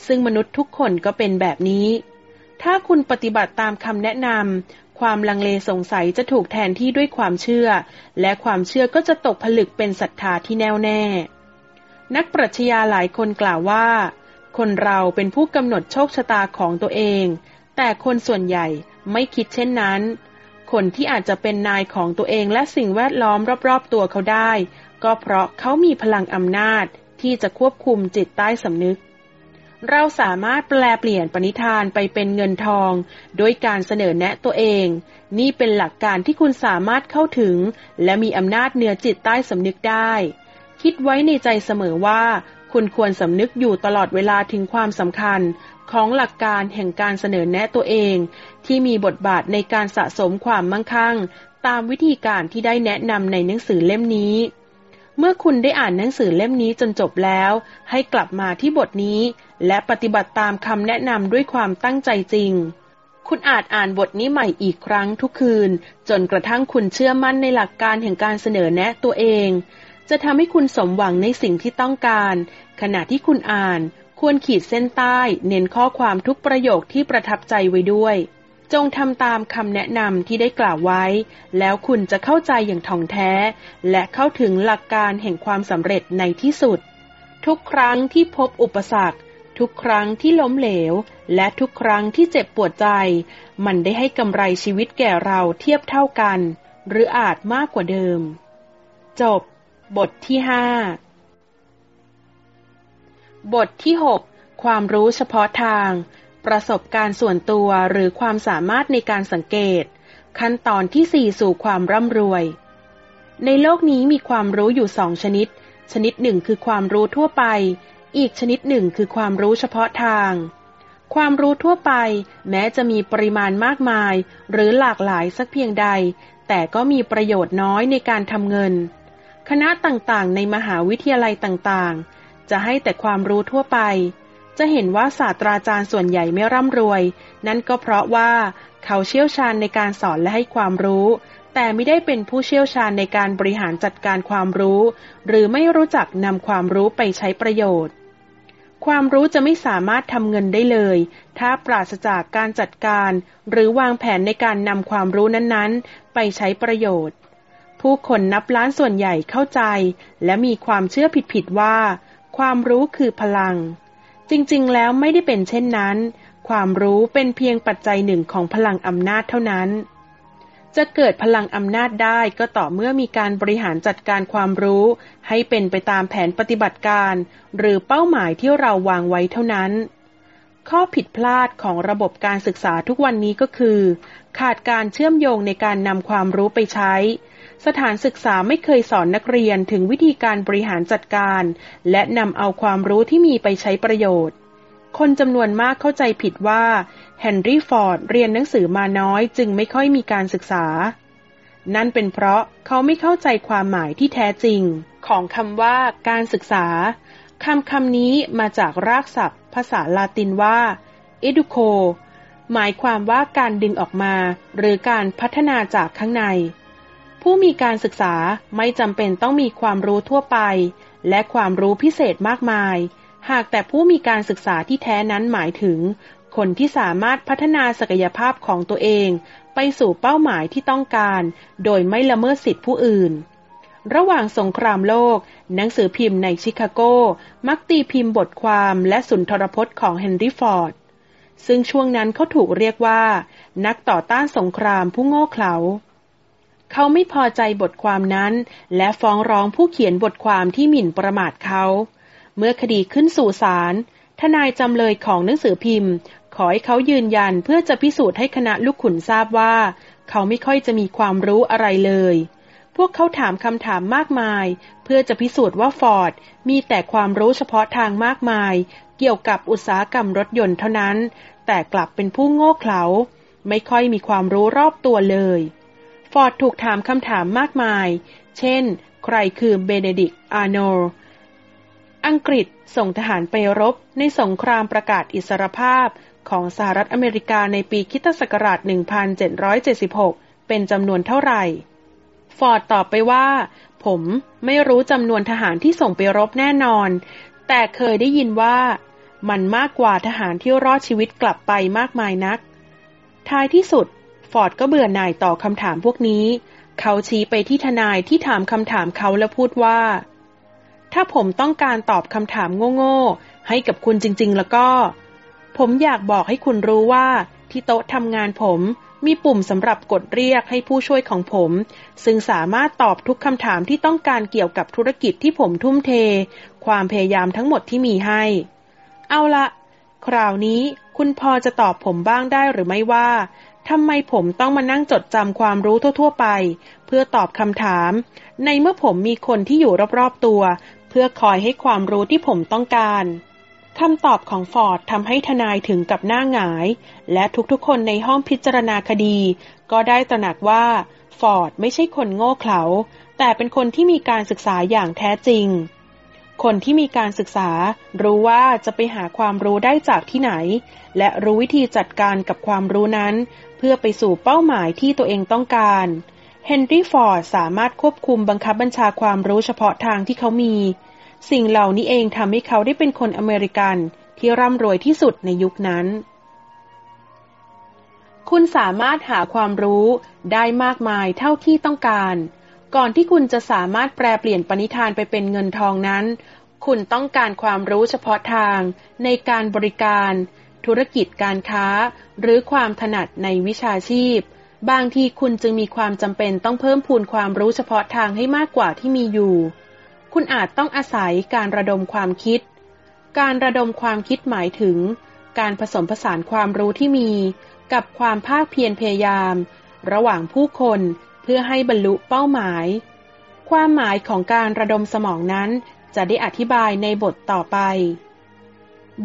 ซึ่งมนุษย์ทุกคนก็เป็นแบบนี้ ถ้าคุณปฏิบัติตามคำแนะนำความลังเลสงสัยจะถูกแทนที่ด้วยความเชื่อ และความเชื่อก็จะตกผลึกเป็นศรัทธาที่แน่วแน่ นักปรัชญาหลายคนกล่าวว่า คนเราเป็นผู้กำหนดโชคชะตาของตัวเอง แต่คนส่วนใหญ่ไม่คิดเช่นนั้น คนที่อาจจะเป็นนายของตัวเองและสิ่งแวดล้อมรอบๆตัวเขาได้ ก็เพราะเขามีพลังอำนาจที่จะควบคุมจิตใต้สำนึก เราสามารถแปลเปลี่ยนปณิธานไปเป็นเงินทอง โดยการเสนอแนะตัวเอง นี่เป็นหลักการที่คุณสามารถเข้าถึง และมีอำนาจเหนือจิตใต้สำนึกได้ คิดไว้ในใจเสมอว่า คุณควรสำนึกอยู่ตลอดเวลาถึงความสำคัญ ของหลักการแห่งการเสนอแนะตัวเอง ที่มีบทบาทในการสะสมความมั่งคั่ง ตามวิธีการที่ได้แนะนำในหนังสือเล่มนี้ เมื่อคุณได้อ่านหนังสือเล่มนี้จนจบแล้ว ให้กลับมาที่บทนี้ และปฏิบัติตามคำแนะนำด้วยความตั้งใจจริง คุณอาจอ่านบทนี้ใหม่อีกครั้งทุกคืน จนกระทั่งคุณเชื่อมั่นในหลักการแห่งการเสนอแนะตัวเอง จะทำให้คุณสมหวังในสิ่งที่ต้องการ ขณะที่คุณอ่าน ควรขีดเส้นใต้ เน้นข้อความทุกประโยคที่ประทับใจไว้ด้วย จงทำตามคำแนะนำที่ได้กล่าวไว้ แล้วคุณจะเข้าใจอย่างท่องแท้ และเข้าถึงหลักการแห่งความสำเร็จในที่สุด ทุกครั้งที่พบอุปสรรค ทุกครั้งที่ล้มเหลว และทุกครั้งที่เจ็บปวดใจ มันได้ให้กำไรชีวิตแก่เราเทียบเท่ากัน หรืออาจมากกว่าเดิม จบ บทที่ห้าบทที่หกความรู้เฉพาะทาง ประสบการณ์ส่วนตัวหรือความสามารถในการสังเกต ขั้นตอนที่สี่สู่ความร่ำรวย ในโลกนี้มีความรู้อยู่สองชนิด ชนิดหนึ่งคือความรู้ทั่วไป อีกชนิดหนึ่งคือความรู้เฉพาะทาง ความรู้ทั่วไป แม้จะมีปริมาณมากมาย หรือหลากหลายสักเพียงใด แต่ก็มีประโยชน์น้อยในการทำเงิน คณะต่างๆ ในมหาวิทยาลัยต่างๆ จะให้แต่ความรู้ทั่วไป จะเห็นว่าศาสตราจารย์ส่วนใหญ่ไม่ร่ำรวย นั่นก็เพราะว่าเขาเชี่ยวชาญในการสอนและให้ความรู้ แต่ไม่ได้เป็นผู้เชี่ยวชาญในการบริหารจัดการความรู้ หรือไม่รู้จักนำความรู้ไปใช้ประโยชน์ ความรู้จะไม่สามารถทำเงินได้เลย ถ้าปราศจากการจัดการ หรือวางแผนในการนำความรู้นั้นๆ ไปใช้ประโยชน์ ผู้คนนับล้านส่วนใหญ่เข้าใจ และมีความเชื่อผิดๆว่า ความรู้คือพลัง จริงๆ แล้วไม่ได้เป็นเช่นนั้น ความรู้เป็นเพียงปัจจัยหนึ่งของพลังอำนาจเท่านั้น จะเกิดพลังอำนาจได้ก็ต่อเมื่อมีการบริหารจัดการความรู้ ให้เป็นไปตามแผนปฏิบัติการ หรือเป้าหมายที่เราวางไว้เท่านั้น ข้อผิดพลาดของระบบการศึกษาทุกวันนี้ก็คือ ขาดการเชื่อมโยงในการนำความรู้ไปใช้ สถานศึกษาไม่เคยสอนนักเรียนถึงวิธีการบริหารจัดการ และนำเอาความรู้ที่มีไปใช้ประโยชน์ คนจำนวนมากเข้าใจผิดว่าเฮนรี่ฟอร์ดเรียนหนังสือมาน้อยจึงไม่ค่อยมีการศึกษา นั่นเป็นเพราะเขาไม่เข้าใจความหมายที่แท้จริง ของคำว่าการศึกษาคำคำนี้มาจากรากศัพท์ ภาษาลาตินว่า educo หมายความว่าการดึงออกมา หรือการพัฒนาจากข้างใน ผู้มีการศึกษาไม่จำเป็นต้องมีความรู้ทั่วไป และความรู้พิเศษมากมาย หากแต่ผู้มีการศึกษาที่แท้นั้นหมายถึง คนที่สามารถพัฒนาศักยภาพของตัวเอง ไปสู่เป้าหมายที่ต้องการ โดยไม่ละเมิดสิทธิผู้อื่น ระหว่างสงครามโลก หนังสือพิมพ์ในชิคาโก มักตีพิมพ์บทความและสุนทรพจน์ของเฮนรี่ฟอร์ดซึ่งช่วงนั้นเขาถูกเรียกว่า นักต่อต้านสงครามผู้โง่เขลา เขาไม่พอใจบทความนั้น และฟ้องร้องผู้เขียนบทความที่หมิ่นประมาทเขา เมื่อคดีขึ้นสู่ศาลทนายจำเลยของหนังสือพิมพ์ ขอให้เขายืนยันเพื่อจะพิสูจน์ให้คณะลูกขุนทราบว่า เขาไม่ค่อยจะมีความรู้อะไรเลย พวกเขาถามคำถามมากมาย เพื่อจะพิสูจน์ว่าฟอร์ดมีแต่ความรู้เฉพาะทางมากมาย เกี่ยวกับอุตสาหกรรมรถยนต์เท่านั้น แต่กลับเป็นผู้โง่เขลาไม่ค่อยมีความรู้รอบตัวเลย ฟอร์ดถูกถามคำถามมากมาย เช่น ใครคือเบเนดิกต์อาร์โนลด์อังกฤษส่งทหารไปรบในสงครามประกาศอิสรภาพของสหรัฐอเมริกาในปีคริสต์ศักราช 1776 เป็นจำนวนเท่าไหร่ ฟอร์ดตอบไปว่า ผมไม่รู้จำนวนทหารที่ส่งไปรบแน่นอน แต่เคยได้ยินว่ามันมากกว่าทหารที่รอดชีวิตกลับไปมากมายนัก ท้ายที่สุด ฟอร์ดก็เบื่อหน่ายต่อคำถามพวกนี้ เขาชี้ไปที่ทนายที่ถามคำถามเขาและพูดว่า ถ้าผมต้องการตอบคำถามโง่ๆ ให้กับคุณจริง ๆ แล้วก็ ผมอยากบอกให้คุณรู้ว่าที่โต๊ะทำงานผมมีปุ่มสำหรับกดเรียกให้ผู้ช่วยของผม ซึ่งสามารถตอบทุกคำถามที่ต้องการเกี่ยวกับธุรกิจที่ผมทุ่มเท ความพยายามทั้งหมดที่มีให้ เอาละ คราวนี้คุณพอจะตอบผมบ้างได้หรือไม่ว่า ทำไมผมต้องมานั่งจดจำความรู้ทั่ว ๆ ไป เพื่อตอบคำถาม ในเมื่อผมมีคนที่อยู่รอบ ๆ ตัว เพื่อคอยให้ความรู้ที่ผมต้องการคำตอบของฟอร์ดทำให้ทนายถึงกับหน้าหงาย และทุกๆ คนในห้องพิจารณาคดี ก็ได้ตระหนักว่า ฟอร์ดไม่ใช่คนโง่เขลา แต่เป็นคนที่มีการศึกษาอย่างแท้จริง คนที่มีการศึกษา รู้ว่าจะไปหาความรู้ได้จากที่ไหน และรู้วิธีจัดการกับความรู้นั้น พื่อไปสู่เป้าหมายที่ตัวเองต้องการเฮนรี่ฟอร์ดสามารถควบคุมบังคับบัญชาความรู้เฉพาะทางที่เขามี สิ่งเหล่านี้เองทำให้เขาได้เป็นคนอเมริกันที่ร่ำรวยที่สุดในยุคนั้น คุณสามารถหาความรู้ได้มากมายเท่าที่ต้องการ ก่อนที่คุณจะสามารถแปลเปลี่ยนปณิธานไปเป็นเงินทองนั้น คุณต้องการความรู้เฉพาะทางในการบริการ ธุรกิจการค้า หรือความถนัดในวิชาชีพ บางทีคุณจึงมีความจำเป็นต้องเพิ่มพูนความรู้เฉพาะทางให้มากกว่าที่มีอยู่ คุณอาจต้องอาศัยการระดมความคิด การระดมความคิดหมายถึง การผสมผสานความรู้ที่มี กับความภาคเพียรพยายาม ระหว่างผู้คนเพื่อให้บรรลุเป้าหมาย ความหมายของการระดมสมองนั้นจะได้อธิบายในบทต่อไป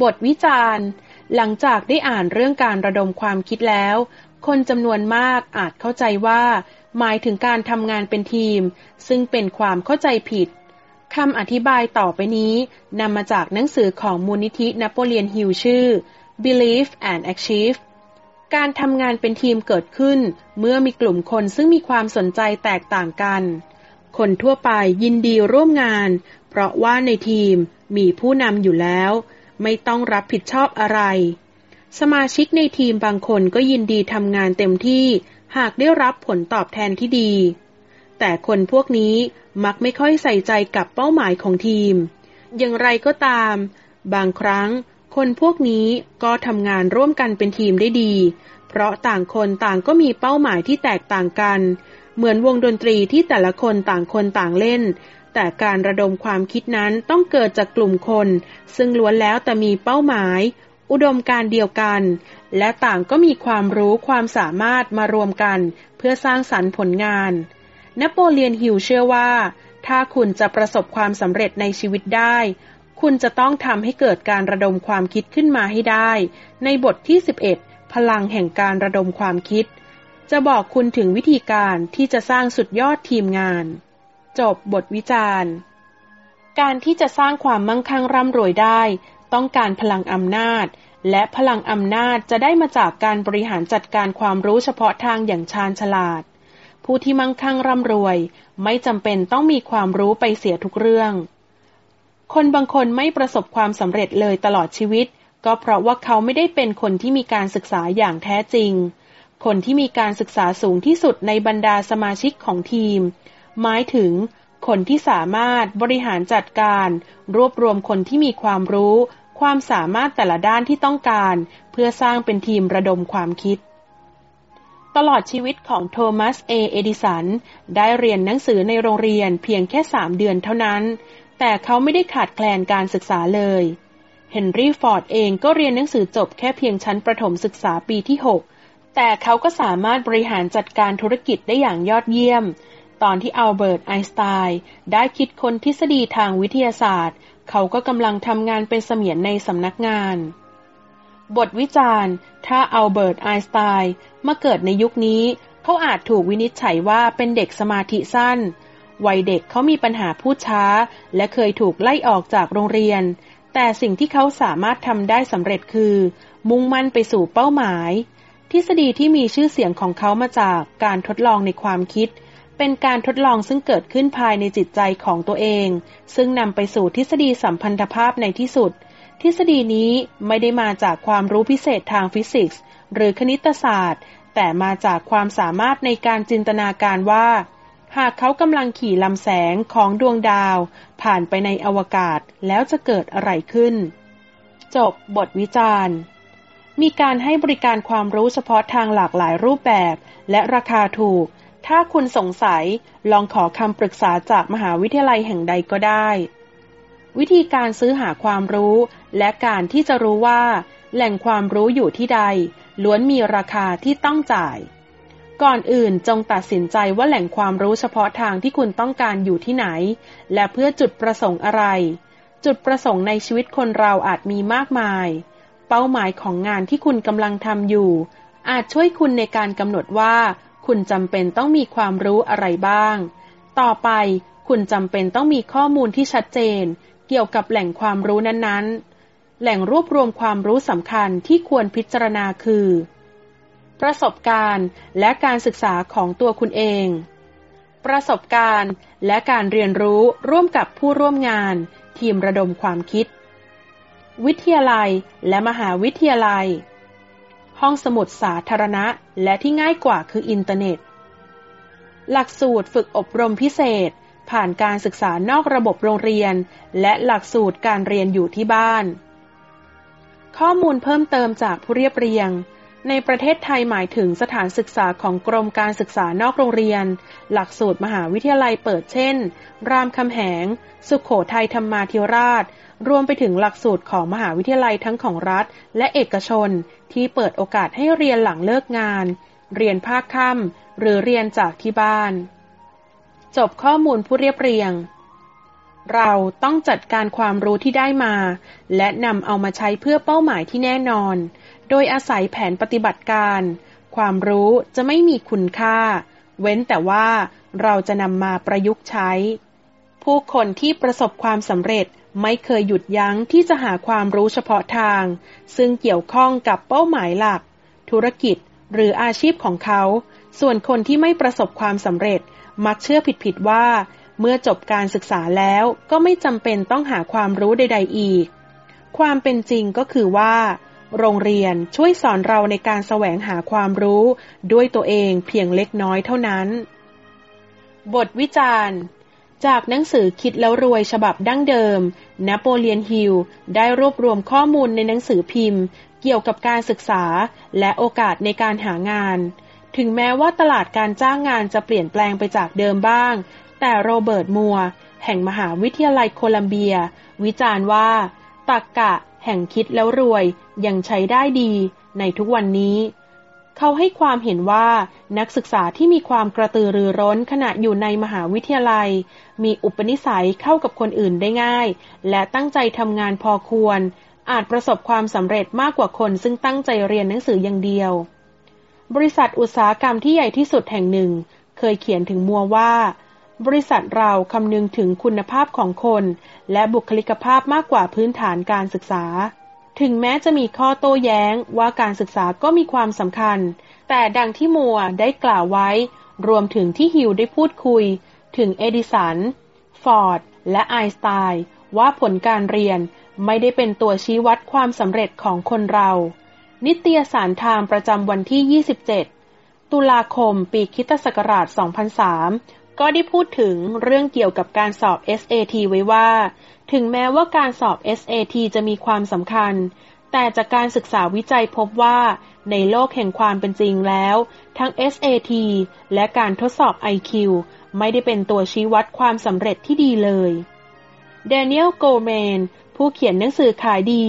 บทวิจารณ์ หลังจากได้อ่านเรื่องการระดมความคิดแล้ว คนจำนวนมากอาจเข้าใจว่า หมายถึงการทำงานเป็นทีม ซึ่งเป็นความเข้าใจผิดคำอธิบายต่อไปนี้นำมาจากหนังสือของมูลนิธินโปเลียนฮิลชื่อ Believe and Achieve การทำงานเป็นทีมเกิดขึ้น เมื่อมีกลุ่มคนซึ่งมีความสนใจแตกต่างกัน คนทั่วไปยินดีร่วมงาน เพราะว่าในทีมมีผู้นำอยู่แล้ว ไม่ต้องรับผิดชอบอะไร สมาชิกในทีมบางคนก็ยินดีทำงานเต็มที่ หากได้รับผลตอบแทนที่ดี แต่คนพวกนี้มักไม่ค่อยใส่ใจกับเป้าหมายของทีม อย่างไรก็ตาม บางครั้ง คนพวกนี้ก็ทำงานร่วมกันเป็นทีมได้ดี เพราะต่างคนต่างก็มีเป้าหมายที่แตกต่างกัน เหมือนวงดนตรีที่แต่ละคนต่างคนต่างเล่น แต่การระดมความคิดนั้นต้องเกิดจากกลุ่มคน ซึ่งล้วนแล้วแต่มีเป้าหมาย อุดมการเดียวกัน และต่างก็มีความรู้ความสามารถมารวมกัน เพื่อสร้างสรรค์ผลงาน นโปเลียนฮิลเชื่อว่า ถ้าคุณจะประสบความสำเร็จในชีวิตได้ คุณจะต้องทำให้เกิดการระดมความคิดขึ้นมาให้ได้ ในบทที่ 11 พลังแห่งการระดมความคิด จะบอกคุณถึงวิธีการที่จะสร้างสุดยอดทีมงาน จบบทวิจารณ์ การที่จะสร้างความมั่งคั่งร่ำรวยได้ ต้องการพลังอำนาจ และพลังอำนาจจะได้มาจากการบริหารจัดการความรู้เฉพาะทางอย่างชาญฉลาด ผู้ที่มั่งคั่งร่ำรวย ไม่จำเป็นต้องมีความรู้ไปเสียทุกเรื่อง คนบางคนไม่ประสบความสำเร็จเลยตลอดชีวิต ก็เพราะว่าเขาไม่ได้เป็นคนที่มีการศึกษาอย่างแท้จริง คนที่มีการศึกษาสูงที่สุดในบรรดาสมาชิกของทีม หมายถึง คนที่สามารถบริหารจัดการ รวบรวมคนที่มีความรู้ ความสามารถแต่ละด้านที่ต้องการ เพื่อสร้างเป็นทีมระดมความคิด ตลอดชีวิตของโทมัสเอเอดิสัน ได้เรียนหนังสือในโรงเรียนเพียงแค่สามเดือนเท่านั้น แต่เขาไม่ได้ขาดแคลนการศึกษาเลยเฮนรี่ฟอร์ดเองก็เรียนหนังสือจบแค่เพียงชั้นประถมศึกษาปีที่ 6 แต่เขาก็สามารถบริหารจัดการธุรกิจได้อย่างยอดเยี่ยม ตอนที่อัลเบิร์ตไอน์สไตน์ได้คิดค้นทฤษฎีทางวิทยาศาสตร์ เขาก็กำลังทำงานเป็นเสมียนในสำนักงาน บทวิจารณ์ ถ้าอัลเบิร์ตไอน์สไตน์มาเกิดในยุคนี้ เขาอาจถูกวินิจฉัยว่าเป็นเด็กสมาธิสั้น วัยเด็กเขามีปัญหาพูดช้า และเคยถูกไล่ออกจากโรงเรียน แต่สิ่งที่เขาสามารถทำได้สำเร็จคือ มุ่งมั่นไปสู่เป้าหมาย ทฤษฎีที่มีชื่อเสียงของเขามาจากการทดลองในความคิด เป็นการทดลองซึ่งเกิดขึ้นภายในจิตใจของตัวเอง ซึ่งนำไปสู่ทฤษฎีสัมพันธภาพในที่สุด ทฤษฎีนี้ไม่ได้มาจากความรู้พิเศษทางฟิสิกส์ หรือคณิตศาสตร์ แต่มาจากความสามารถในการจินตนาการว่า หากเขากำลังขี่ลำแสงของดวงดาว ผ่านไปในอวกาศแล้วจะเกิดอะไรขึ้น จบบทวิจารณ์มีการให้บริการความรู้เฉพาะทางหลากหลายรูปแบบ และราคาถูก ถ้าคุณสงสัยลองขอคำปรึกษาจากมหาวิทยาลัยแห่งใดก็ได้ วิธีการซื้อหาความรู้ และการที่จะรู้ว่า แหล่งความรู้อยู่ที่ใด ล้วนมีราคาที่ต้องจ่าย ก่อนอื่นจงตัดสินใจว่าแหล่งความรู้เฉพาะทางที่คุณต้องการอยู่ที่ไหน และเพื่อจุดประสงค์อะไร จุดประสงค์ในชีวิตคนเราอาจมีมากมาย เป้าหมายของงานที่คุณกำลังทำอยู่ อาจช่วยคุณในการกำหนดว่า คุณจำเป็นต้องมีความรู้อะไรบ้าง ต่อไปคุณจำเป็นต้องมีข้อมูลที่ชัดเจน เกี่ยวกับแหล่งความรู้นั้นๆ แหล่งรวบรวมความรู้สำคัญที่ควรพิจารณาคือ ประสบการณ์และการศึกษาของตัวคุณเอง ประสบการณ์และการเรียนรู้ร่วมกับผู้ร่วมงาน ทีมระดมความคิด วิทยาลัยและมหาวิทยาลัย ห้องสมุดสาธารณะ และที่ง่ายกว่าคืออินเทอร์เน็ต หลักสูตรฝึกอบรมพิเศษ ผ่านการศึกษานอกระบบโรงเรียน และหลักสูตรการเรียนอยู่ที่บ้าน ข้อมูลเพิ่มเติมจากผู้เรียบเรียง ในประเทศไทยหมายถึงสถานศึกษาของกรมการศึกษานอกโรงเรียน หลักสูตรมหาวิทยาลัยเปิดเช่น รามคำแหง สุขโขทัยธรรมาธิราช รวมไปถึงหลักสูตรของมหาวิทยาลัยทั้งของรัฐ และเอกชน ที่เปิดโอกาสให้เรียนหลังเลิกงาน เรียนภาคค่ำหรือเรียนจากที่บ้าน จบข้อมูลผู้เรียบเรียง เราต้องจัดการความรู้ที่ได้มา และนำเอามาใช้เพื่อเป้าหมายที่แน่นอน โดยอาศัยแผนปฏิบัติการ ความรู้จะไม่มีคุณค่า เว้นแต่ว่าเราจะนำมาประยุกต์ใช้ ผู้คนที่ประสบความสำเร็จ ไม่เคยหยุดยั้งที่จะหาความรู้เฉพาะทาง ซึ่งเกี่ยวข้องกับเป้าหมายหลัก ธุรกิจหรืออาชีพของเขา ส่วนคนที่ไม่ประสบความสำเร็จ มักเชื่อผิดๆว่า เมื่อจบการศึกษาแล้วก็ไม่จำเป็นต้องหาความรู้ใด ๆ อีก ความเป็นจริงก็คือว่า โรงเรียนช่วยสอนเราในการแสวงหาความรู้ ด้วยตัวเองเพียงเล็กน้อยเท่านั้น บทวิจารณ์ จากหนังสือคิดแล้วรวยฉบับดั้งเดิม นโปเลียนฮิลได้รวบรวมข้อมูลในหนังสือพิมพ์ เกี่ยวกับการศึกษาและโอกาสในการหางาน ถึงแม้ว่าตลาดการจ้างงานจะเปลี่ยนแปลงไปจากเดิมบ้าง แต่โรเบิร์ตมัวแห่งมหาวิทยาลัยโคลัมเบีย วิจารณ์ว่าตักกะแห่งคิดแล้วรวยยังใช้ได้ดีในทุกวันนี้ เขาให้ความเห็นว่านักศึกษาที่มีความกระตือรือร้นขณะอยู่ในมหาวิทยาลัย มีอุปนิสัยเข้ากับคนอื่นได้ง่าย และตั้งใจทำงานพอควร อาจประสบความสำเร็จมากกว่าคนซึ่งตั้งใจเรียนหนังสืออย่างเดียว บริษัทอุตสาหกรรมที่ใหญ่ที่สุดแห่งหนึ่ง เคยเขียนถึงมัวว่า บริษัทเราคำนึงถึงคุณภาพของคน และบุคลิกภาพมากกว่าพื้นฐานการศึกษา ถึงแม้จะมีข้อโต้แย้งว่าการศึกษาก็มีความสำคัญ แต่ดังที่มัวได้กล่าวไว้ รวมถึงที่ฮิวได้พูดคุย ถึงเอดิสัน ฟอร์ด และไอน์สไตน์ว่าผลการเรียนไม่ได้เป็นตัวชี้วัดความสำเร็จของคนเรา นิตยสารไทม์ประจำวันที่ 27 ตุลาคมปีคิตศักราช 2003 ก็ได้พูดถึงเรื่องเกี่ยวกับการสอบ SAT ไว้ว่า ถึงแม้ว่าการสอบ SAT จะมีความสำคัญ แต่จากการศึกษาวิจัยพบว่า ในโลกแห่งความเป็นจริงแล้ว ทั้ง SAT และการทดสอบ IQ ไม่ได้เป็นตัวชี้วัดความสำเร็จที่ดีเลยเดนิเอลโกเมน ผู้เขียนหนังสือขายดี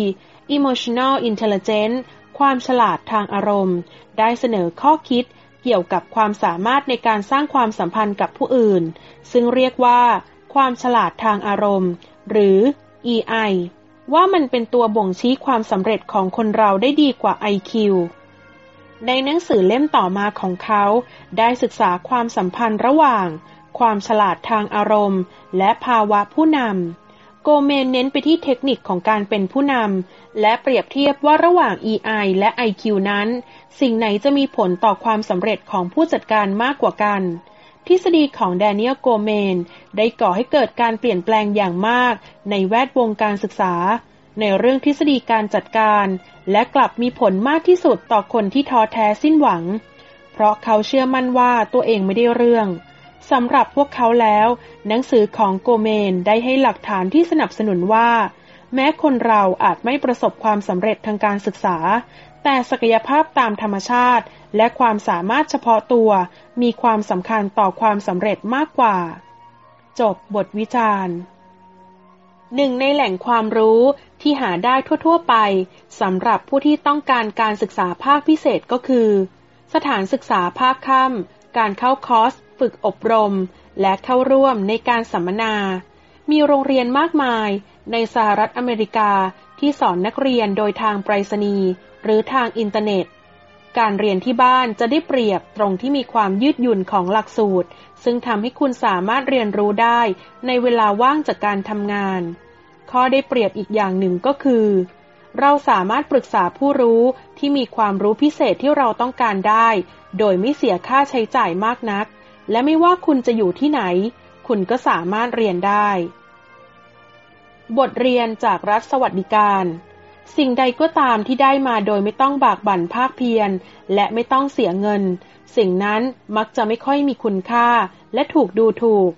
Emotional Intelligence ความฉลาดทางอารมณ์ ได้เสนอข้อคิดเกี่ยวกับความสามารถในการสร้างความสัมพันธ์กับผู้อื่น ซึ่งเรียกว่า ความฉลาดทางอารมณ์ หรือ EI ว่ามันเป็นตัวบ่งชี้ความสำเร็จของคนเราได้ดีกว่า IQ ในหนังสือเล่มต่อมาของเขา ได้ศึกษาความสัมพันธ์ระหว่าง ความฉลาดทางอารมณ์ และภาวะผู้นำ โกเมนเน้นไปที่เทคนิคของการเป็นผู้นำ และเปรียบเทียบว่าระหว่าง EI และ IQ นั้น สิ่งไหนจะมีผลต่อความสำเร็จของผู้จัดการมากกว่ากัน ทฤษฎีของแดเนียลโกเมน ได้ก่อให้เกิดการเปลี่ยนแปลงอย่างมากในแวดวงการศึกษา ในเรื่องทฤษฎีการจัดการ และกลับมีผลมากที่สุดต่อคนที่ท้อแท้สิ้นหวัง เพราะเขาเชื่อมั่นว่าตัวเองไม่ได้เรื่องสำหรับพวกเขาแล้ว หนังสือของโกเมนได้ให้หลักฐานที่สนับสนุนว่า แม้คนเราอาจไม่ประสบความสำเร็จทางการศึกษา แต่ศักยภาพตามธรรมชาติ และความสามารถเฉพาะตัว มีความสำคัญต่อความสำเร็จมากกว่า จบบทวิจารณ์หนึ่งในแหล่งความรู้ที่หาได้ทั่ว ๆ ไปสำหรับผู้ที่ต้องการการศึกษาภาคพิเศษก็คือ สถานศึกษาภาคค่ำการเข้าคอร์ส ฝึกอบรม และเข้าร่วมในการสัมมนา มีโรงเรียนมากมายในสหรัฐอเมริกาที่สอนนักเรียนโดยทางไปรษณีย์ หรือทางอินเทอร์เน็ต การเรียนที่บ้านจะได้เปรียบตรงที่มีความยืดหยุ่นของหลักสูตร ซึ่งทำให้คุณสามารถเรียนรู้ได้ในเวลาว่างจากการทำงาน ข้อได้เปรียบอีกอย่างหนึ่งก็คือ เราสามารถปรึกษาผู้รู้ที่มีความรู้พิเศษที่เราต้องการได้ โดยไม่เสียค่าใช้จ่ายมากนัก และไม่ว่าคุณจะอยู่ที่ไหน คุณก็สามารถเรียนได้ บทเรียนจากรัฐสวัสดิการ สิ่งใดก็ตามที่ได้มาโดยไม่ต้องบากบั่นภาคเพียร และไม่ต้องเสียเงิน สิ่งนั้นมักจะไม่ค่อยมีคุณค่า และถูกดูถูก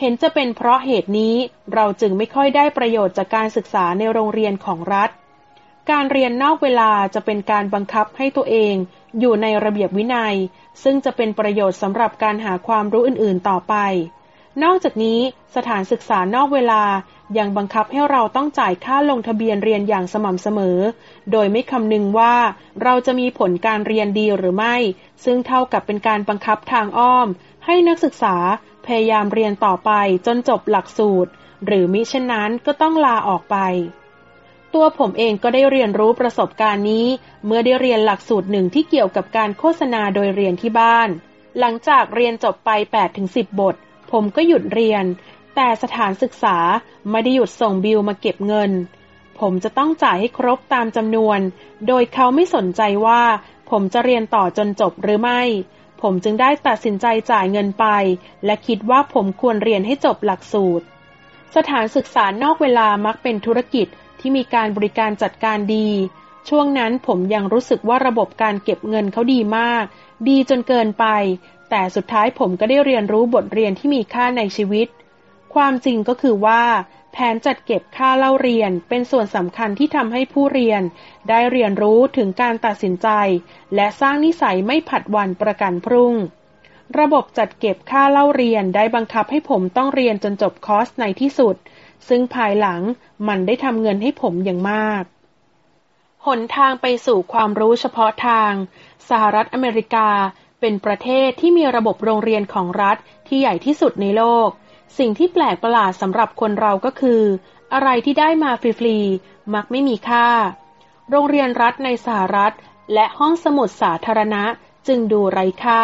เห็นจะเป็นเพราะเหตุนี้เราจึงไม่ค่อยได้ประโยชน์จากการศึกษาในโรงเรียนของรัฐ การเรียนนอกเวลาจะเป็นการบังคับให้ตัวเองอยู่ในระเบียบวินัย ซึ่งจะเป็นประโยชน์สำหรับการหาความรู้อื่นๆต่อไป นอกจากนี้สถานศึกษานอกเวลา ยังบังคับให้เราต้องจ่ายค่าลงทะเบียนเรียนอย่างสม่ำเสมอ โดยไม่คำนึงว่าเราจะมีผลการเรียนดีหรือไม่ ซึ่งเท่ากับเป็นการบังคับทางอ้อม ให้นักศึกษาพยายามเรียนต่อไปจนจบหลักสูตร หรือมิเช่นนั้นก็ต้องลาออกไป ตัวผมเองก็ได้เรียนรู้ประสบการณ์นี้ เมื่อได้เรียนหลักสูตรหนึ่งที่เกี่ยวกับการโฆษณาโดยเรียนที่บ้าน หลังจากเรียนจบไป 8-10 บท ผมก็หยุดเรียน แต่สถานศึกษาไม่ได้หยุดส่งบิลมาเก็บเงิน ผมจะต้องจ่ายให้ครบตามจำนวน โดยเขาไม่สนใจว่า ผมจะเรียนต่อจนจบหรือไม่ ผมจึงได้ตัดสินใจจ่ายเงินไป และคิดว่าผมควรเรียนให้จบหลักสูตร สถานศึกษานอกเวลามักเป็นธุรกิจที่มีการบริการจัดการดี ช่วงนั้นผมยังรู้สึกว่าระบบการเก็บเงินเขาดีมาก ดีจนเกินไป แต่สุดท้ายผมก็ได้เรียนรู้บทเรียนที่มีค่าในชีวิต ความจริงก็คือว่า แผนจัดเก็บค่าเล่าเรียนเป็นส่วนสำคัญที่ทำให้ผู้เรียน ได้เรียนรู้ถึงการตัดสินใจ และสร้างนิสัยไม่ผัดวันประกันพรุ่ง ระบบจัดเก็บค่าเล่าเรียนได้บังคับให้ผมต้องเรียนจนจบคอร์สในที่สุด ซึ่งภายหลังมันได้ทำเงินให้ผมอย่างมาก หนทางไปสู่ความรู้เฉพาะทาง สหรัฐอเมริกาเป็นประเทศที่มีระบบโรงเรียนของรัฐที่ใหญ่ที่สุดในโลก สิ่งที่แปลกประหลาดสำหรับคนเราก็คือ อะไรที่ได้มาฟรีๆมักไม่มีค่า โรงเรียนรัฐในสหรัฐ และห้องสมุดสาธารณะจึงดูไร้ค่า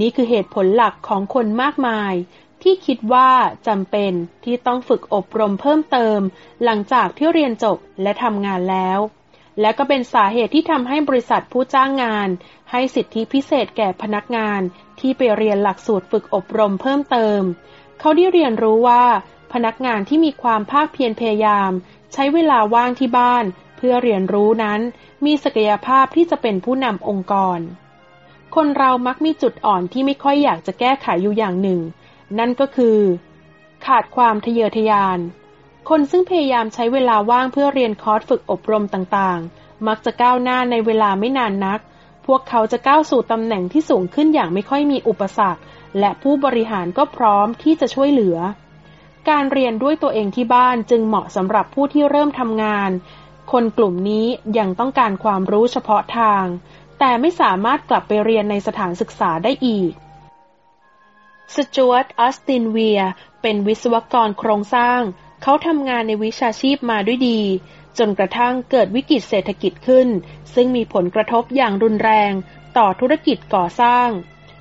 นี่คือเหตุผลหลักของคนมากมาย ที่คิดว่าจำเป็นที่ต้องฝึกอบรมเพิ่มเติม หลังจากที่เรียนจบและทำงานแล้ว และก็เป็นสาเหตุที่ทำให้บริษัทผู้จ้างงาน ให้สิทธิพิเศษแก่พนักงานที่ไปเรียนหลักสูตรฝึกอบรมเพิ่มเติม เขาได้เรียนรู้ว่า พนักงานที่มีความภาคเพียรพยายาม ใช้เวลาว่างที่บ้าน เพื่อเรียนรู้นั้น มีศักยภาพที่จะเป็นผู้นำองค์กร คนเรามักมีจุดอ่อนที่ไม่ค่อยอยากจะแก้ไขอยู่อย่างหนึ่ง นั่นก็คือ ขาดความทะเยอทะยาน คนซึ่งพยายามใช้เวลาว่างเพื่อเรียนคอร์สฝึกอบรมต่างๆ มักจะก้าวหน้าในเวลาไม่นานนักพวกเขาจะก้าวสู่ตำแหน่งที่สูงขึ้นอย่างไม่ค่อยมีอุปสรรค และผู้บริหารก็พร้อมที่จะช่วยเหลือ การเรียนด้วยตัวเองที่บ้านจึงเหมาะสำหรับผู้ที่เริ่มทำงาน คนกลุ่มนี้ยังต้องการความรู้เฉพาะทาง แต่ไม่สามารถกลับไปเรียนในสถานศึกษาได้อีกสจวตออสตินเวียเป็นวิศวกรโครงสร้าง เขาทำงานในวิชาชีพมาด้วยดี จนกระทั่งเกิดวิกฤตเศรษฐกิจขึ้น ซึ่งมีผลกระทบอย่างรุนแรงต่อธุรกิจก่อสร้าง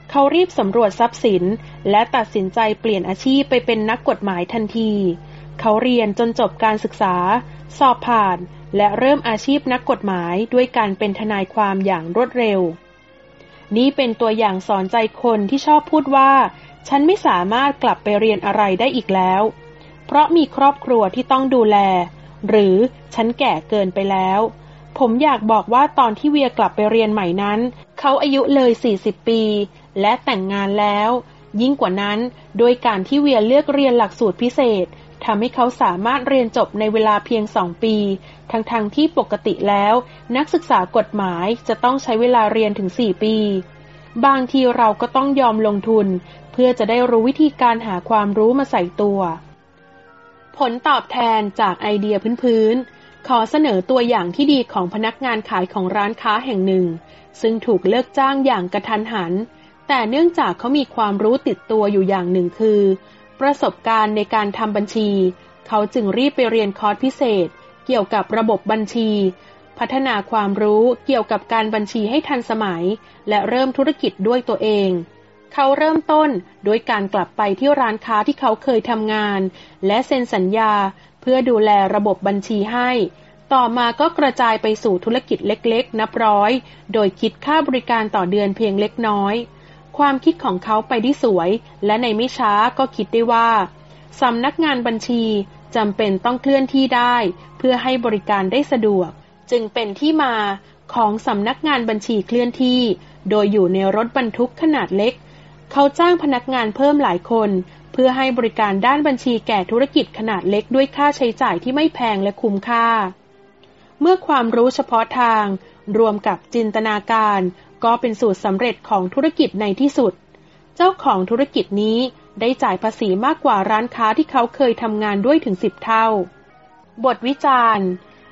เขารีบสำรวจทรัพย์สิน และตัดสินใจเปลี่ยนอาชีพไปเป็นนักกฎหมายทันที เขาเรียนจนจบการศึกษา สอบผ่าน และเริ่มอาชีพนักกฎหมายด้วยการเป็นทนายความอย่างรวดเร็ว นี่เป็นตัวอย่างสอนใจคนที่ชอบพูดว่า ฉันไม่สามารถกลับไปเรียนอะไรได้อีกแล้ว เพราะมีครอบครัวที่ต้องดูแล หรือฉันแก่เกินไปแล้วผมอยากบอกว่าตอนที่เวียกลับไปเรียนใหม่นั้น เขาอายุเลย 40 ปี และแต่งงานแล้ว ยิ่งกว่านั้น โดยการที่เวียเลือกเรียนหลักสูตรพิเศษทำให้เขาสามารถเรียนจบในเวลาเพียงสองปี ทั้งๆทที่ปกติแล้ว นักศึกษากฎหมายจะต้องใช้เวลาเรียนถึง4ปี บางทีเราก็ต้องยอมลงทุน เพื่อจะได้รู้วิธีการหาความรู้มาใส่ตัว ผลตอบแทนจากไอเดียพื้นๆ ขอเสนอตัวอย่างที่ดีของพนักงานขายของร้านค้าแห่งหนึ่ง ซึ่งถูกเลิกจ้างอย่างกระทันหัน แต่เนื่องจากเขามีความรู้ติดตัวอยู่อย่างหนึ่งคือ ประสบการณ์ในการทำบัญชี เขาจึงรีบไปเรียนคอร์สพิเศษ เกี่ยวกับระบบบัญชี พัฒนาความรู้เกี่ยวกับการบัญชีให้ทันสมัย และเริ่มธุรกิจด้วยตัวเอง เขาเริ่มต้นโดยการกลับไปที่ร้านค้าที่เขาเคยทำงาน และเซ็นสัญญา เพื่อดูแลระบบบัญชีให้ ต่อมาก็กระจายไปสู่ธุรกิจเล็กๆ นับร้อย โดยคิดค่าบริการต่อเดือนเพียงเล็กน้อย ความคิดของเขาไปได้สวย และในไม่ช้าก็คิดได้ว่าสำนักงานบัญชีจำเป็นต้องเคลื่อนที่ได้ เพื่อให้บริการได้สะดวก จึงเป็นที่มาของสำนักงานบัญชีเคลื่อนที่ โดยอยู่ในรถบรรทุกขนาดเล็ก เขาจ้างพนักงานเพิ่มหลายคน เพื่อให้บริการด้านบัญชีแก่ธุรกิจขนาดเล็กด้วยค่าใช้จ่ายที่ไม่แพงและคุ้มค่า เมื่อความรู้เฉพาะทาง รวมกับจินตนาการ ก็เป็นสูตรสำเร็จของธุรกิจในที่สุด เจ้าของธุรกิจนี้ได้จ่ายภาษีมากกว่าร้านค้าที่เขาเคยทำงานด้วยถึงสิบเท่า บทวิจารณ์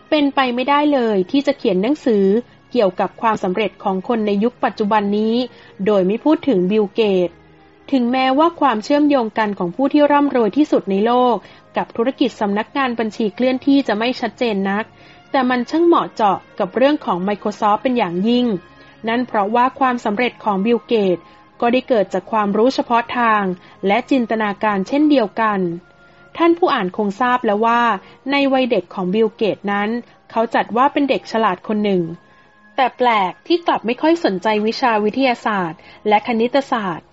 เป็นไปไม่ได้เลยที่จะเขียนหนังสือเกี่ยวกับความสำเร็จของคนในยุคปัจจุบันนี้ โดยไม่พูดถึงบิลเกต ถึงแม้ว่าความเชื่อมโยงกันของผู้ที่ร่ำรวยที่สุดในโลก กับธุรกิจสำนักงานบัญชีเคลื่อนที่จะไม่ชัดเจนนัก แต่มันช่างเหมาะเจาะกับเรื่องของ Microsoft เป็นอย่างยิ่ง นั่นเพราะว่าความสำเร็จของบิลเกตส์ ก็ได้เกิดจากความรู้เฉพาะทาง และจินตนาการเช่นเดียวกัน ท่านผู้อ่านคงทราบแล้วว่า ในวัยเด็กของบิลเกตส์นั้น เขาจัดว่าเป็นเด็กฉลาดคนหนึ่ง แต่แปลกที่กลับไม่ค่อยสนใจวิชาวิทยาศาสตร์ และคณิตศาสตร์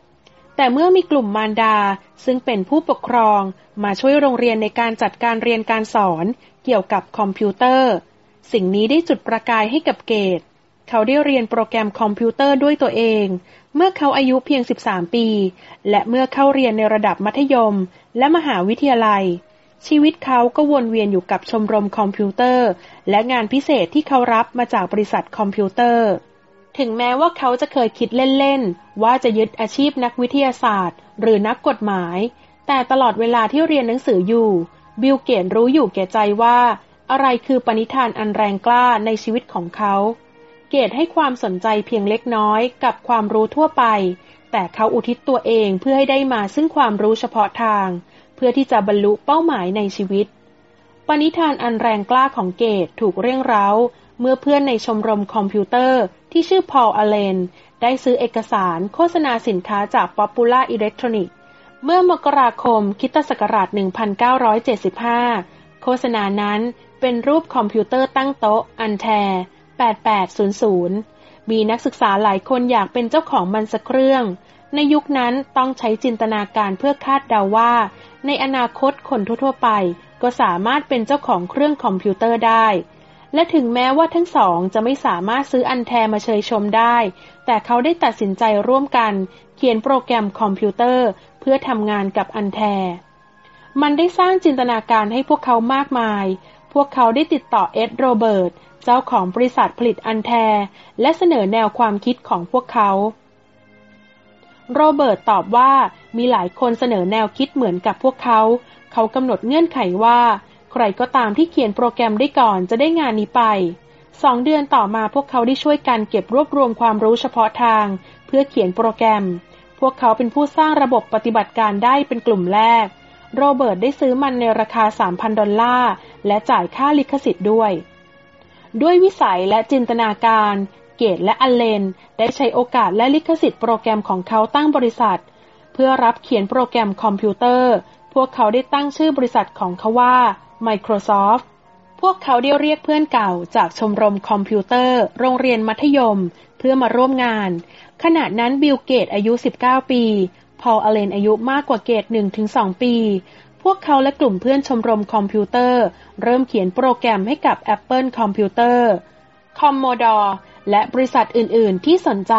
แต่เมื่อมีกลุ่มมารดาซึ่งเป็นผู้ปกครองมาช่วยโรงเรียนในการจัดการเรียนการสอนเกี่ยวกับคอมพิวเตอร์ สิ่งนี้ได้จุดประกายให้กับเกตส์ เขาได้เรียนโปรแกรมคอมพิวเตอร์ด้วยตัวเอง เมื่อเขาอายุเพียง 13 ปี และเมื่อเข้าเรียนในระดับมัธยม และมหาวิทยาลัย ชีวิตเขาก็วนเวียนอยู่กับชมรมคอมพิวเตอร์ และงานพิเศษที่เขารับมาจากบริษัทคอมพิวเตอร์ ถึงแม้ว่าเขาจะเคยคิดเล่น ๆ ว่าจะยึดอาชีพนักวิทยาศาสตร์ หรือนักกฎหมาย แต่ตลอดเวลาที่เรียนหนังสืออยู่ บิลเกตส์รู้อยู่แก่ใจว่า อะไรคือปณิธานอันแรงกล้าในชีวิตของเขา เกตส์ให้ความสนใจเพียงเล็กน้อยกับความรู้ทั่วไป แต่เขาอุทิศตัวเองเพื่อให้ได้มาซึ่งความรู้เฉพาะทาง เพื่อที่จะบรรลุเป้าหมายในชีวิต ปณิธานอันแรงกล้าของเกตส์ถูกเร่งเร้าเมื่อเพื่อนในชมรมคอมพิวเตอร์ที่ชื่อพอลอัลเลน ได้ซื้อเอกสารโฆษณาสินค้าจาก Popular Electronics เมื่อมกราคมคริสต์ศักราช 1975 โฆษณานั้นเป็นรูปคอมพิวเตอร์ตั้งโต๊ะอันแท 8800 มีนักศึกษาหลายคนอยากเป็นเจ้าของมันสักเครื่อง ในยุคนั้นต้องใช้จินตนาการเพื่อคาดเดาว่า ในอนาคตคนทั่วๆไป ก็สามารถเป็นเจ้าของเครื่องคอมพิวเตอร์ได้ และถึงแม้ว่าทั้งสองจะไม่สามารถซื้ออันแทมาเชยชมได้ แต่เขาได้ตัดสินใจร่วมกัน เขียนโปรแกรมคอมพิวเตอร์ เพื่อทำงานกับอันแทมันได้สร้างจินตนาการให้พวกเขามากมาย พวกเขาได้ติดต่อเอ็ดโรเบิร์ต เจ้าของบริษัทผลิตอันแท และเสนอแนวความคิดของพวกเขา โรเบิร์ตตอบว่ามีหลายคนเสนอแนวคิดเหมือนกับพวกเขา เขากำหนดเงื่อนไขว่า ใครก็ตามที่เขียนโปรแกรมได้ก่อนจะได้งานนี้ไปสองเดือนต่อมาพวกเขาได้ช่วยกันเก็บรวบรวมความรู้เฉพาะทาง เพื่อเขียนโปรแกรม พวกเขาเป็นผู้สร้างระบบปฏิบัติการได้เป็นกลุ่มแรก โรเบิร์ตได้ซื้อมันในราคา 3,000 ดอลลาร์ และจ่ายค่าลิขสิทธิ์ด้วย ด้วยวิสัยและจินตนาการ เกตและอัลเลน ได้ใช้โอกาสและลิขสิทธิ์โปรแกรมของเขาตั้งบริษัท เพื่อรับเขียนโปรแกรมคอมพิวเตอร์ พวกเขาได้ตั้งชื่อบริษัทของเขาว่า Microsoft พวกเขาได้เรียกเพื่อนเก่าจากชมรมคอมพิวเตอร์ โรงเรียนมัธยม เพื่อมาร่วมงาน ขณะนั้นบิลเกตส์อายุ 19 ปี พอลอัลเลนอายุมากกว่าเกตส์1-2ปี พวกเขาและกลุ่มเพื่อนชมรมคอมพิวเตอร์ เริ่มเขียนโปรแกรมให้กับ Apple Computer Commodore และบริษัทอื่น ๆ ที่สนใจ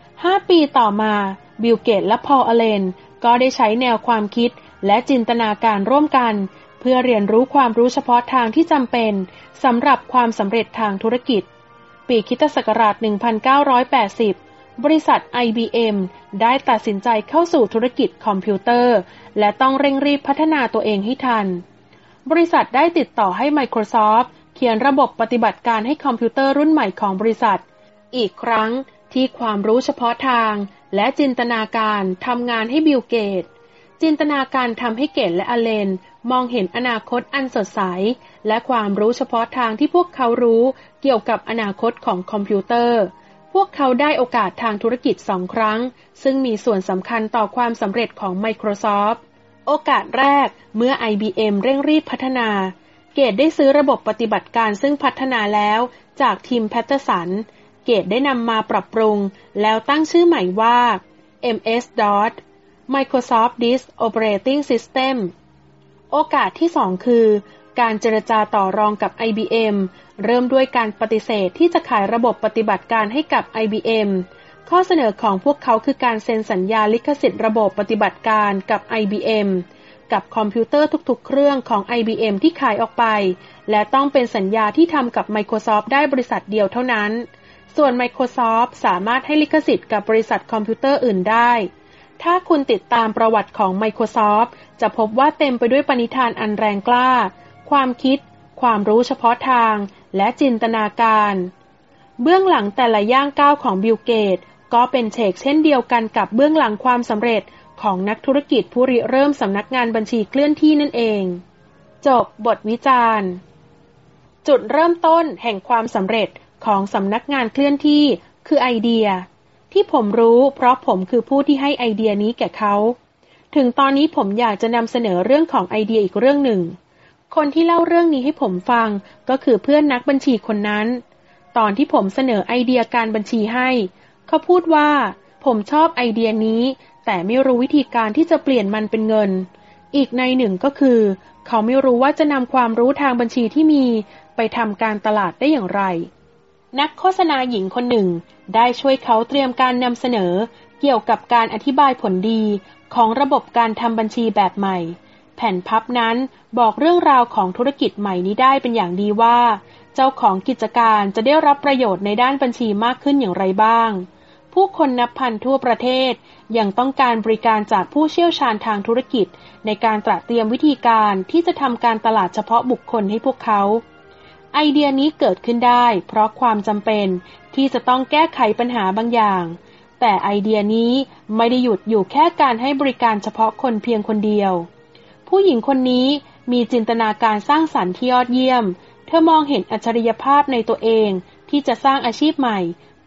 5 ปีต่อมา บิลเกตส์และพอลอัลเลนก็ได้ใช้แนวความคิดและจินตนาการร่วมกัน เพื่อเรียนรู้ความรู้เฉพาะทางที่จำเป็นสำหรับความสำเร็จทางธุรกิจ ปีคริสต์ศักราช 1980 บริษัท IBM ได้ตัดสินใจเข้าสู่ธุรกิจคอมพิวเตอร์ และต้องเร่งรีบพัฒนาตัวเองให้ทัน บริษัทได้ติดต่อให้ Microsoft เขียนระบบปฏิบัติการให้คอมพิวเตอร์รุ่นใหม่ของบริษัท อีกครั้งที่ความรู้เฉพาะทางและจินตนาการทำงานให้บิลเกต จินตนาการทำให้เกตและอเลน มองเห็นอนาคตอันสดใส และความรู้เฉพาะทางที่พวกเขารู้เกี่ยวกับอนาคตของคอมพิวเตอร์ พวกเขาได้โอกาสทางธุรกิจสองครั้ง ซึ่งมีส่วนสำคัญต่อความสำเร็จของ Microsoft โอกาสแรกเมื่อ IBM เร่งรีบพัฒนา เกตได้ซื้อระบบปฏิบัติการซึ่งพัฒนาแล้วจากทิมแพตเทอร์สัน เกตได้นำมาปรับปรุง แล้วตั้งชื่อใหม่ว่า MS-DOS Microsoft Disk Operating System โอกาสที่สองคือ การเจรจาต่อรองกับ IBM เริ่มด้วยการปฏิเสธที่จะขายระบบปฏิบัติการให้กับ IBM ข้อเสนอของพวกเขาคือการเซ็นสัญญาลิขสิทธิ์ระบบปฏิบัติการกับ IBM กับคอมพิวเตอร์ทุกๆ เครื่องของ IBM ที่ขายออกไป และต้องเป็นสัญญาที่ทำกับ Microsoft ได้บริษัทเดียวเท่านั้น ส่วน Microsoft สามารถให้ลิขสิทธิ์กับบริษัทคอมพิวเตอร์อื่นได้ ถ้าคุณติดตามประวัติของ Microsoft จะพบว่าเต็มไปด้วยปณิธานอันแรงกล้า ความคิด ความรู้เฉพาะทาง และจินตนาการ เบื้องหลังแต่ละย่างก้าวของบิลเกต ก็เป็นเฉกเช่นเดียวกันกับเบื้องหลังความสำเร็จของนักธุรกิจผู้ริเริ่มสำนักงานบัญชีเคลื่อนที่นั่นเอง จบบทวิจารณ์ จุดเริ่มต้นแห่งความสำเร็จของสำนักงานเคลื่อนที่คือไอเดีย ที่ผมรู้เพราะผมคือผู้ที่ให้ไอเดียนี้แก่เขา ถึงตอนนี้ผมอยากจะนำเสนอเรื่องของไอเดียอีกเรื่องหนึ่ง คนที่เล่าเรื่องนี้ให้ผมฟังก็คือเพื่อนนักบัญชีคนนั้น ตอนที่ผมเสนอไอเดียการบัญชีให้ เขาพูดว่า ผมชอบไอเดียนี้ แต่ไม่รู้วิธีการที่จะเปลี่ยนมันเป็นเงิน อีกในหนึ่งก็คือ เขาไม่รู้ว่าจะนำความรู้ทางบัญชีที่มี ไปทำการตลาดได้อย่างไร นักโฆษณาหญิงคนหนึ่ง ได้ช่วยเขาเตรียมการนำเสนอ เกี่ยวกับการอธิบายผลดีของระบบการทำบัญชีแบบใหม่ แผ่นพับนั้นบอกเรื่องราวของธุรกิจใหม่นี้ได้เป็นอย่างดีว่า เจ้าของกิจการจะได้รับประโยชน์ในด้านบัญชีมากขึ้นอย่างไรบ้าง ผู้คนนับพันทั่วประเทศ ยังต้องการบริการจากผู้เชี่ยวชาญทางธุรกิจ ในการตระเตรียมวิธีการที่จะทำการตลาดเฉพาะบุคคลให้พวกเขา ไอเดียนี้เกิดขึ้นได้ เพราะความจำเป็นที่จะต้องแก้ไขปัญหาบางอย่างแต่ไอเดียนี้ไม่ได้หยุดอยู่แค่การให้บริการเฉพาะคนเพียงคนเดียว ผู้หญิงคนนี้มีจินตนาการสร้างสรรค์ที่ยอดเยี่ยม เธอมองเห็นอัจฉริยภาพในตัวเองที่จะสร้างอาชีพใหม่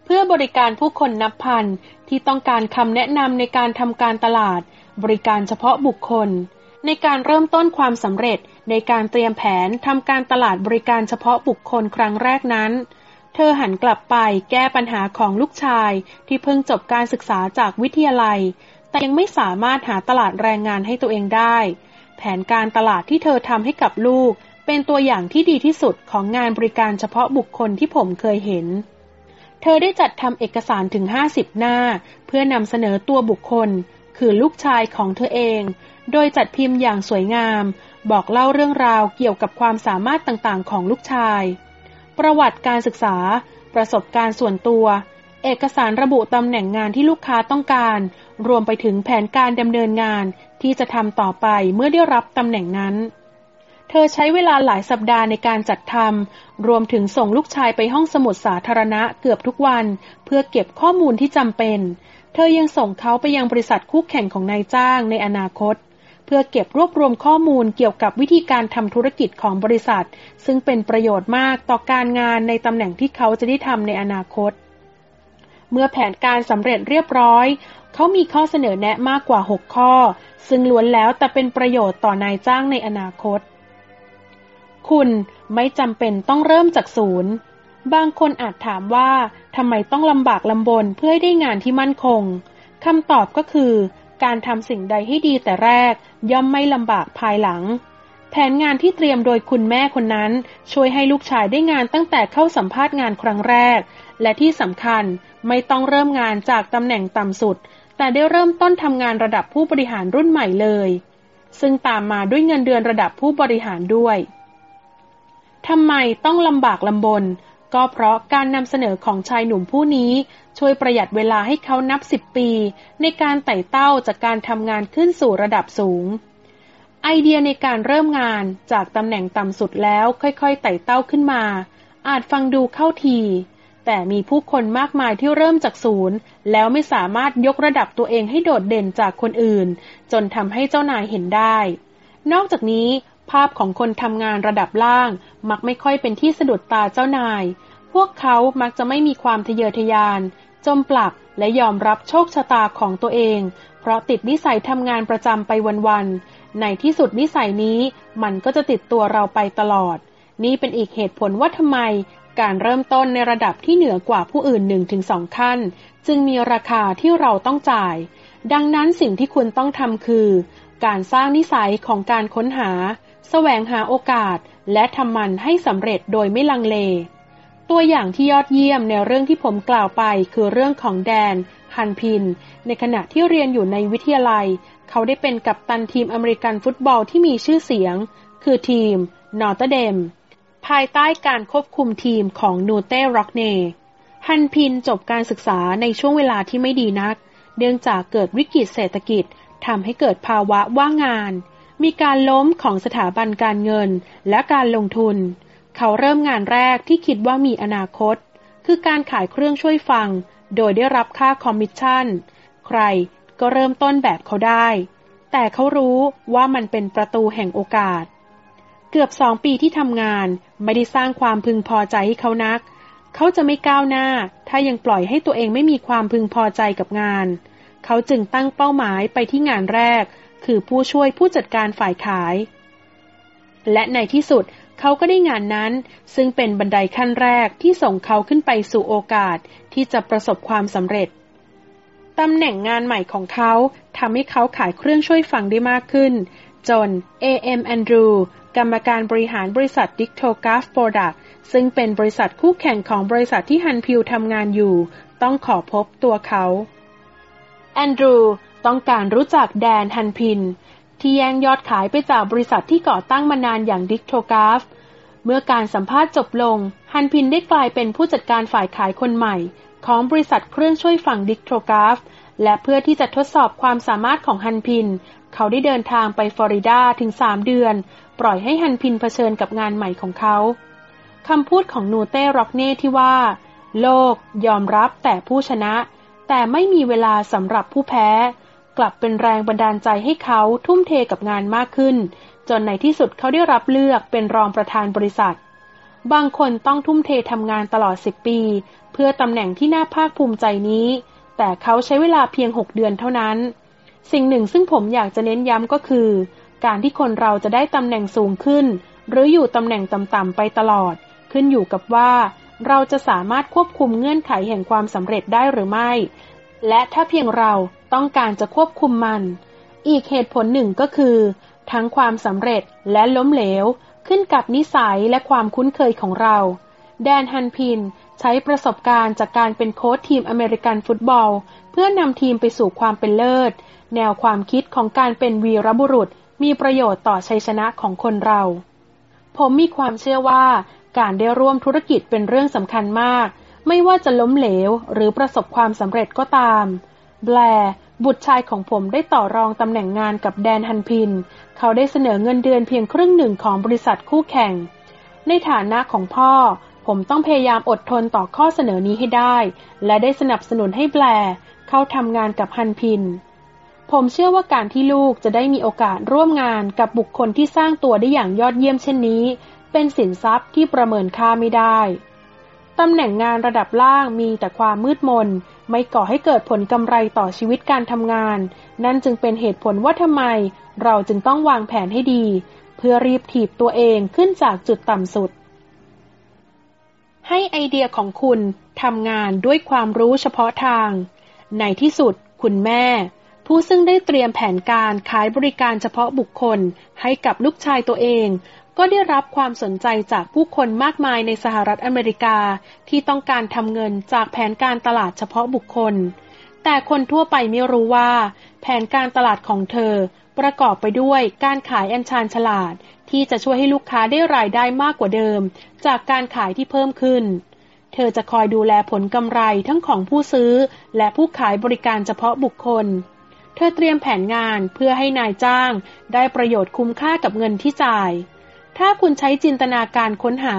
เพื่อบริการผู้คนนับพันที่ต้องการคำแนะนำในการทำการตลาด บริการเฉพาะบุคคล ในการเริ่มต้นความสำเร็จในการเตรียมแผนทำการตลาดบริการเฉพาะบุคคลครั้งแรกนั้น เธอหันกลับไปแก้ปัญหาของลูกชายที่เพิ่งจบการศึกษาจากวิทยาลัย แต่ยังไม่สามารถหาตลาดแรงงานให้ตัวเองได้ แผนการตลาดที่เธอทำให้กับลูก เป็นตัวอย่างที่ดีที่สุดของงานบริการเฉพาะบุคคลที่ผมเคยเห็น เธอได้จัดทำเอกสารถึง 50 หน้า เพื่อนำเสนอตัวบุคคล คือลูกชายของเธอเอง โดยจัดพิมพ์อย่างสวยงาม บอกเล่าเรื่องราวเกี่ยวกับความสามารถต่างๆ ของลูกชาย ประวัติการศึกษา ประสบการณ์ส่วนตัวเอกสารระบุตำแหน่งงานที่ลูกค้าต้องการ รวมไปถึงแผนการดำเนินงาน ที่จะทำต่อไปเมื่อได้รับตำแหน่งนั้น เธอใช้เวลาหลายสัปดาห์ในการจัดทำรวมถึงส่งลูกชายไปห้องสมุดสาธารณะเกือบทุกวัน เพื่อเก็บข้อมูลที่จำเป็น เธอยังส่งเขาไปยังบริษัทคู่แข่งของนายจ้างในอนาคตเพื่อเก็บรวบรวมข้อมูลเกี่ยวกับวิธีการทำธุรกิจของบริษัท ซึ่งเป็นประโยชน์มากต่อการงานในตำแหน่งที่เขาจะได้ทำในอนาคต เมื่อแผนการสำเร็จเรียบร้อย เขามีข้อเสนอแนะมากกว่า 6 ข้อ ซึ่งล้วนแล้วแต่เป็นประโยชน์ต่อนายจ้างในอนาคต คุณไม่จำเป็นต้องเริ่มจากศูนย์ บางคนอาจถามว่าทำไมต้องลำบากลำบนเพื่อให้ได้งานที่มั่นคงคำตอบก็คือ การทำสิ่งใดให้ดีแต่แรก ย่อมไม่ลำบากภายหลัง แผนงานที่เตรียมโดยคุณแม่คนนั้น ช่วยให้ลูกชายได้งานตั้งแต่เข้าสัมภาษณ์งานครั้งแรก และที่สำคัญไม่ต้องเริ่มงานจากตำแหน่งต่ำสุด แต่ได้เริ่มต้นทำงานระดับผู้บริหารรุ่นใหม่เลย ซึ่งตามมาด้วยเงินเดือนระดับผู้บริหารด้วยทำไมต้องลำบากลำบน ก็เพราะการนำเสนอของชายหนุ่มผู้นี้ช่วยประหยัดเวลาให้เขานับสิบปี ในการไต่เต้าจากการทำงานขึ้นสู่ระดับสูง ไอเดียในการเริ่มงานจากตำแหน่งต่ำสุดแล้วค่อยๆไต่เต้าขึ้นมา อาจฟังดูเข้าที แต่มีผู้คนมากมายที่เริ่มจากศูนย์ แล้วไม่สามารถยกระดับตัวเองให้โดดเด่นจากคนอื่น จนทำให้เจ้านายเห็นได้ นอกจากนี้ ภาพของคนทำงานระดับล่าง มักไม่ค่อยเป็นที่สะดุดตาเจ้านาย พวกเขามักจะไม่มีความทะเยอทะยาน จมปลักและยอมรับโชคชะตาของตัวเอง เพราะติดนิสัยทำงานประจำไปวันๆในที่สุดนิสัยนี้มันก็จะติดตัวเราไปตลอดนี่เป็นอีกเหตุผลว่าทำไม การเริ่มต้นในระดับที่เหนือกว่าผู้อื่น 1-2 ขั้น จึงมีราคาที่เราต้องจ่าย ดังนั้นสิ่งที่คุณต้องทำคือ การสร้างนิสัยของการค้นหา แสวงหาโอกาส และทำมันให้สำเร็จโดยไม่ลังเล ตัวอย่างที่ยอดเยี่ยมในเรื่องที่ผมกล่าวไปคือเรื่องของแดน ฮันพิน ในขณะที่เรียนอยู่ในวิทยาลัย เขาได้เป็นกัปตันทีมอเมริกันฟุตบอลที่มีชื่อเสียง คือทีม Notre Dame ภายใต้การควบคุมทีมของนูเต้ร็อกเน่ฮันพินจบการศึกษาในช่วงเวลาที่ไม่ดีนัก เนื่องจากเกิดวิกฤตเศรษฐกิจทำให้เกิดภาวะว่างงาน มีการล้มของสถาบันการเงินและการลงทุน เขาเริ่มงานแรกที่คิดว่ามีอนาคต คือการขายเครื่องช่วยฟัง โดยได้รับค่าคอมมิชชั่น ใครก็เริ่มต้นแบบเขาได้ แต่เขารู้ว่ามันเป็นประตูแห่งโอกาส เกือบสองปีที่ทำงาน ไม่ได้สร้างความพึงพอใจให้เขานัก เขาจะไม่ก้าวหน้า ถ้ายังปล่อยให้ตัวเองไม่มีความพึงพอใจกับงาน เขาจึงตั้งเป้าหมายไปที่งานแรก คือผู้ช่วยผู้จัดการฝ่ายขาย และในที่สุดเขาก็ได้งานนั้น ซึ่งเป็นบันไดขั้นแรกที่ส่งเขาขึ้นไปสู่โอกาสที่จะประสบความสำเร็จตำแหน่งงานใหม่ของเขาทำให้เขาขายเครื่องช่วยฟังได้มากขึ้น จน A.M. Andrew กรรมการบริหารบริษัท Dictograph Product ซึ่งเป็นบริษัทคู่แข่งของบริษัทที่ฮันพิวทำงานอยู่ ต้องขอพบตัวเขา แอนดรูต้องการรู้จักแดนฮันพิน ที่แย่งยอดขายไปจากบริษัทที่ก่อตั้งมานานอย่าง Dictograph เมื่อการสัมภาษณ์จบลง ฮันพินได้กลายเป็นผู้จัดการฝ่ายขายคนใหม่ ของบริษัทเครื่องช่วยฟัง Dictograph และเพื่อที่จะทดสอบความสามารถของฮันพิน เขาได้เดินทางไปฟลอริดาถึง3เดือน ปล่อยให้ฮันพินเผชิญกับงานใหม่ของเขาคำพูดของนูเต้ร็อกเน่ที่ว่า โลกยอมรับแต่ผู้ชนะ แต่ไม่มีเวลาสำหรับผู้แพ้ กลับเป็นแรงบันดาลใจให้เขาทุ่มเทกับงานมากขึ้น จนในที่สุดเขาได้รับเลือกเป็นรองประธานบริษัท บางคนต้องทุ่มเททำงานตลอด 10 ปี เพื่อตำแหน่งที่น่าภาคภูมิใจนี้ แต่เขาใช้เวลาเพียง 6 เดือนเท่านั้น สิ่งหนึ่งซึ่งผมอยากจะเน้นย้ำก็คือ การที่คนเราจะได้ตำแหน่งสูงขึ้น หรืออยู่ตำแหน่งต่ำๆไปตลอด ขึ้นอยู่กับว่า เราจะสามารถควบคุมเงื่อนไขแห่งความสำเร็จได้หรือไม่ และถ้าเพียงเราต้องการจะควบคุมมัน อีกเหตุผลหนึ่งก็คือ ทั้งความสำเร็จและล้มเหลว ขึ้นกับนิสัยและความคุ้นเคยของเรา แดนฮันพินใช้ประสบการณ์จากการเป็นโค้ชทีมอเมริกันฟุตบอล เพื่อนำทีมไปสู่ความเป็นเลิศ แนวความคิดของการเป็นวีรบุรุษมีประโยชน์ต่อชัยชนะของคนเรา ผมมีความเชื่อว่า การได้ร่วมธุรกิจเป็นเรื่องสำคัญมาก ไม่ว่าจะล้มเหลวหรือประสบความสำเร็จก็ตามแบลบุตรชายของผมได้ต่อรองตำแหน่งงานกับแดนฮันพิน เขาได้เสนอเงินเดือนเพียงครึ่งหนึ่งของบริษัทคู่แข่ง ในฐานะของพ่อ ผมต้องพยายามอดทนต่อข้อเสนอนี้ให้ได้ และได้สนับสนุนให้แบลเข้าทำงานกับฮันพิน ผมเชื่อว่าการที่ลูกจะได้มีโอกาสร่วมงานกับบุคคลที่สร้างตัวได้อย่างยอดเยี่ยมเช่นนี้ เป็นสินทรัพย์ที่ประเมินค่าไม่ได้ ตำแหน่งงานระดับล่างมีแต่ความมืดมน ไม่ก่อให้เกิดผลกำไรต่อชีวิตการทำงาน นั่นจึงเป็นเหตุผลว่าทำไม เราจึงต้องวางแผนให้ดี เพื่อรีบถีบตัวเองขึ้นจากจุดต่ำสุด ให้ไอเดียของคุณทำงานด้วยความรู้เฉพาะทาง ในที่สุดคุณแม่ ผู้ซึ่งได้เตรียมแผนการขายบริการเฉพาะบุคคลให้กับลูกชายตัวเอง ก็ได้รับความสนใจจากผู้คนมากมายในสหรัฐอเมริกาที่ต้องการทำเงินจากแผนการตลาดเฉพาะบุคคล แต่คนทั่วไปไม่รู้ว่า แผนการตลาดของเธอ ประกอบไปด้วยการขายอันชานฉลาด ที่จะช่วยให้ลูกค้าได้รายได้มากกว่าเดิม จากการขายที่เพิ่มขึ้นเธอจะคอยดูแลผลกำไรทั้งของผู้ซื้อและผู้ขายบริการเฉพาะบุคคล ธอเตรียมแผนงานเพื่อให้นายจ้างได้ประโยชน์คุ้มค่ากับเงินที่จ่าย ถ้าคุณใช้จินตนาการค้นหา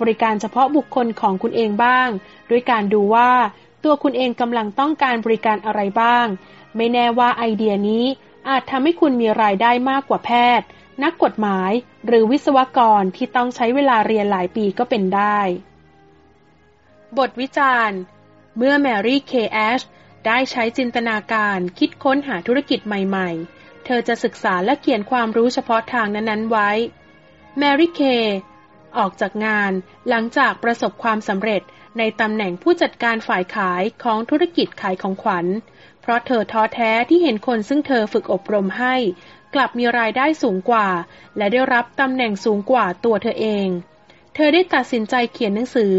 บริการเฉพาะบุคคลของคุณเองบ้าง ด้วยการดูว่าตัวคุณเองกำลังต้องการบริการอะไรบ้าง ไม่แน่ว่าไอเดียนี้อาจทำให้คุณมีรายได้มากกว่าแพทย์ นักกฎหมายหรือวิศวกรที่ต้องใช้เวลาเรียนหลายปีก็เป็นได้ บทวิจารณ์ เมื่อแมรี่เคแอช ได้ใช้จินตนาการคิดค้นหาธุรกิจใหม่ๆ เธอจะศึกษาและเขียนความรู้เฉพาะทางนั้นๆไว้ แมรี่เค ออกจากงานหลังจากประสบความสำเร็จในตำแหน่งผู้จัดการฝ่ายขายของธุรกิจขายของขวัญ เพราะเธอท้อแท้ที่เห็นคนซึ่งเธอฝึกอบรมให้ กลับมีรายได้สูงกว่า และได้รับตำแหน่งสูงกว่าตัวเธอเอง เธอได้ตัดสินใจเขียนหนังสือ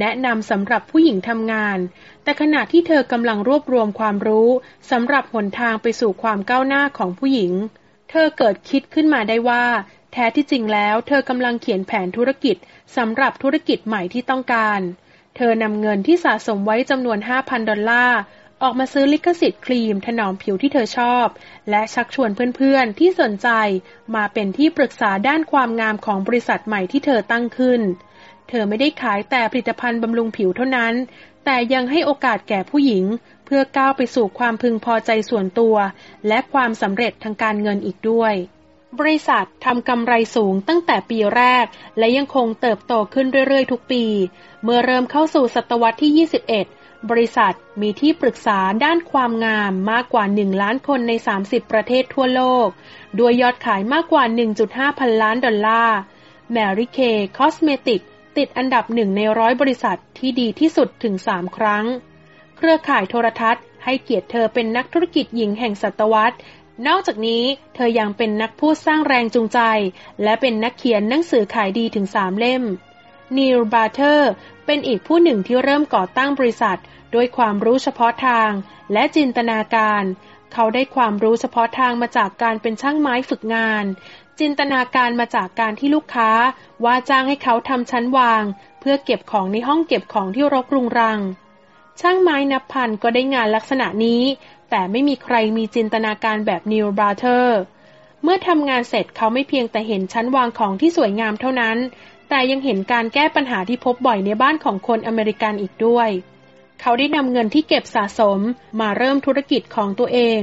แนะนำสำหรับผู้หญิงทำงาน แต่ขณะที่เธอกำลังรวบรวมความรู้สำหรับหนทางไปสู่ความก้าวหน้าของผู้หญิง เธอเกิดคิดขึ้นมาได้ว่า แท้ที่จริงแล้ว เธอกำลังเขียนแผนธุรกิจสำหรับธุรกิจใหม่ที่ต้องการ เธอนำเงินที่สะสมไว้จำนวน 5,000 ดอลลาร์ ออกมาซื้อลิขสิทธิ์ครีมถนอมผิวที่เธอชอบ และชักชวนเพื่อนๆที่สนใจมาเป็นที่ปรึกษาด้านความงามของบริษัทใหม่ที่เธอตั้งขึ้น เธอไม่ได้ขายแต่ผลิตภัณฑ์บำรุงผิวเท่านั้น แต่ยังให้โอกาสแก่ผู้หญิง เพื่อก้าวไปสู่ความพึงพอใจส่วนตัว และความสำเร็จทางการเงินอีกด้วยบริษัททำกำไรสูงตั้งแต่ปีแรก และยังคงเติบโตขึ้นเรื่อยๆ ทุกปี เมื่อเริ่มเข้าสู่ศตวรรษที่ 21 บริษัทมีที่ปรึกษาด้านความงามมากกว่า 1 ล้านคนใน 30 ประเทศทั่วโลก ด้วยยอดขายมากกว่า 1.5 พันล้านดอลลาร์ Mary Kay Cosmetics ติดอันดับหนึ่งในร้อยบริษัทที่ดีที่สุดถึง 3 ครั้ง เครือข่ายโทรทัศน์ ให้เกียรติเธอเป็นนักธุรกิจหญิงแห่งศตวรรษ นอกจากนี้เธอยังเป็นนักพูดสร้างแรงจูงใจ และเป็นนักเขียนหนังสือขายดีถึงสามเล่มนีลบาเทอร์ เป็นอีกผู้หนึ่งที่เริ่มก่อตั้งบริษัท ด้วยความรู้เฉพาะทาง และจินตนาการ เขาได้ความรู้เฉพาะทางมาจากการเป็นช่างไม้ฝึกงาน จินตนาการมาจากการที่ลูกค้า ว่าจ้างให้เขาทำชั้นวาง เพื่อเก็บของในห้องเก็บของที่รกรุงรัง ช่างไม้นับพันก็ได้งานลักษณะนี้ แต่ไม่มีใครมีจินตนาการแบบนีลบัลเตอร์เมื่อทำงานเสร็จเขาไม่เพียงแต่เห็นชั้นวางของที่สวยงามเท่านั้น แต่ยังเห็นการแก้ปัญหาที่พบบ่อยในบ้านของคนอเมริกันอีกด้วย เขาได้นำเงินที่เก็บสะสมมาเริ่มธุรกิจของตัวเอง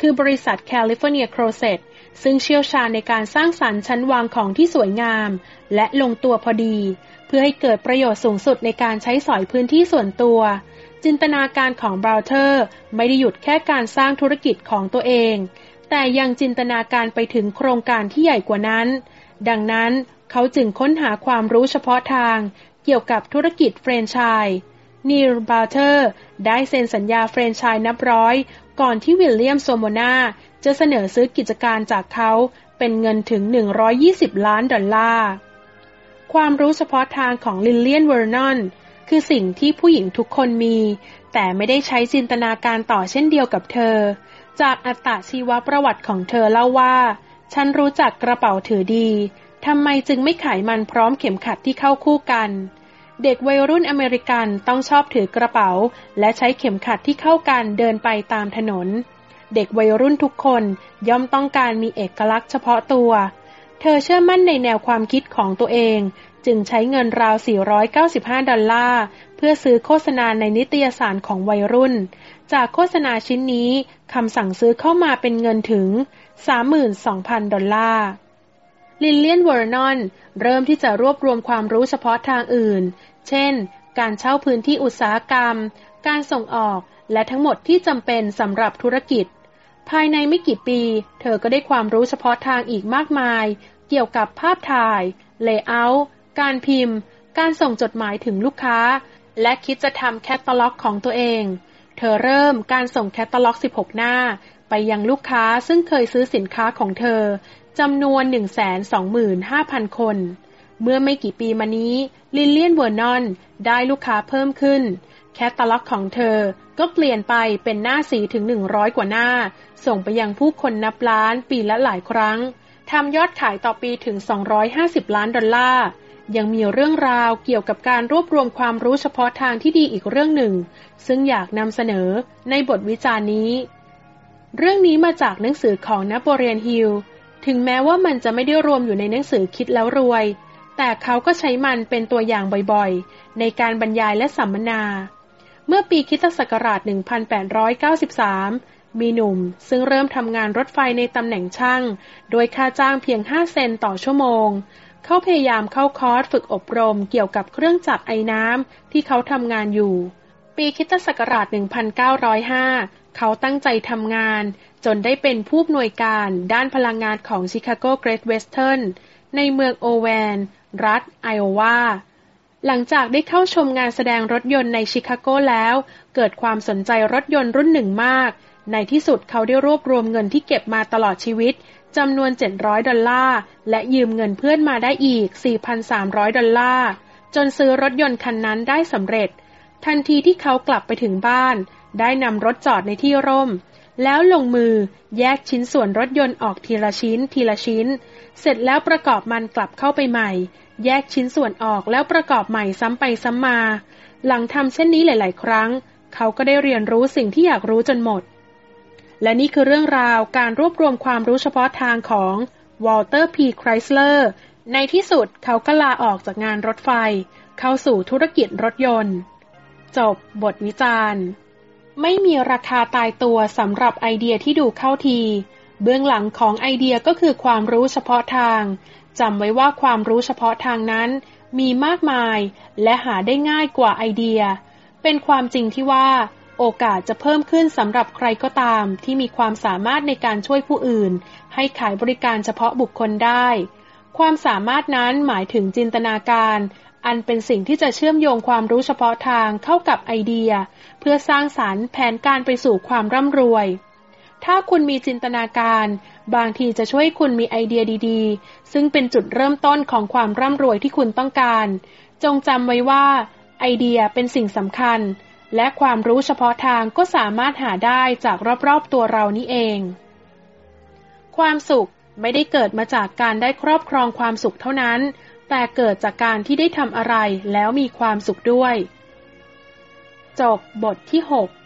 คือบริษัท California Closets ซึ่งเชี่ยวชาญในการสร้างสรรค์ชั้นวางของที่สวยงาม และลงตัวพอดี เพื่อให้เกิดประโยชน์สูงสุดในการใช้สอยพื้นที่ส่วนตัว จินตนาการของบัลเตอร์ไม่ได้หยุดแค่การสร้างธุรกิจของตัวเอง แต่ยังจินตนาการไปถึงโครงการที่ใหญ่กว่านั้น ดังนั้น เขาจึงค้นหาความรู้เฉพาะทางเกี่ยวกับธุรกิจแฟรนไชส์นีลบัลเตอร์ได้เซ็นสัญญาแฟรนไชส์นับร้อย ก่อนที่ Williams-Sonoma จะเสนอซื้อกิจการจากเขาเป็นเงินถึง 120 ล้านดอลลาร์ ความรู้เฉพาะทางของลิลเลียนเวอร์นอนคือสิ่งที่ผู้หญิงทุกคนมี แต่ไม่ได้ใช้จินตนาการต่อเช่นเดียวกับเธอ จากอัตชีวประวัติของเธอเล่าว่า ฉันรู้จักกระเป๋าถือดี ทำไมจึงไม่ขายมันพร้อมเข็มขัดที่เข้าคู่กัน เด็กวัยรุ่นอเมริกันต้องชอบถือกระเป๋า และใช้เข็มขัดที่เข้ากันเดินไปตามถนน เด็กวัยรุ่นทุกคนย่อมต้องการมีเอกลักษณ์เฉพาะตัว เธอเชื่อมั่นในแนวความคิดของตัวเอง จึงใช้เงินราว 495 ดอลลาร์ เพื่อซื้อโฆษณาในนิตยสารของวัยรุ่น จากโฆษณาชิ้นนี้คำสั่งซื้อเข้ามาเป็นเงินถึง 32,000 ดอลลาร์ ลินเลียนเวอร์นอนเริ่มที่จะรวบรวมความรู้เฉพาะทางอื่น เช่น การเช่าพื้นที่อุตสาหกรรม การส่งออก และทั้งหมดที่จำเป็นสำหรับธุรกิจ ภายในไม่กี่ปี เธอก็ได้ความรู้เฉพาะทางอีกมากมาย เกี่ยวกับภาพถ่าย layout การพิมพ์ การส่งจดหมายถึงลูกค้า และคิดจะทำแคตตาล็อกของตัวเอง เธอเริ่มการส่งแคตตาล็อก 16 หน้า ไปยังลูกค้าซึ่งเคยซื้อสินค้าของเธอ จำนวน 125,000 คน เมื่อไม่กี่ปีมานี้ ลิลเลียนเวอร์นอนได้ลูกค้าเพิ่มขึ้น แคตตาล็อกของเธอก็เปลี่ยนไปเป็นหน้าสีถึง 100 กว่าหน้า ส่งไปยังผู้คนนับล้านปีละหลายครั้งทำยอดขายต่อปีถึง 250 ล้านดอลลาร์ยังมีเรื่องราวเกี่ยวกับการรวบรวมความรู้เฉพาะทางที่ดีอีกเรื่องหนึ่ง ซึ่งอยากนำเสนอในบทวิจารณ์นี้ เรื่องนี้มาจากหนังสือของนโปเลียนฮิล ถึงแม้ว่ามันจะไม่ได้รวมอยู่ในหนังสือคิดแล้วรวย แต่เขาก็ใช้มันเป็นตัวอย่างบ่อยๆ ในการบรรยายและสัมมนา เมื่อปีคริสต์ศักราช 1893 มีหนุ่ม ซึ่งเริ่มทำงานรถไฟในตำแหน่งช่าง โดยค่าจ้างเพียง 5 เซนต์ต่อชั่วโมง เขาพยายามเข้าคอร์สฝึกอบรมเกี่ยวกับเครื่องจักรไอ้น้ำที่เขาทำงานอยู่ ปีคริสต์ศักราช 1905 เขาตั้งใจทำงาน จนได้เป็นผู้อำนวยการด้านพลังงานของ Chicago Great Westernในเมืองโอแวน รัฐไอโอวา หลังจากได้เข้าชมงานแสดงรถยนต์ในชิคาโกแล้ว เกิดความสนใจรถยนต์รุ่นหนึ่งมาก ในที่สุดเขาได้รวบรวมเงินที่เก็บมาตลอดชีวิตจำนวน 700 ดอลลาร์ และยืมเงินเพื่อนมาได้อีก 4,300 ดอลลาร์ จนซื้อรถยนต์คันนั้นได้สำเร็จ ทันทีที่เขากลับไปถึงบ้าน ได้นำรถจอดในที่ร่ม แล้วลงมือแยกชิ้นส่วนรถยนต์ออกทีละชิ้นทีละชิ้น เสร็จแล้วประกอบมันกลับเข้าไปใหม่ แยกชิ้นส่วนออกแล้วประกอบใหม่ซ้ำไปซ้ำมา หลังทำเช่นนี้หลาย ๆ ครั้ง เขาก็ได้เรียนรู้สิ่งที่อยากรู้จนหมด และนี่คือเรื่องราวการรวบรวมความรู้เฉพาะทางของวอลเตอร์พีไครสเลอร์ในที่สุดเขาก็ลาออกจากงานรถไฟ เข้าสู่ธุรกิจรถยนต์ จบบทวิจารณ์ ไม่มีราคาตายตัวสำหรับไอเดียที่ดูเข้าที เบื้องหลังของไอเดียก็คือความรู้เฉพาะทางจำไว้ว่าความรู้เฉพาะทางนั้น มีมากมายและหาได้ง่ายกว่าไอเดีย เป็นความจริงที่ว่า โอกาสจะเพิ่มขึ้นสำหรับใครก็ตาม ที่มีความสามารถในการช่วยผู้อื่น ให้ขายบริการเฉพาะบุคคลได้ ความสามารถนั้นหมายถึงจินตนาการ อันเป็นสิ่งที่จะเชื่อมโยงความรู้เฉพาะทางเข้ากับไอเดีย เพื่อสร้างสารรค์แผนการไปสู่ความร่ำรวย ถ้าคุณมีจินตนาการ บางทีจะช่วยคุณมีไอเดียดีๆ ซึ่งเป็นจุดเริ่มต้นของความร่ำรวยที่คุณต้องการ จงจำไว้ว่า ไอเดียเป็นสิ่งสำคัญ และความรู้เฉพาะทางก็สามารถหาได้จากรอบๆตัวเรานี่เอง ความสุขไม่ได้เกิดมาจากการได้ครอบครองความสุขเท่านั้น แต่เกิดจากการที่ได้ทำอะไรแล้วมีความสุขด้วย จบบทที่ 6